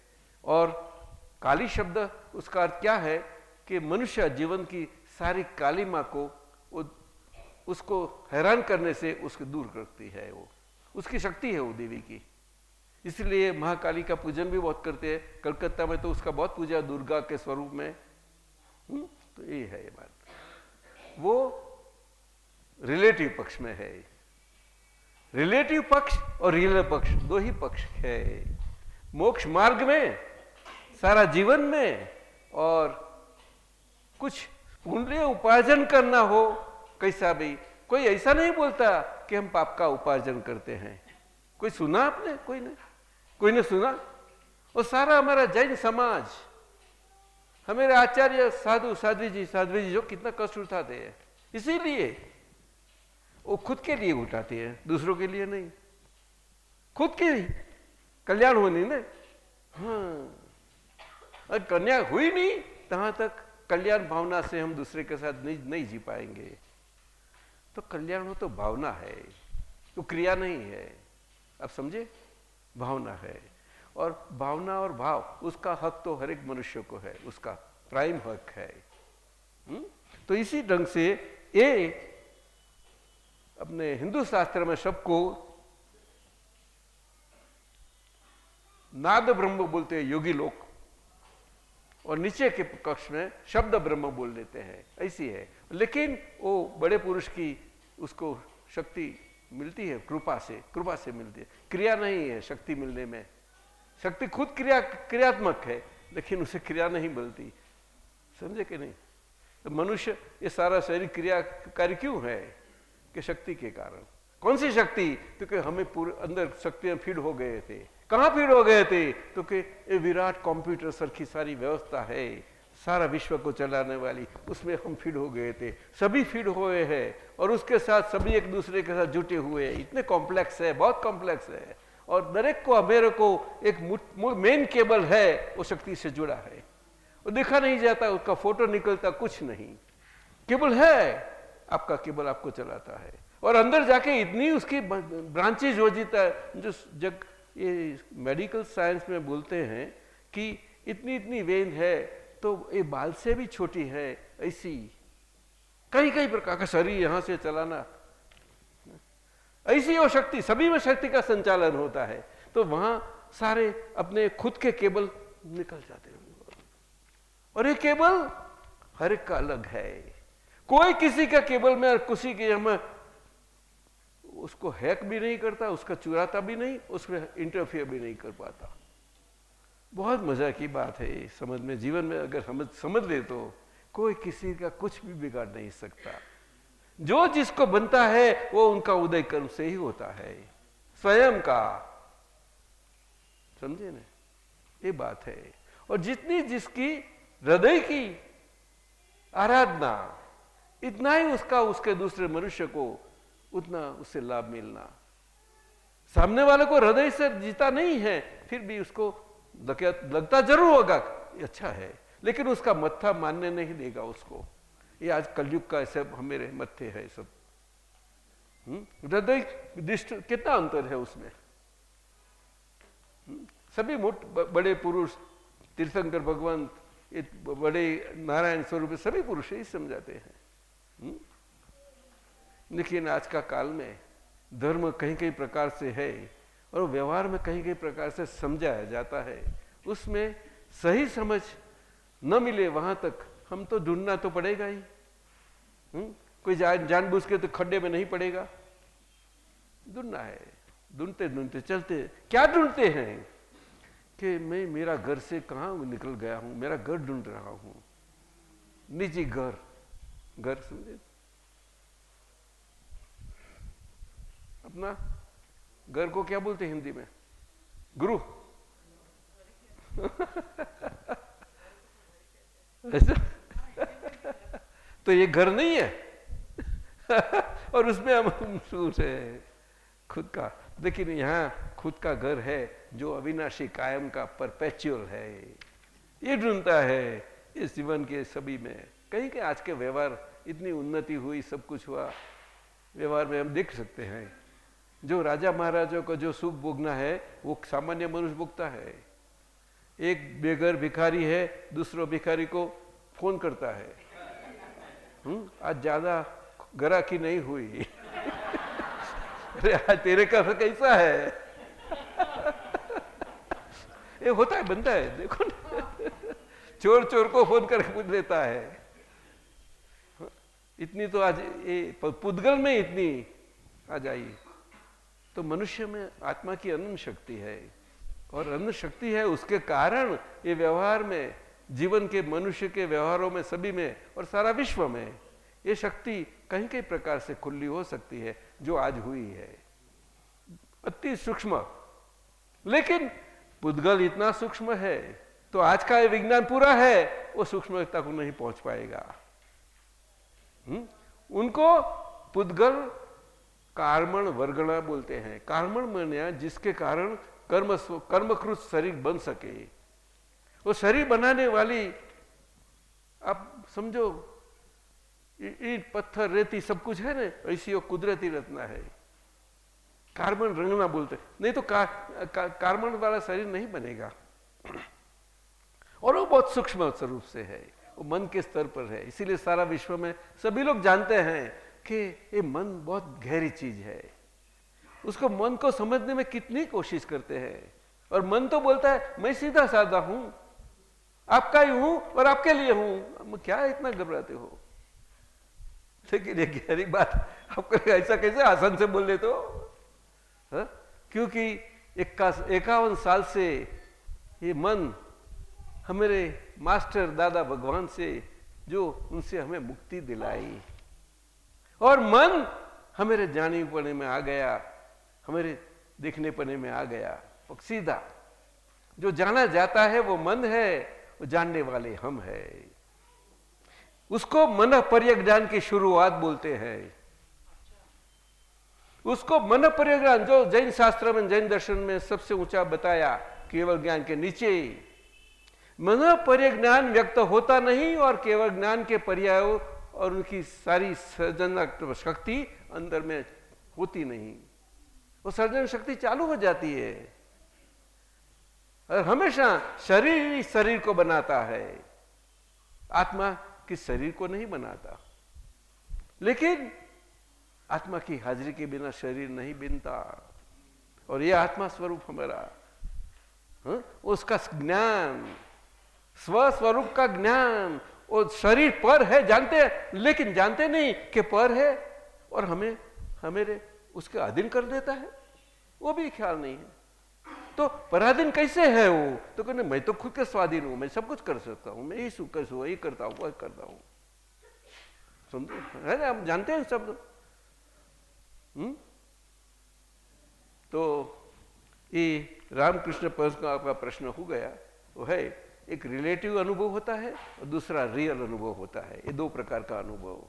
और काली शब्द, उसका अर्थ क्या है? कि मनुष्य जीवन की सारी कालीमा को उसको हैरान करने से उसको दूर करती है वो। उसकी शक्ति है वो देवी की। इसलिए महाकाली का पूजन भी बहुत करते हैं। कलकत्ता में तो उसका बहुत पूजा, दुर्गा के स्वरूप में। हुँ? हम्म? तो ये है ये बात। वो रिलेटिव पक्ष में है। रिलेटिव पक्ष और रियल पक्ष दो ही पक्ष है। मोक्ष मार्ग में, सारा जीवन में और कुछ पुण्य उपार्जन करना हो, कैसा भी। कोई ऐसा नहीं बोलता कि हम पाप का उपार्जन करते हैं। कोई सुना आपने? कोई नहीं। कोई ने सुना? और सारा हमारा जैन समाज, हमारे आचार्य साधु, साध्वी जी साध्वी जी जो कितना कष्ट उठाते हैं। इसीलिए वो खुद के लिए उठाते हैं, दूसरों के लिए नहीं। खुद के कल्याण होनी ना। हाँ। कन्या हुई नहीं, तहां तक कल्याण भावना से हम दूसरे के साथ नहीं नहीं जी पाएँगे। तो कल्याण हो तो भावना है तो क्रिया नहीं है। आप समझे? भावना है। और भावना और भाव, उसका हक तो हर एक मनुष्य को है, उसका प्राइम हक है। हुँ? तो इसी ढंग से ये अपने हिंदू शास्त्र में सबको नाद ब्रह्म बोलते हैं योगी लोग। और नीचे के कक्ष में शब्द ब्रह्म बोल देते हैं, ऐसी है। लेकिन वो बड़े पुरुष की उसको शक्ति मिलती है, कृपा से कृपा से मिलती है। क्रिया नहीं है शक्ति मिलने में। शक्ति खुद क्रिया, क्रियात्मक है, लेकिन उसे क्रिया नहीं मिलती। समझे कि नहीं? तो मनुष्य, ये सारा शरीर क्रियाकारी क्यों है? कि शक्ति के कारण। कौन सी शक्ति? क्योंकि हमें पूरे अंदर शक्तियाँ फ़ीड हो गए थे। कहाँ फ़ीड हो गए थे? तो कि ये विराट कंप्यूटर सर की सारी व्यवस्था है, सारा विश्व को चलाने वाली, उसमें हम फ़ीड हो गए थे। सभी फ़ीड हुए हैं और उसके साथ सभी एक दूसरे के साथ जुटे हुए हैं। इतने कॉम्प्लेक्स है, बहुत कॉम्प्लेक्स है। और दरेक को मेरे को एक मेन केबल है, वो शक्ति से जुड़ा है। वो देखा नहीं जाता, उसका फ़ोटो निकलता कुछ नहीं। केबल है, आपका केबल आपको चलाता है। और अंदर जाके इतनी उसकी ब्रांचेज हो जाता है, जो जग ये मेडिकल साइंस में बोलते हैं कि इतनी इतनी वेन है तो ये बाल से भी छोटी है, ऐसी। कई कई प्रकार का शरीर यहाँ से चलाना। ऐसी वो शक्ति, सभी में शक्ति का संचालन होता है। तो वहाँ सारे अपने खुद के केबल निकल जाते हैं। और ये केबल हर एक का अलग है। कोई किसी का केबल में और किसी के हम उसको हैक भी नहीं करता, उसका चुराता भी नहीं, उसमें इंटरफियर भी नहीं कर पाता। बहुत मज़ा की बात है समझ में, जीवन में अगर समझ समझ ले तो कोई किसी का कुछ भी बिगाड़ नहीं सकता। जो जिसको बनता है, वो उनका उदय कर्म से ही होता है। स्वयं का। समझे ना? ये बात है। और जितनी जिसकी हृदय की आराधना, इतना ही उसका, उसके दूसरे मनुष्य को उतना उससे लाभ मिलना सामने वाले को हृदय से जीता नहीं है, फिर भी उसको लगता ज़रूर होगा अच्छा है, लेकिन उसका मत्था मानने नहीं देगा उसको ये आज कलयुग का ऐसे मेरे मत्थे है सब हम्म? हृदय दृष्ट कितना अंतर है उसमें हम्म? सभी मुठ बड़े पुरुष, तीर्थंकर भगवंत बड़े नारायण स्वरूप, सभी पुरुष ही समझाते हैं हम्म? लेकिन आज का काल में धर्म कहीं कहीं प्रकार से है और व्यवहार में कहीं कहीं प्रकार से समझाया जाता है। उसमें सही समझ न मिले वहाँ तक, हम तो ढूंढना तो पड़ेगा ही। हुँ? हम्म? कोई जान, जानबूझ के तो खड्डे में नहीं पड़ेगा। ढूंढना है, ढूंढते ढूंढते, चलते। क्या ढूंढते हैं? कि मैं, मेरा घर से कहा निकल गया हूँ? मेरा घर ढूंढ रहा हूँ। निजी घर। घर समझे? अपना घर को क्या बोलते हिंदी में? गुरु। ऐसा? तो ये घर नहीं है? और उसमें हम सूर है, खुद का। लेकिन यहाँ खुद का घर है जो अविनाशी कायम का परपेचुअल है। ये ढूंढता है इस जीवन के सभी में। कहीं के आज के व्यवहार इतनी उन्नति हुई, सब कुछ हुआ। व्यवहार में हम देख सकते हैं। जो राजा महाराजों को जो सुख भोगना है, वो सामान्य मनुष्य भोगता है। एक बेघर भिखारी है, दूसरो भिखारी को फ़ोन करता है। हुँ? आज ज़्यादा की नहीं हुई। अरे, आज तेरे का कैसा है? ये होता है, बनता है, देखो ना। चोर चोर को फ़ोन करके पूछ लेता है। इतनी तो आज ये पुद्गल में इतनी। आ जाई तो मनुष्य में आत्मा की अन्न शक्ति है और अन्न शक्ति है उसके कारण ये व्यवहार में, जीवन के, मनुष्य के व्यवहारों में, सभी में और सारा विश्व में ये शक्ति कहीं कहीं प्रकार से खुली हो सकती है, जो आज हुई है अति सूक्ष्म लेकिन पुद्गल इतना सूक्ष्म है तो आज का ये विज्ञान पूरा है, वो सूक्ष्मता को नहीं पहुँच पाएगा हुँ? हम्म? उनको पुद्गल कार्मण वर्गणा बोलते हैं। कार्मण मन्या जिसके कारण कर्म कर्मकृत शरीर बन सके। वो शरीर बनाने वाली आप समझो ईट पत्थर रेती सब कुछ है ना ऐसी वो कुदरती रचना है। कार्बन रंगना बोलते नहीं तो का, का, कार्बन वाला शरीर नहीं बनेगा। और वो बहुत सूक्ष्म स्वरूप से है। वो मन के स्तर पर है। इसीलिए सारा विश्व में सभी लोग जानते हैं। कि ये मन बहुत गहरी चीज़ है। उसको मन को समझने में कितनी कोशिश करते हैं। और मन तो बोलता है, मैं सीधा साधा हूँ। आपका ही हूँ और आपके लिए हूँ। क्या इतना घबराते हो? लेकिन ये गहरी बात आपको ऐसा कैसे आसान से बोल लेते हो? हा? क्योंकि इक्यावन साल से ये मन हमारे मास्टर दादा भगवान से जो उनसे हमें मुक्ति दिलाई। और मन हमारे जाने पड़े में आ गया, हमारे देखने पड़े में आ गया। सीधा, जो जाना जाता है वो मन है, वो जानने वाले हम है। उसको मन पर्यज्ञान की शुरुआत बोलते हैं। उसको मन पर्यज्ञान जो जैन शास्त्र में, जैन दर्शन में सबसे ऊँचा बताया, केवल ज्ञान के नीचे। मन पर्यज्ञान व्यक्त होता नहीं और केवल ज्ञान के पर्याय और उनकी सारी सर्जन शक्ति अंदर में होती नहीं। वो सर्जन शक्ति चालू हो जाती है। और हमेशा शरीर ही शरीर को बनाता है। आत्मा किस शरीर को नहीं बनाता। लेकिन आत्मा की हाजिरी के बिना शरीर नहीं बिनता। और ये आत्मा स्वरूप हमारा, हा? उसका ज्ञान स्वस्वरूप का ज्ञान वो शरीर पर है, जानते हैं, लेकिन जानते नहीं कि पर है। और हमें हमें उसके अधीन कर देता है। वो भी ख्याल नहीं है। तो पराधीन कैसे है वो? तो कहने, मैं तो खुद के स्वाधीन हूँ, मैं सब कुछ कर सकता हूँ, मैं यही कर यही करता हूँ, वह करता हूँ। समझो? है ना हम जानते हैं शब्द? हम्म? तो ये रामकृष्ण पर्स का आपका प्रश्न हो गया, वो है एक रिलेटिव अनुभव होता है और दूसरा रियल अनुभव होता है। ये दो प्रकार का अनुभव।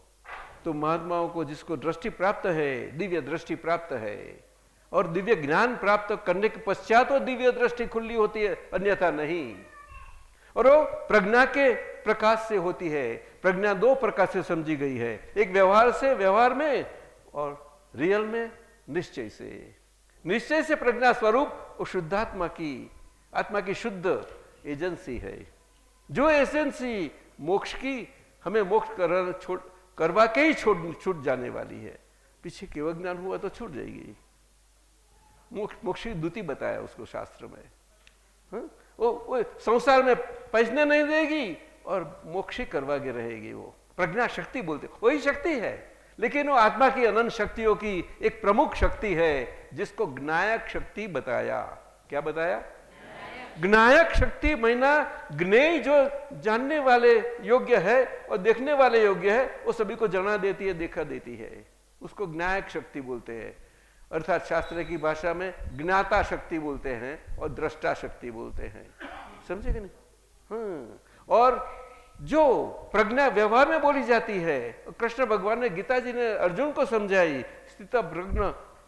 तो महात्माओं को जिसको दृष्टि प्राप्त है, दिव्य दृष्टि प्राप्त है और दिव्य ज्ञान प्राप्त करने के पश्चात वो दिव्य दृष्टि खुली होती है, अन्यथा नहीं। और वो प्रज्ञा के प्रकाश से होती है। प्रज्ञा दो प्रकार से समझी गई है। एक व्यवहार से, व्यवहार में और रियल में, निश्चय से। निश्चय से प्रज्ञा स्वरूप वो शुद्धात्मा की, आत्मा की शुद्ध एजेंसी है। जो एजेंसी मोक्ष की हमें मोक्ष कर करवा के ही छोड़ छूट जाने वाली है। पीछे केवल ज्ञान हुआ तो छूट जाएगी। मोक्ष द्युति बताया उसको शास्त्र में। हा? वो, वो संसार में पैसने नहीं देगी और मोक्ष करवा के रहेगी वो। प्रज्ञा शक्ति बोलते वही शक्ति है। लेकिन वो आत्मा की अनंत शक्तियों की एक प्रमुख शक्ति है जिसको ज्ञायक शक्ति बताया। क्या बताया? ज्ञायक शक्ति महीना ज्ञेय जो जानने वाले योग्य है और देखने वाले योग्य है, वो सभी को जना देती है, देखा देती है। उसको ज्ञायक शक्ति बोलते हैं। अर्थात शास्त्र की भाषा में ज्ञाता शक्ति बोलते हैं और दृष्टा शक्ति बोलते हैं। समझे कि नहीं? हाँ और जो प्रज्ञा व्यवहार में बोली जाती है, कृष्ण भगवान ने गीता जी ने अर्जुन को समझाई, स्थित प्रज्ञ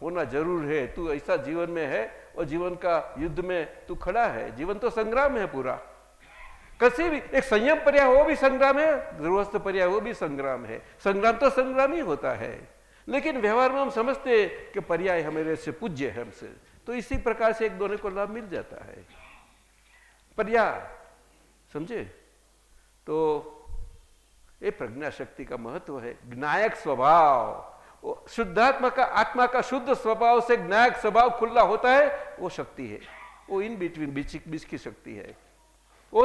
होना ज़रूर है, तू ऐसा जीवन में है और जीवन का युद्ध में तू खड़ा है। जीवन तो संग्राम है पूरा। कसी भी, एक संयम पर्याय, वो भी संग्राम है। गृहस्थ पर्याय, वो भी संग्राम है। संग्राम तो संग्राम ही होता है। लेकिन व्यवहार में हम समझते कि पर्याय हमारे से पूज्य है हमसे। तो इसी प्रकार से एक दोनों को लाभ मिल जाता है। पर्याय, समझे? तो ये प्रज्ञा शक्ति का महत्व है। ज्ञायक स्वभाव। शुद्धात्मा का, आत्मा का शुद्ध स्वभाव से ज्ञायक स्वभाव खुला होता है, वो शक्ति है। वो इन बिटवीन बीच बीच की शक्ति है। वो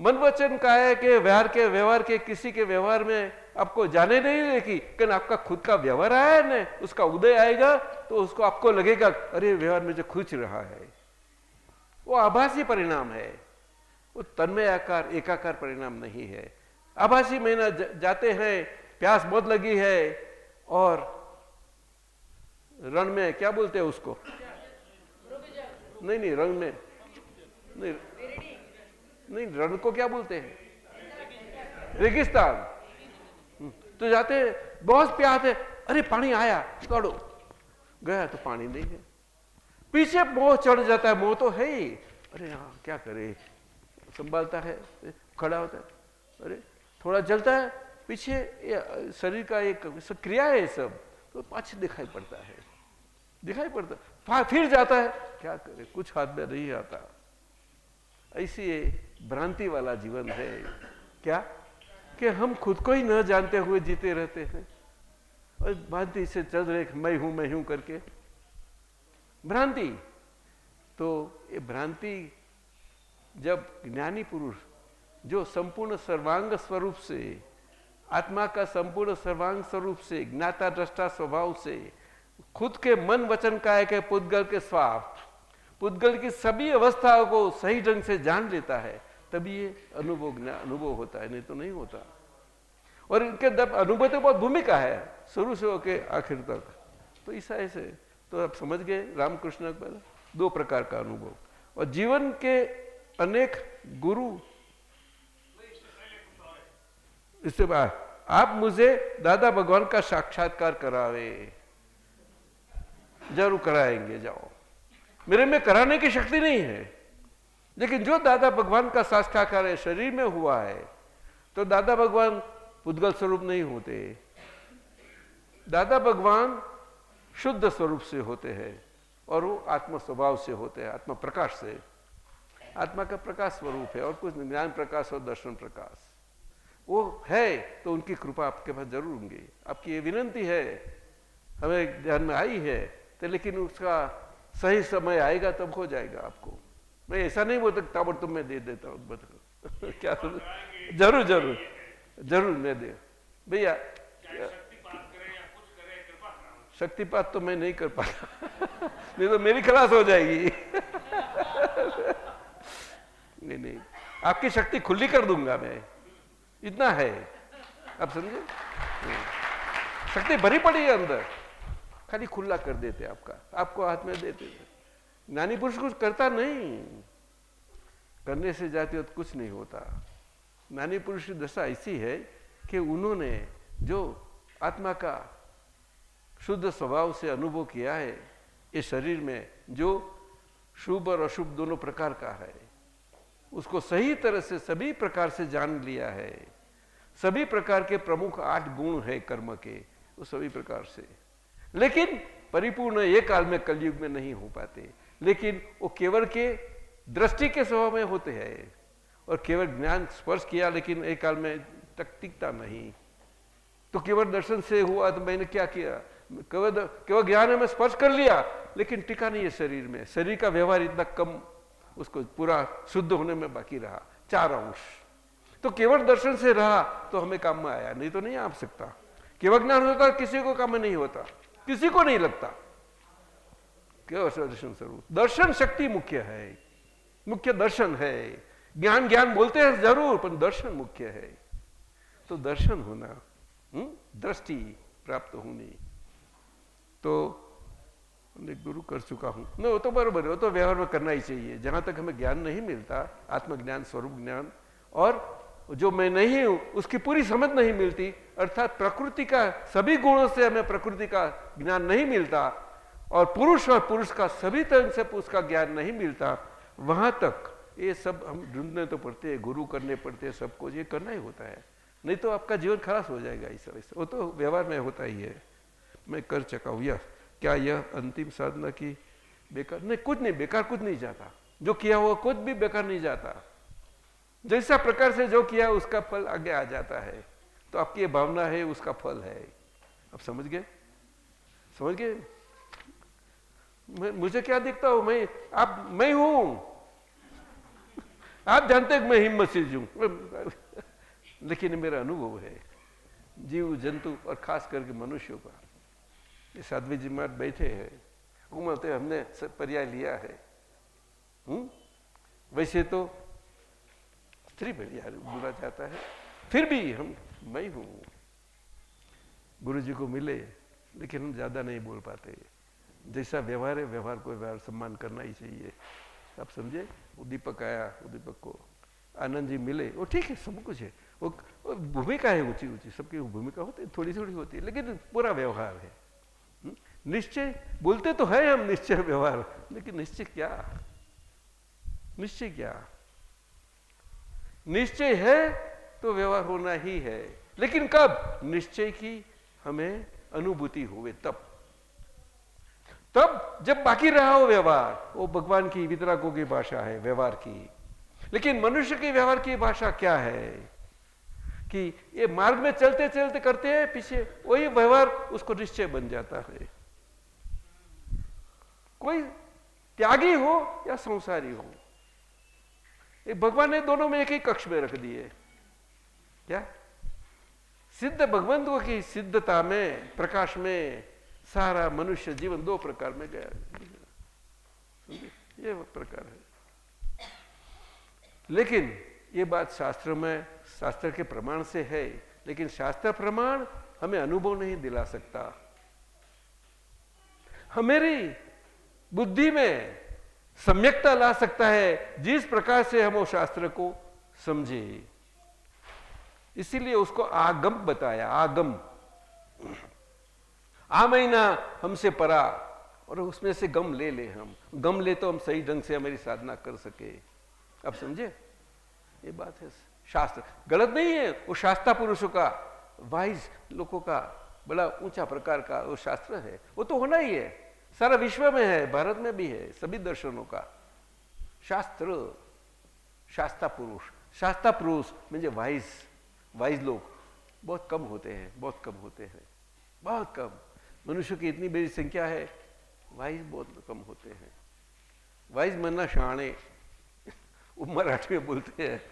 मन वचन का है कि व्यवहार के व्यवहार के, किसी के व्यवहार में आपको जाने नहीं देगी कि आपका खुद का व्यवहार आया ना उसका उदय आएगा तो उसको आपको लगेगा, अरे, व्यवहार में जो खुच रहा है। वो आभासी परिणाम है। वो तन्मय आकार, एकाकार परिणाम नहीं है। आभासी महीना जाते हैं, प्यास बहुत लगी है और रण में क्या बोलते हैं उसको? नहीं नहीं रण में। नहीं नहीं रण को क्या बोलते हैं? रेगिस्तान। हम्म, तो जाते बहुत प्यास है। अरे पानी आया दौड़ो गया तो पानी नहीं है। पीछे मोह चढ़ जाता है मोह तो है ही। अरे हाँ क्या करे? संभालता है खड़ा होता है। अरे थोड़ा जलता है पीछे शरीर का एक क्रिया है सब तो पाछे दिखाई पड़ता है। दिखाई पड़ता फिर जाता है, क्या करे, कुछ हाथ में नहीं आता। ऐसी भ्रांति वाला जीवन है। क्या? कि हम खुद को ही न जानते हुए जीते रहते हैं। और भ्रांति से चल रहे मैं हूँ मैं हूँ करके। भ्रांति तो ये भ्रांति जब ज्ञानी पुरुष, जो संपूर्ण सर्वांग स्वरूप से आत्मा का संपूर्ण सर्वांग स्वरूप से, ज्ञाता, दृष्टा, स्वभाव से, खुद के मन वचन के पुद्गल के स्वार्थ। पुद्गल की सभी अवस्थाओं को सही ढंग से जान लेता है, तभी ये अनुभव अनुभव होता है, नहीं तो नहीं होता। और इनके अनुभव तो बहुत भूमिका है, शुरू से होके आखिर तक। तो ऐसा ऐसे तो आप समझ गए, रामकृष्ण दो प्रकार का अनुभव। और जीवन के अनेक गुरु इससे आप मुझे दादा भगवान का साक्षात्कार करावे। ज़रूर कराएँगे, जाओ। मेरे में कराने की शक्ति नहीं है। लेकिन जो दादा भगवान का साक्षात्कार है, शरीर में हुआ है तो दादा भगवान पुद्गल स्वरूप नहीं होते। दादा भगवान शुद्ध स्वरूप से होते हैं और वो आत्म स्वभाव से होते हैं, आत्मा प्रकाश से। आत्मा का प्रकाश स्वरूप है और कुछ ज्ञान प्रकाश और दर्शन प्रकाश। वो है तो उनकी कृपा आपके पास ज़रूर होंगी। आपकी ये विनंती है हमें ध्यान में आई है तो लेकिन उसका सही समय आएगा तब हो जाएगा आपको। मैं ऐसा नहीं बोलता ताबड़ तुम मैं दे देता हूँ बता क्या ज़रूर ज़रूर ज़रूर मैं दे। भैया शक्तिपात तो मैं नहीं कर पाता। नहीं तो मेरी खलास हो जाएगी। नहीं नहीं आपकी शक्ति खुली कर दूँगा मैं। इतना है। आप समझे? शक्ति भरी पड़ी है अंदर। खाली खुला कर देते आपका। आपको हाथ में देते ज्ञानी पुरुष कुछ करता नहीं। करने से जाते हो तो कुछ नहीं होता। ज्ञानी पुरुष की दशा ऐसी है कि उन्होंने जो आत्मा का शुद्ध स्वभाव से अनुभव किया है इस शरीर में जो शुभ और अशुभ दोनों प्रकार का है, उसको सही तरह से सभी प्रकार से जान लिया है। सभी प्रकार के प्रमुख आठ गुण है कर्म के, वो सभी प्रकार से। लेकिन परिपूर्ण ये काल में कलयुग में नहीं हो पाते। लेकिन वो केवल के दृष्टि के स्वभाव में होते हैं और केवल ज्ञान स्पर्श किया, लेकिन एक काल में तक टिकता नहीं। तो केवल दर्शन से हुआ तो मैंने क्या किया? केवल केवल ज्ञान में स्पर्श कर लिया, लेकिन टिका नहीं है शरीर में। शरीर का व्यवहार इतना कम, उसको पूरा शुद्ध होने में बाकी रहा। चार अंश। तो केवल दर्शन से रहा तो हमें काम में आया नहीं तो नहीं आ सकता। केवल ज्ञान होता किसी को काम में नहीं होता किसी को नहीं लगता। केवल दर्शन स्वरूप। दर्शन शक्ति मुख्य है मुख्य दर्शन है। ज्ञान ज्ञान बोलते हैं ज़रूर पर दर्शन मुख्य है। तो दर्शन होना हम्म, दृष्टि प्राप्त होनी। तो गुरु कर चुका हूँ। न वो तो बरबर है वो तो व्यवहार में करना ही चाहिए। जहाँ तक हमें ज्ञान नहीं मिलता आत्मज्ञान स्वरूप ज्ञान और जो मैं नहीं हूँ, उसकी पूरी समझ नहीं मिलती। अर्थात प्रकृति का सभी गुणों से हमें प्रकृति का ज्ञान नहीं मिलता और पुरुष और पुरुष का सभी तरह से उसका ज्ञान नहीं मिलता। वहाँ तक ये सब हम ढूँढने तो पड़ते हैं, गुरु करने पड़ते हैं सबको ये करना ही होता है। नहीं तो आपका जीवन खराब हो जाएगा इस तरह से। वो तो व्यवहार में होता ही है। मैं कर चुका हूँ यह। क्या यह अंतिम साधना की बेकार? नहीं, कुछ नहीं, बेकार कुछ नहीं जाता। जो किया हुआ कुछ भी बेकार नहीं जाता। जैसा प्रकार से जो किया, उसका फल आगे आ जाता है। तो आपकी भावना है, उसका फल है। अब समझ गए? समझ गए? मुझे क्या दिखता हूँ? मैं, आप, मैं हूँ। आप जानते हैं मैं हिम्मत से हूँ। लेकिन मेरा अनुभव है, जीव, जंतु और खास करके मनुष्यों का। ये साध्वी जी महाराज बैठे हैं। घूमते हमने पर्याय लिया है। हुँ? वैसे तो स्त्री पर्याय बोला जाता है। फिर भी हम, मैं हूँ। गुरु जी को मिले, लेकिन हम ज़्यादा नहीं बोल पाते। जैसा व्यवहार है, व्यवहार को व्यवहार सम्मान करना ही चाहिए। आप समझे? वो दीपक आया, वो दीपक को। आनंद जी मिले। वो ठीक है, सब कुछ है। वो भूमिका है ऊँची ऊँची सबकी भूमिका होती है थोड़ी थोड़ी होती है, लेकिन पूरा व्यवहार है। हम्म? निश्चय, बोलते तो है हम निश्चय व्यवहार, लेकिन निश्चय क्या? निश्चय क्या? निश्चय है तो व्यवहार होना ही है। लेकिन कब? निश्चय की हमें अनुभूति हुए तब। तब जब बाकी रहा हो व्यवहार, वो भगवान की वितराकों की भाषा है, व्यवहार की। लेकिन मनुष्य की व्यवहार की भाषा क्या है? कि ये मार्ग में चलते चलते करते हैं, पीछे वही व्यवहार उसको निश्चय बन जाता है। कोई त्यागी हो या संसारी हो ये भगवान ने दोनों में एक ही कक्ष में रख दिए। क्या? सिद्ध भगवंतों की सिद्धता में, प्रकाश में, सारा मनुष्य जीवन दो प्रकार में गया। ये प्रकार है। लेकिन ये बात शास्त्र में, शास्त्र के प्रमाण से है, लेकिन शास्त्र प्रमाण हमें अनुभव नहीं दिला सकता। हमेरी बुद्धि में सम्यकता ला सकता है, जिस प्रकार से हम वो शास्त्र को समझे। इसीलिए उसको आगम बताया, आगम। आ महीना हमसे परा, और उसमें से गम ले ले हम। गम ले तो हम सही ढंग से हमारी साधना कर सके। अब समझे? ये बात है शास्त्र। गलत नहीं है, वो शास्त्रा पुरुषों का, वाइज लोगों का बड़ा ऊँचा प्रकार का वो शास्त्र है। वो तो होना ही है। सारा विश्व में है, भारत में भी है, सभी दर्शनों का। शास्त्र शास्त्रा पुरुष शास्त्रा पुरुष मुझे वाइज वाइज लोग बहुत कम होते हैं, बहुत कम होते हैं, बहुत कम। मनुष्य की इतनी बड़ी संख्या है वाइज बहुत कम होते हैं। वाइज मरना शाणे, वो मराठी में बोलते हैं।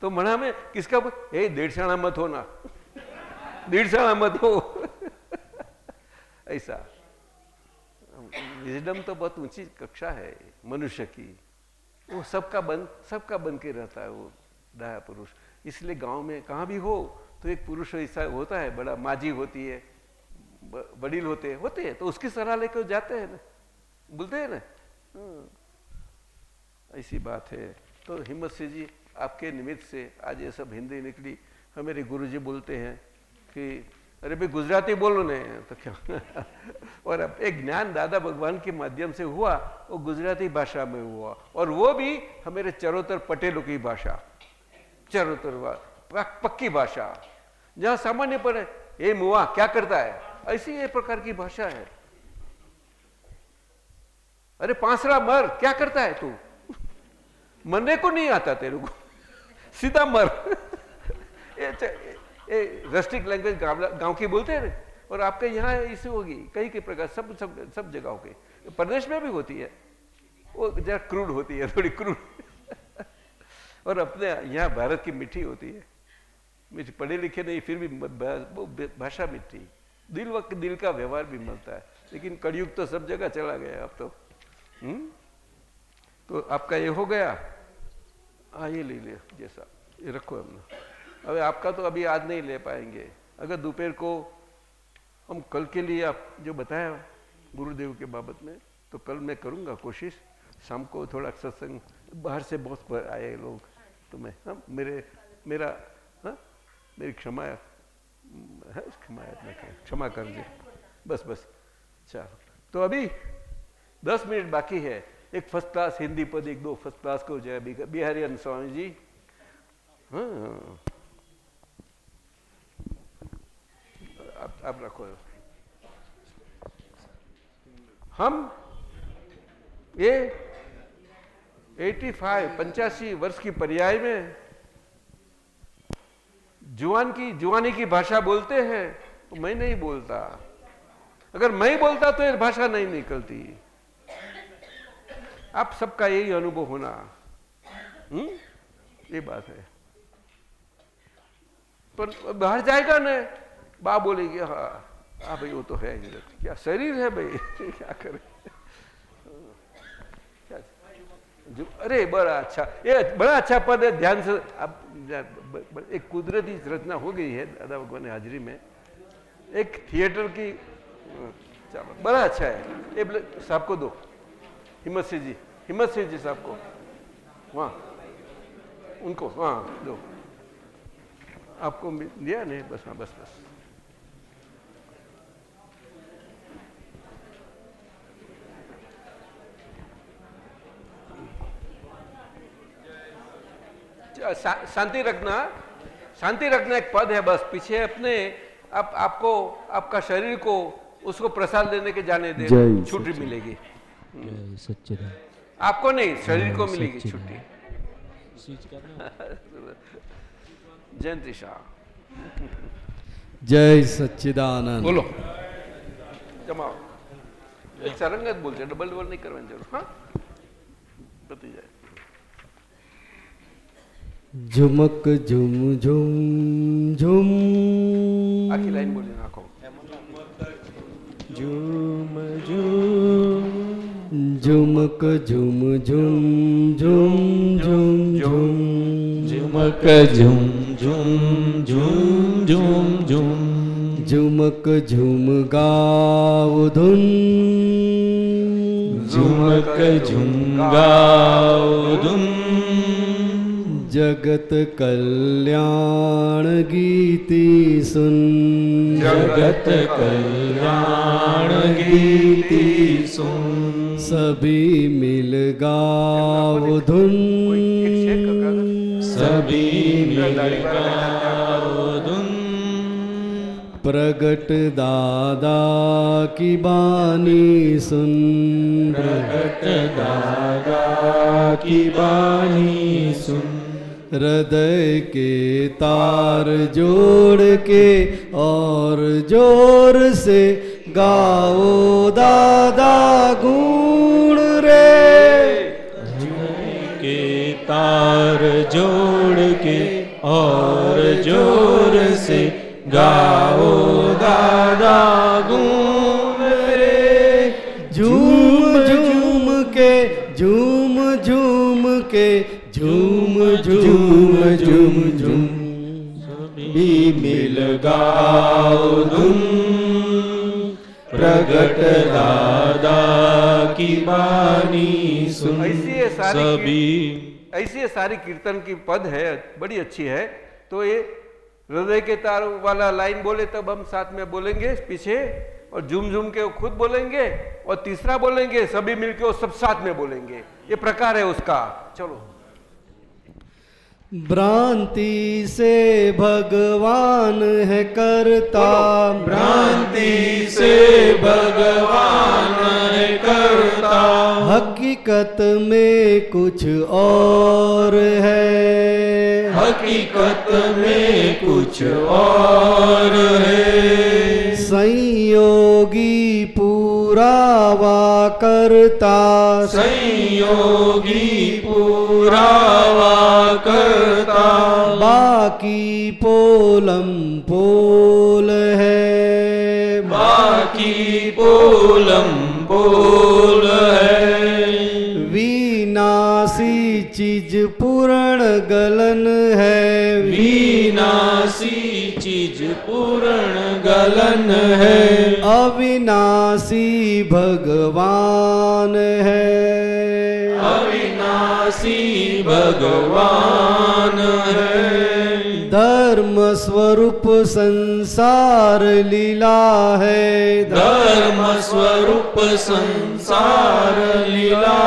तो मना में किसका हे डेढ़ मत हो ना डेढ़ मत हो। ऐसा। विजडम तो बहुत ऊँची कक्षा है मनुष्य की। वो सबका बन सबका बन के रहता है वो दया पुरुष। इसलिए गाँव में कहाँ भी हो तो एक पुरुष ऐसा होता है बड़ा माजी होती है वडील होते हैं होते हैं तो उसकी सलाह लेकर जाते हैं ना बोलते हैं ना। हाँ। ऐसी बात है। तो हिम्मत सिंह जी आपके निमित्त से आज ये सब हिंदी निकली। हमारे गुरुजी बोलते हैं कि अरे भाई, गुजराती बोलो ने। तो क्या? और अब एक ज्ञान दादा भगवान के माध्यम से हुआ, वो गुजराती भाषा में हुआ। और वो भी हमारे चरोतर पटेलों की भाषा, चरोतर पक्की भाषा। जहाँ सामान्य पर ये मुआ, क्या करता है? ऐसी एक प्रकार की भाषा है। अरे, पांसरा मर, क्या करता है तू? मरने को नहीं आता तेरे को। सीधा मर। रस्टिक लैंग्वेज गाँव की बोलते हैं और आपके यहाँ इसी होगी कई कई प्रकार, सब सब सब जगहों के। प्रदेश में भी होती है। वो जरा क्रूड होती है, थोड़ी क्रूड। और अपने यहाँ भारत की मिट्टी होती है। मिट्टी पढ़े लिखे नहीं, फिर भी भाषा मिट्टी। दिल वक्त दिल का व्यवहार भी मिलता है। लेकिन कलयुग तो सब जगह चला गया अब तो। हम्म? तो आपका ये हो गया। हाँ ये ले लिया, जैसा, ये रखो हमने अबे आपका तो अभी आज नहीं ले पाएँगे। अगर दोपहर को हम कल के लिए आप जो बताया गुरुदेव के बाबत में तो कल मैं करूँगा कोशिश। शाम को थोड़ा सत्संग, बाहर से बहुत आए लोग तो मैं हाँ मेरे, मेरा हाँ मेरी क्षमा, है, क्षमा क्षमा कर दे बस बस, चलो। तो अभी दस मिनट बाकी है। एक फ़र्स्ट क्लास हिंदी पद, एक दो फ़र्स्ट क्लास को जाए बिहारी स्वामी जी। हाँ। आप रखो। हम ये 85 पंचासी वर्ष की पर्याय में जुआन की, जुआनी की भाषा बोलते हैं तो मैं नहीं बोलता। अगर मैं बोलता तो ये भाषा नहीं निकलती। आप सबका यही अनुभव होना। हुँ? ये बात है। पर बाहर जाएगा ना? बा बोलेगी हाँ हाँ भाई, वो तो है ही क्या शरीर है भाई? क्या करे? अरे, बड़ा अच्छा ये बड़ा अच्छा पद है, ध्यान से, अब एक कुदरती रचना हो गई है, दादा भगवान ने हाजिरी में। एक थिएटर की बड़ा अच्छा है। ये साहब को दो। हिम्मत सिंह जी, हिम्मत सिंह जी साहब को। वहाँ। उनको हाँ दो। आपको दिया? नहीं, बस हाँ बस बस। शांति रखना शांति रखना एक पद है बस पीछे अपने आप आपको आपका शरीर को उसको प्रसाद देने के जाने दे छुट्टी मिलेगी। आपको नहीं शरीर को मिलेगी छुट्टी। जयंती शाह। जय सच्चिदानंद। बोलो। जमाओ। एक सरंगत बोलते डबल डबल नहीं करवानी ज़रूर। हाँ? बती जाए झुमक झुम झुम झुम आखी लाइन बोली नाखो झुम झुम झुमक झुम झुम झुम झुम झुम झुमक झुम झुम झुम झुम झुम झुमक झुम गाव धुन झुमक झुम गाव धुन जगत कल्याण गीति सुन। जगत कल्याण गीति सुन। सभी मिल गाव धुन। सभी मिल गाव धुन। प्रगट दादा की बानी सुन। प्रगट दादा की बानी सुन। हृदय के तार जोड़ के और ज़ोर से गाओ, दादा गुण रे। के तार जोड़ के और ज़ोर से गाओ झूम झूम झूम भी मिल गाओ धुन प्रगट दादा की बानी सुन। ऐसी सारी सभी ऐसी सारी कीर्तन की पद है बड़ी अच्छी है। तो ये हृदय के तार वाला लाइन बोले तब हम साथ में बोलेंगे पीछे और झूम झूम के वो खुद बोलेंगे और तीसरा बोलेंगे सभी मिलके वो सब साथ में बोलेंगे। ये प्रकार है उसका। चलो। भ्रांति से भगवान है करता। भ्रांति से भगवान है करता। हकीकत में कुछ और है। हकीकत में कुछ और है। संयोगी पुरावा करता। संयोगी पुरावा करता। बाकी पोलम पोल है। बाकी पोलम पोल है। विनाशी चीज़ पूर्ण गलन है। विनाशी चीज़ पूर्ण गलन है। अविनाशी भगवान है। अविनाशी भगवान है धर्म स्वरूप संसार लीला है धर्म स्वरूप संसार लीला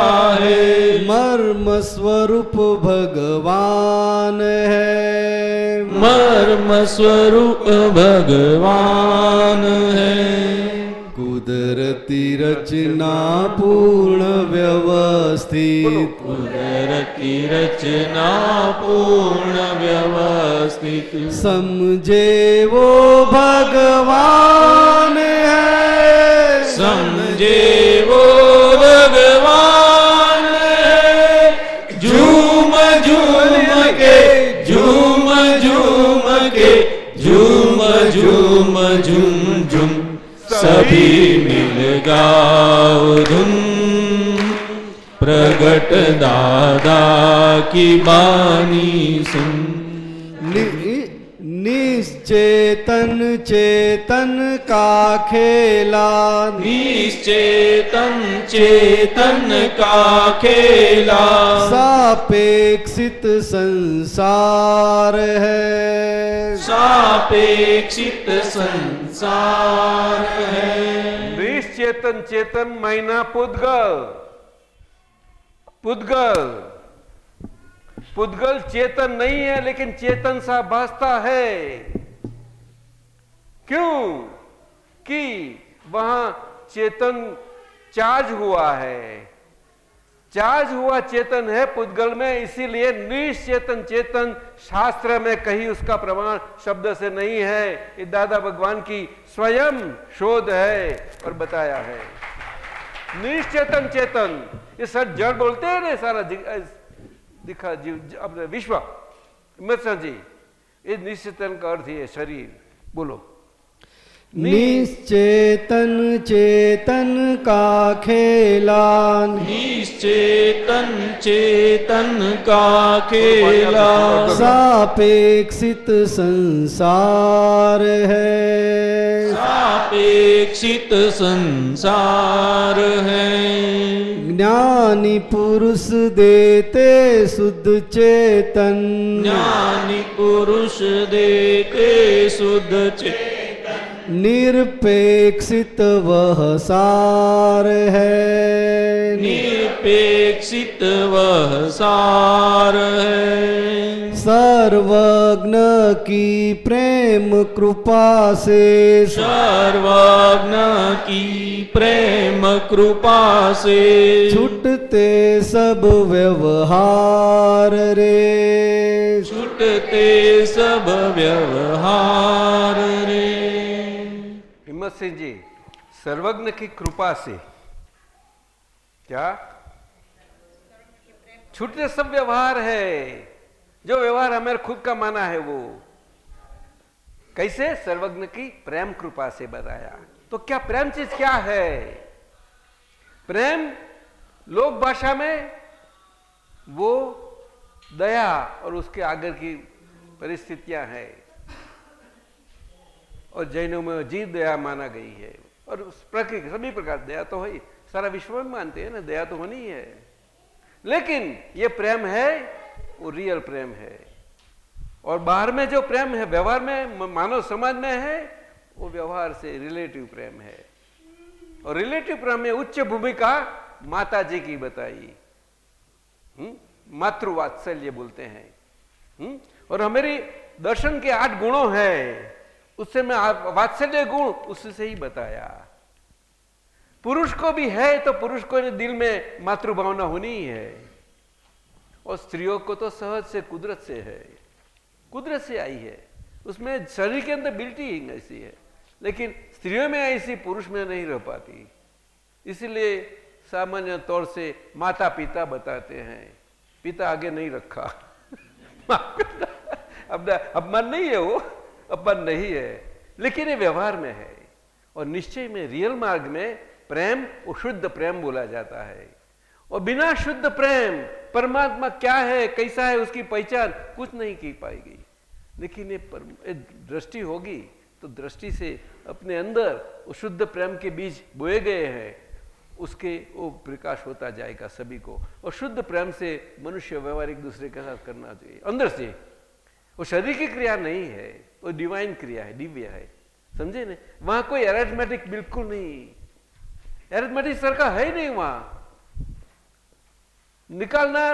है मर्म स्वरूप भगवान है मर्म स्वरूप भगवान है कुदरती रचना पूर्ण कुदरती रचना पूर्ण व्यवस्थित समझे वो भगवान है। समझे वो भगवान है। झूम झूम के झूम झूम के झूम झूम झूम झूम। सभी मिल गाओ धुन प्रगट दादा की बानी सुन। नि- निश्चेतन चेतन का खेला। निश्चेतन चेतन का खेला। सापेक्षित संसार है। सापेक्षित संसार है। निश्चेतन चेतन मैना पुद्गल। पुद्गल। पुद्गल चेतन नहीं है, लेकिन चेतन सा भासता है। क्यों? कि वहाँ चेतन चार्ज हुआ है। चार्ज हुआ चेतन है पुद्गल में, इसीलिए निश्चेतन चेतन शास्त्र में कहीं उसका प्रमाण शब्द से नहीं है। ये दादा भगवान की स्वयं शोध है और बताया है। निश्चेतन चेतन ये सर जड़ बोलते हैं ना सारा दि- अ, दिखा जीव अपने विश्व मिश्रा जी ये निश्चेतन का अर्थ ही है शरीर बोलो निश्चेतन चेतन का खेला निश्चेतन चेतन का खेला सापेक्षित संसार है। सापेक्षित संसार है। ज्ञानी पुरुष देते शुद्ध चेतन। ज्ञानी पुरुष देते शुद्ध चेतन। निरपेक्षित वह सार है। निरपेक्षित वह सार है। सर्वज्ञ की प्रेम कृपा से सर्वज्ञ की प्रेम कृपा से छुटते सब व्यवहार रे। छूटते सब व्यवहार सिंह जी, सर्वज्ञ की कृपा से। क्या? छूटते सब व्यवहार है। जो व्यवहार हमें खुद का माना है वो। कैसे? सर्वज्ञ की प्रेम कृपा से बताया। तो क्या प्रेम चीज़ क्या है? प्रेम लोक भाषा में वो दया और उसके आगे की परिस्थितियाँ हैं। और जैनों में जीत दया माना गई है। और प्रकृति सभी प्रकार दया तो है सारा विश्व में मानते हैं ना, दया तो होनी ही है। लेकिन ये प्रेम है, वो रियल प्रेम है। और बाहर में जो प्रेम है, व्यवहार में मानव समाज में है, वो व्यवहार से रिलेटिव प्रेम है। और रिलेटिव प्रेम में उच्च भूमिका माता जी की बताई। हम्म? मातृवात्सल्य बोलते हैं। हम्म? और हमारी दर्शन के आठ गुणों हैं। उससे मैं वात्सल्य गुण उससे ही बताया। पुरुष को भी है तो पुरुष को दिल में मातृभावना होनी ही और स्त्रियों को तो सहज से, कुदरत से है। कुदरत से आई है। उसमें शरीर के अंदर बिल्टी ऐसी है। लेकिन स्त्रियों में ऐसी, पुरुष में नहीं रह पाती। इसलिए सामान्य तौर से माता पिता बताते हैं, पिता आगे नहीं रखा। अब अपमान नहीं है वो। अपमान नहीं है, लेकिन ये व्यवहार में है। और निश्चय में रियल मार्ग में प्रेम वो शुद्ध प्रेम बोला जाता है। और बिना शुद्ध प्रेम परमात्मा क्या है, कैसा है, उसकी पहचान कुछ नहीं की पाएगी। लेकिन ये दृष्टि होगी तो दृष्टि से अपने अंदर वो शुद्ध प्रेम के बीज बोए गए हैं। उसके वो प्रकाश होता जाएगा सभी को। और शुद्ध प्रेम से मनुष्य व्यवहार एक दूसरे के साथ करना चाहिए। अंदर से, वो शरीर की क्रिया नहीं है। वो डिवाइन क्रिया है, दिव्य है। समझे ना? वहाँ कोई एरेथमेटिक बिल्कुल नहीं। एरेथमेटिक सर का है ही नहीं वहाँ। निकालना,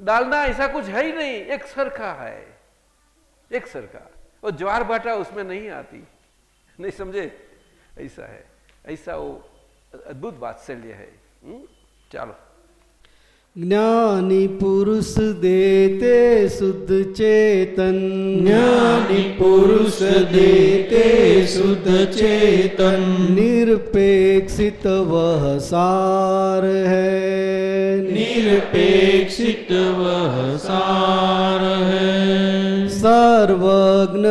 डालना ऐसा कुछ है ही नहीं। एक सर का है। एक सर का। वो ज्वार बाटा उसमें नहीं आती। नहीं समझे? ऐसा है। ऐसा वो अद्भुत वात्सल्य है। हुँ? चलो। ज्ञानी पुरुष देते शुद्ध चेतन ज्ञानी पुरुष देते शुद्ध चेतन निरपेक्षित वह सार है निरपेक्षित वह सार है सर्वज्ञ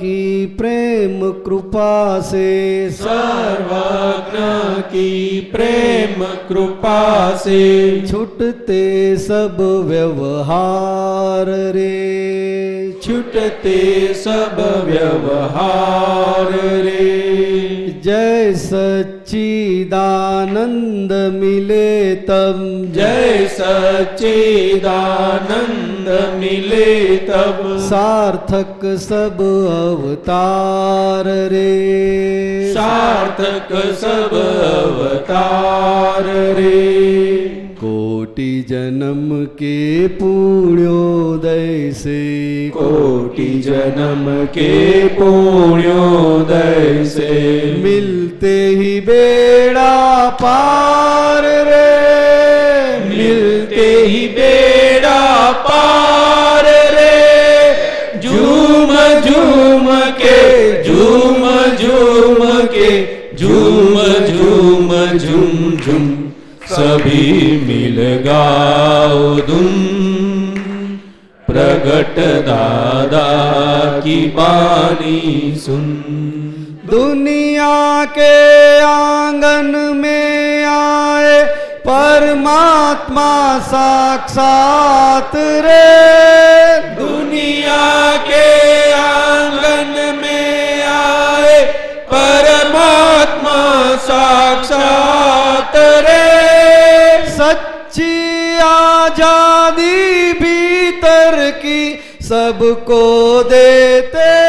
की प्रेम कृपा से। सर्वज्ञ की प्रेम कृपा से। छुटते सब व्यवहार रे। छुटते सब व्यवहार रे। जय सच्चिदानंद मिले तब। जय सच्चिदानंद मिले तब। सार्थक सब अवतार रे। सार्थक सब अवतार रे। कोटि जन्म के पुण्योदय से। कोटि जन्म के पुण्योदय से। मिलते ही बेड़ा पार रे। मिलते ही बेड़ा पार रे। झूम झूम के झूम झूम के झूम झूम झूम झूम। सभी मिल धुन प्रगट दादा की बानी सुन। दुनिया के आँगन में आए परमात्मा साक्षात रे। दुनिया के आँगन में आए परमात्मा साक्षात रे। सच्ची आज़ादी भीतर की सबको देते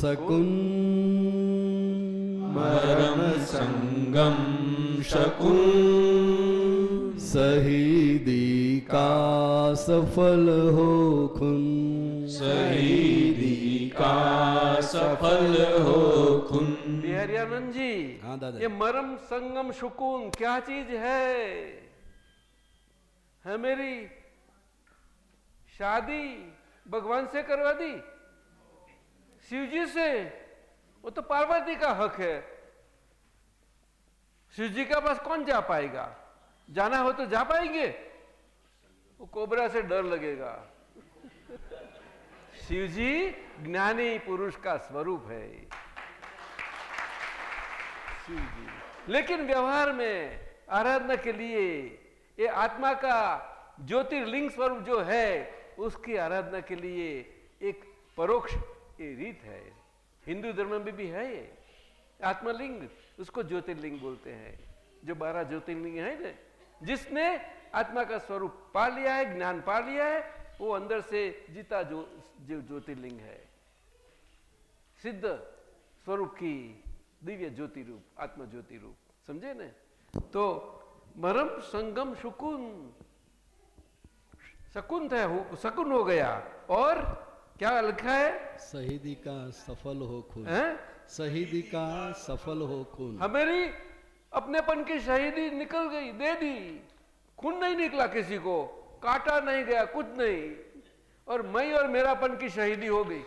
सकुन। मरम संगम शकुन। शहीदी का सफल हो खुन। शहीदी का सफल हो खुन। बिहारियानंद जी हाँ, दादा। ये मरम संगम सुकून क्या चीज़ है? है मेरी शादी? भगवान से करवा दी? शिव जी से? वो तो पार्वती का हक है। शिव जी के पास कौन जा पाएगा? जाना हो तो जा पाएँगे? वो कोबरा से डर लगेगा। शिव जी ज्ञानी पुरुष का स्वरूप है। शिव जी लेकिन व्यवहार में, आराधना के लिए, ये आत्मा का ज्योतिर्लिंग स्वरूप जो है, उसकी आराधना के लिए एक परोक्ष ये रीत है। हिंदू धर्म में भी है ये। आत्मलिंग, उसको ज्योतिर्लिंग बोलते हैं। जो बारह ज्योतिर्लिंग है ना, जिसने आत्मा का स्वरूप पा लिया है, ज्ञान पा लिया है, वो अंदर से जीता जो जो ज्योतिर्लिंग है। सिद्ध स्वरूप की दिव्य ज्योति रूप आत्म ज्योति रूप समझे न? तो मरम संगम सुकुन सकुन था सकुन हो गया। और क्या लिखा है? शहीदी का सफल हो खून। हैं? शहीदी का सफल हो खून। हमारी अपनेपन की शहीदी निकल गई दे दी। खून नहीं निकला किसी को काटा नहीं गया कुछ नहीं। और मैं और मेरापन की शहीदी हो गई।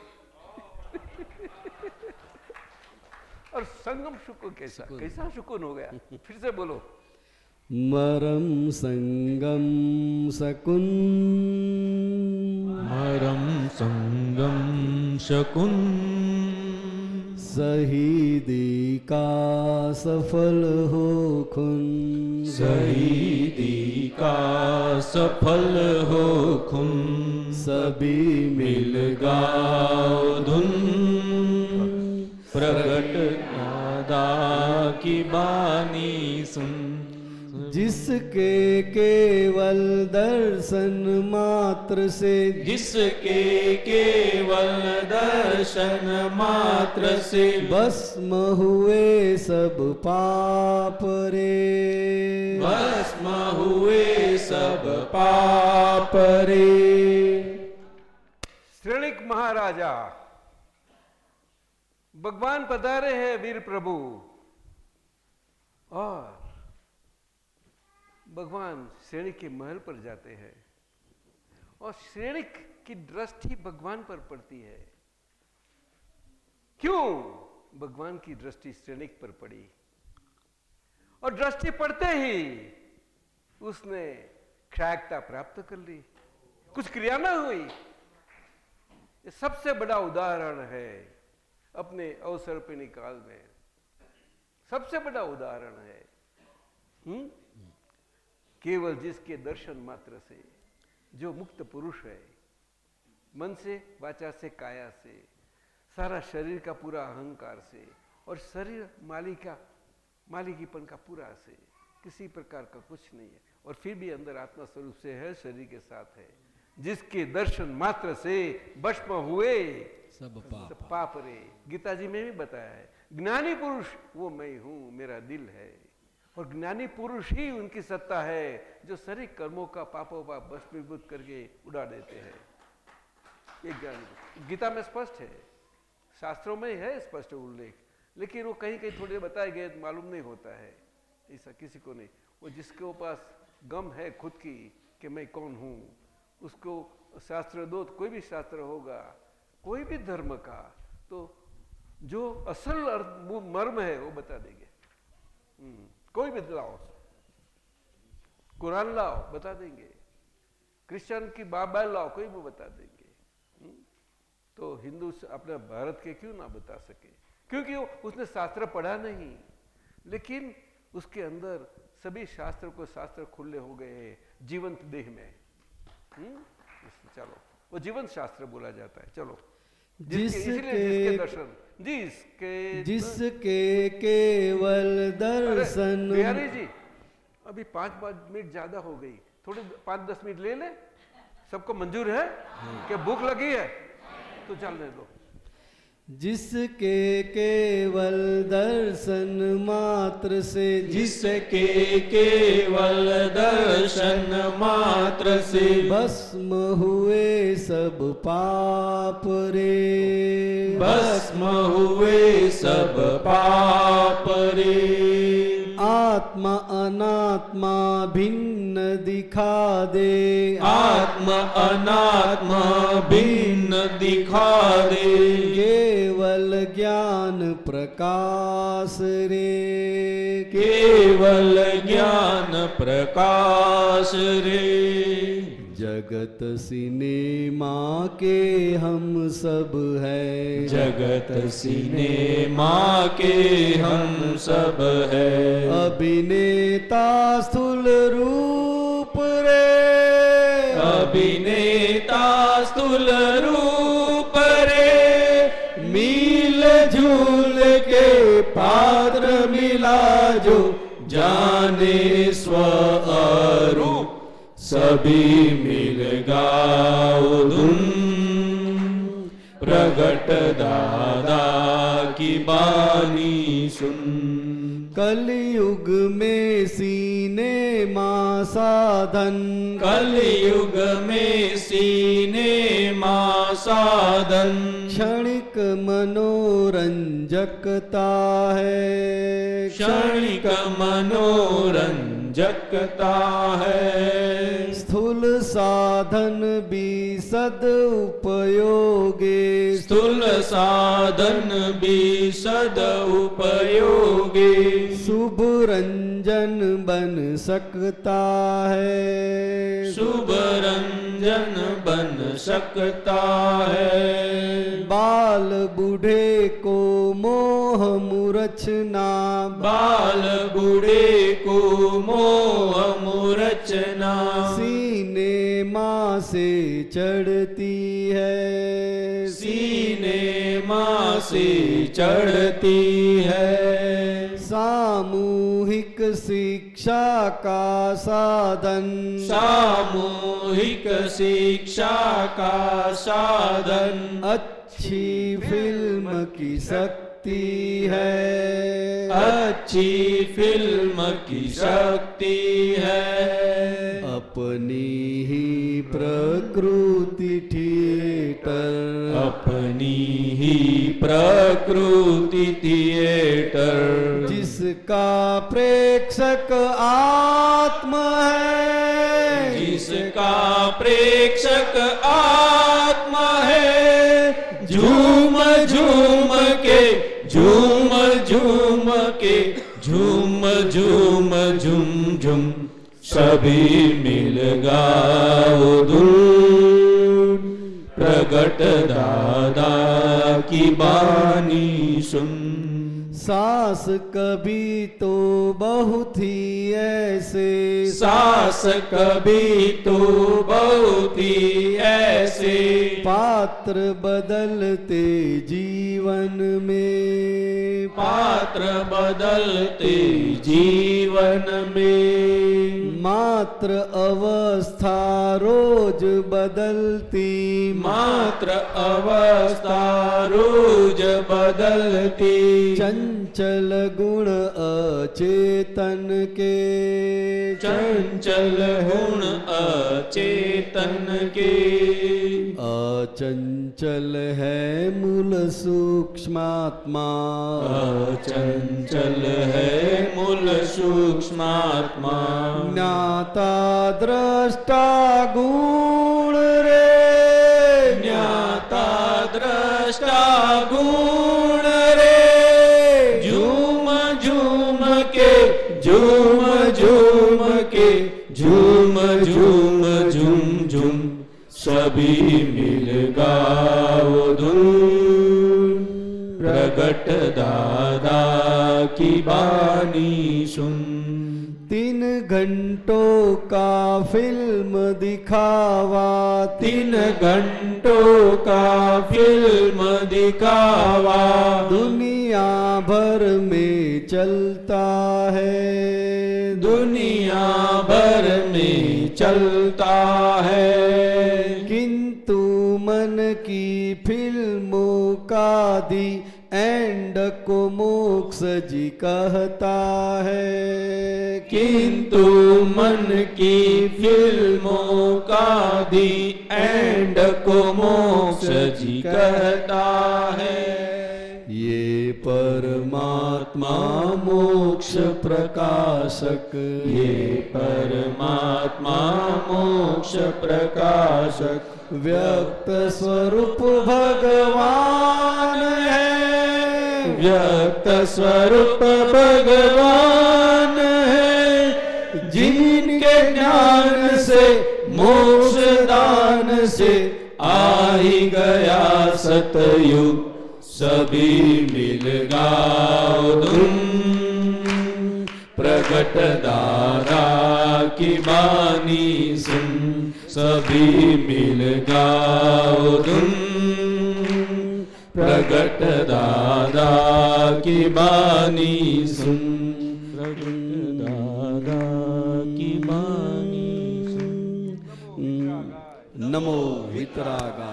और संगम सुकून कैसा कैसा सुकून हो गया? फिर से बोलो। मरम संगम सकुन मरम संगम शकुन शहीदी का सफल हो खुन। शहीदी का सफल हो खुन। सभी मिल गाओ धुन। प्रगट दादा की बानी सुन। जिसके केवल दर्शन मात्र से। जिसके केवल दर्शन मात्र से। भस्म हुए सब पाप रे। भस्म हुए सब पाप रे। श्रेणिक महाराजा भगवान पधारे हैं वीर प्रभु। और भगवान श्रेणी के महल पर जाते हैं। और श्रेणिक की दृष्टि भगवान पर पड़ती है। क्यों भगवान की दृष्टि श्रेणिक पर पड़ी? और दृष्टि पड़ते ही उसने क्षयकता प्राप्त कर ली। कुछ क्रिया ना हुई। ये सबसे बड़ा उदाहरण है अपने अवसर पे निकाल में सबसे बड़ा उदाहरण है हुँ? केवल जिसके दर्शन मात्र से। जो मुक्त पुरुष है मन से वाचा से काया से सारा शरीर का पूरा अहंकार से और शरीर मालिका मालिकीपन का पूरा से किसी प्रकार का कुछ नहीं है। और फिर भी अंदर आत्मा स्वरूप से है शरीर के साथ है। जिसके दर्शन मात्र से भस्म हुए सब पाप। सब पाप रे। गीता जी में भी बताया है ज्ञानी पुरुष वो मैं हूँ मेरा दिल है। और ज्ञानी पुरुष ही उनकी सत्ता है जो शरीर कर्मों का पापों का भस्मीभूत करके उड़ा देते हैं। ये ज्ञानी गीता में स्पष्ट है। शास्त्रों में है स्पष्ट उल्लेख लेकिन वो कहीं कहीं थोड़े बताए गए मालूम नहीं होता है। ऐसा किसी को नहीं। वो जिसके पास गम है खुद की कि मैं कौन हूँ उसको शास्त्र दो कोई भी शास्त्र होगा कोई भी धर्म का तो जो असल अर्थ मर्म है वो बता देंगे। हम्म, कोई भी लाओ कुरान लाओ बता देंगे। क्रिश्चियन की बाइबल लाओ कोई भी बता देंगे। हम्म, तो हिंदू अपने भारत के क्यों ना बता सके? क्योंकि उसने शास्त्र पढ़ा नहीं। लेकिन उसके अंदर सभी शास्त्र को शास्त्र खुले हो गए हैं जीवंत देह में। हम्म, चलो। वो जीवंत शास्त्र बोला जाता है। चलो। जिसके दर्शन। जिसके जिसके केवल दर्शन। बिहारी जी अभी पाँच पाँच मिनट ज़्यादा हो गई। थोड़ी पाँच दस मिनट ले ले। सबको मंजूर है। कि भूख लगी है? तो चलने दो। जिसके केवल दर्शन मात्र से जिसके केवल दर्शन मात्र से। भस्म हुए सब पाप रे। भस्म हुए सब पाप रे। आत्मा अनात्मा भिन्न दिखा दे। आत्मा अनात्मा भिन्न दिखा दे। केवल ज्ञान प्रकाश रे। केवल ज्ञान प्रकाश रे। जगत सिनेमा के हम सब है। जगत सिनेमा के हम सब है। अभिनेता स्थूल रूप रे। अभिनेता स्थूल रूप रे। मिल झूल के पात्र मिला जो जाने स्व अरूप। सभी मिल गाओ धुन। प्रगट दादा की बानी सुन। कलयुग में सीने माँ साधन कलयुग में सीने माँ साधन क्षणिक मनोरंजकता है। क्षणिक मनोरंजकता है। स्थूल साधन भी सद उपयोगे। स्थूल साधन भी सद उपयोगे। शुभ रंजन बन सकता है। शुभ रंजन बन सकता है। बाल बूढ़े को मोह मूर्छना बाल बूढ़े को मोह मूर्छना सीने माँ से चढ़ती है। सीने माँ से चढ़ती है। सामूहिक शिक्षा का साधन। सामूहिक शिक्षा का साधन। अच्छी फ़िल्म की शक्ति है। अच्छी फ़िल्म की शक्ति है। अपनी प्रकृति थिएटर। अपनी ही प्रकृति थिएटर। जिसका प्रेक्षक आत्म है। जिसका प्रेक्षक आत्मा है। झूम झूम के झूम झूम के झूम झूम झूम झूम सभी मिल गाओ धुन प्रकट दादा की बानी सुन। सास कभी तो बहुत ही ऐसे। सास कभी तो बहुत ही ऐसे। पात्र बदलते जीवन में। पात्र बदलते जीवन में। मात्र अवस्था रोज बदलती। मात्र अवस्था रोज बदलती। चंचल गुण अचेतन के। चंचल गुण अचेतन के। अचंचल है मूल सूक्ष्मात्मा। अचंचल है मूल सूक्ष्मात्मा। ज्ञाता दृष्टा गुण रे। ज्ञाता दृष्टा गुण सभी मिल गाओ धुन प्रगट दादा की बानी सुन। तीन घंटों का फ़िल्म दिखावा। तीन घंटों का फ़िल्म दिखावा। दुनिया भर में चलता है। दुनिया भर में चलता है। की फ़िल्मों का दी एंड को मोक्ष जी कहता है। किंतु मन की फ़िल्मों का दी एंड को मोक्ष जी कहता है। ये परमात्मा मोक्ष प्रकाशक। ये परमात्मा मोक्ष प्रकाशक। व्यक्त स्वरूप भगवान है। व्यक्त स्वरूप भगवान है। जिनके ज्ञान से, मोक्ष दान से आ गया सतयुग, सभी मिल गाओ धुन प्रगट दादा की बानी सुन। सभी मिल गाओ धुन प्रगट दादा की बानी सुन। दादा की बानी सुन। नमो वितरागा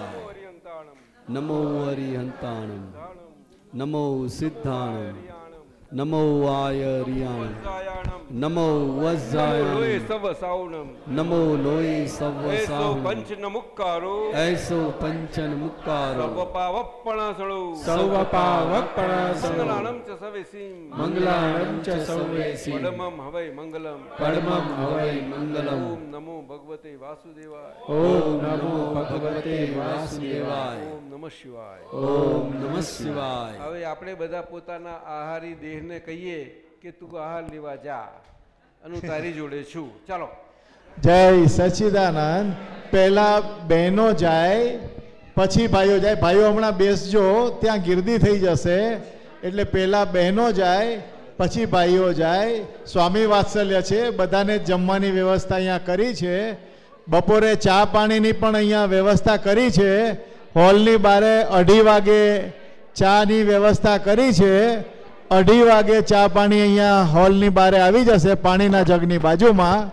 नमो अरिहंताणम नमो सिद्धाणम। नमो आयरियाणम। નમો વજાય નમો લોય સવ સાવનમ એસો પંચન મુક્કારો સર્વ પાવપણા સળો સર્વ મંગલમ પડમમ હવૈ મંગલમ ઓમ નમો ભગવતે વાસુદેવાય ઓમ નમો ભગવતે વાસુદેવાય ઓમ નમઃ શિવાય ઓમ નમઃ શિવાય હવે આપણે બધા પોતાના આહારી દેહને કહીએ કે તું આ લેવા જા. અને હું તારી જોડે છું. ચાલો. જય સચિદાનંદ. પહેલા બહેનો જાય, પછી ભાઈઓ જાય. ભાઈઓ હમણાં બેસજો, ત્યાં ગીરદી થઈ જશે. એટલે પહેલા બહેનો જાય, પછી ભાઈઓ જાય. સ્વામી વાત્સલ્ય છે, બધાને જમવાની વ્યવસ્થા અહીંયા કરી છે. બપોરે ચા પાણીની પણ અહીંયા વ્યવસ્થા કરી છે. હોલની બારે અઢી વાગે ચાની વ્યવસ્થા કરી છે. અઢી વાગે ચા પાણી અહીંયા હોલની બારે આવી જશે પાણીના જગની બાજુમાં.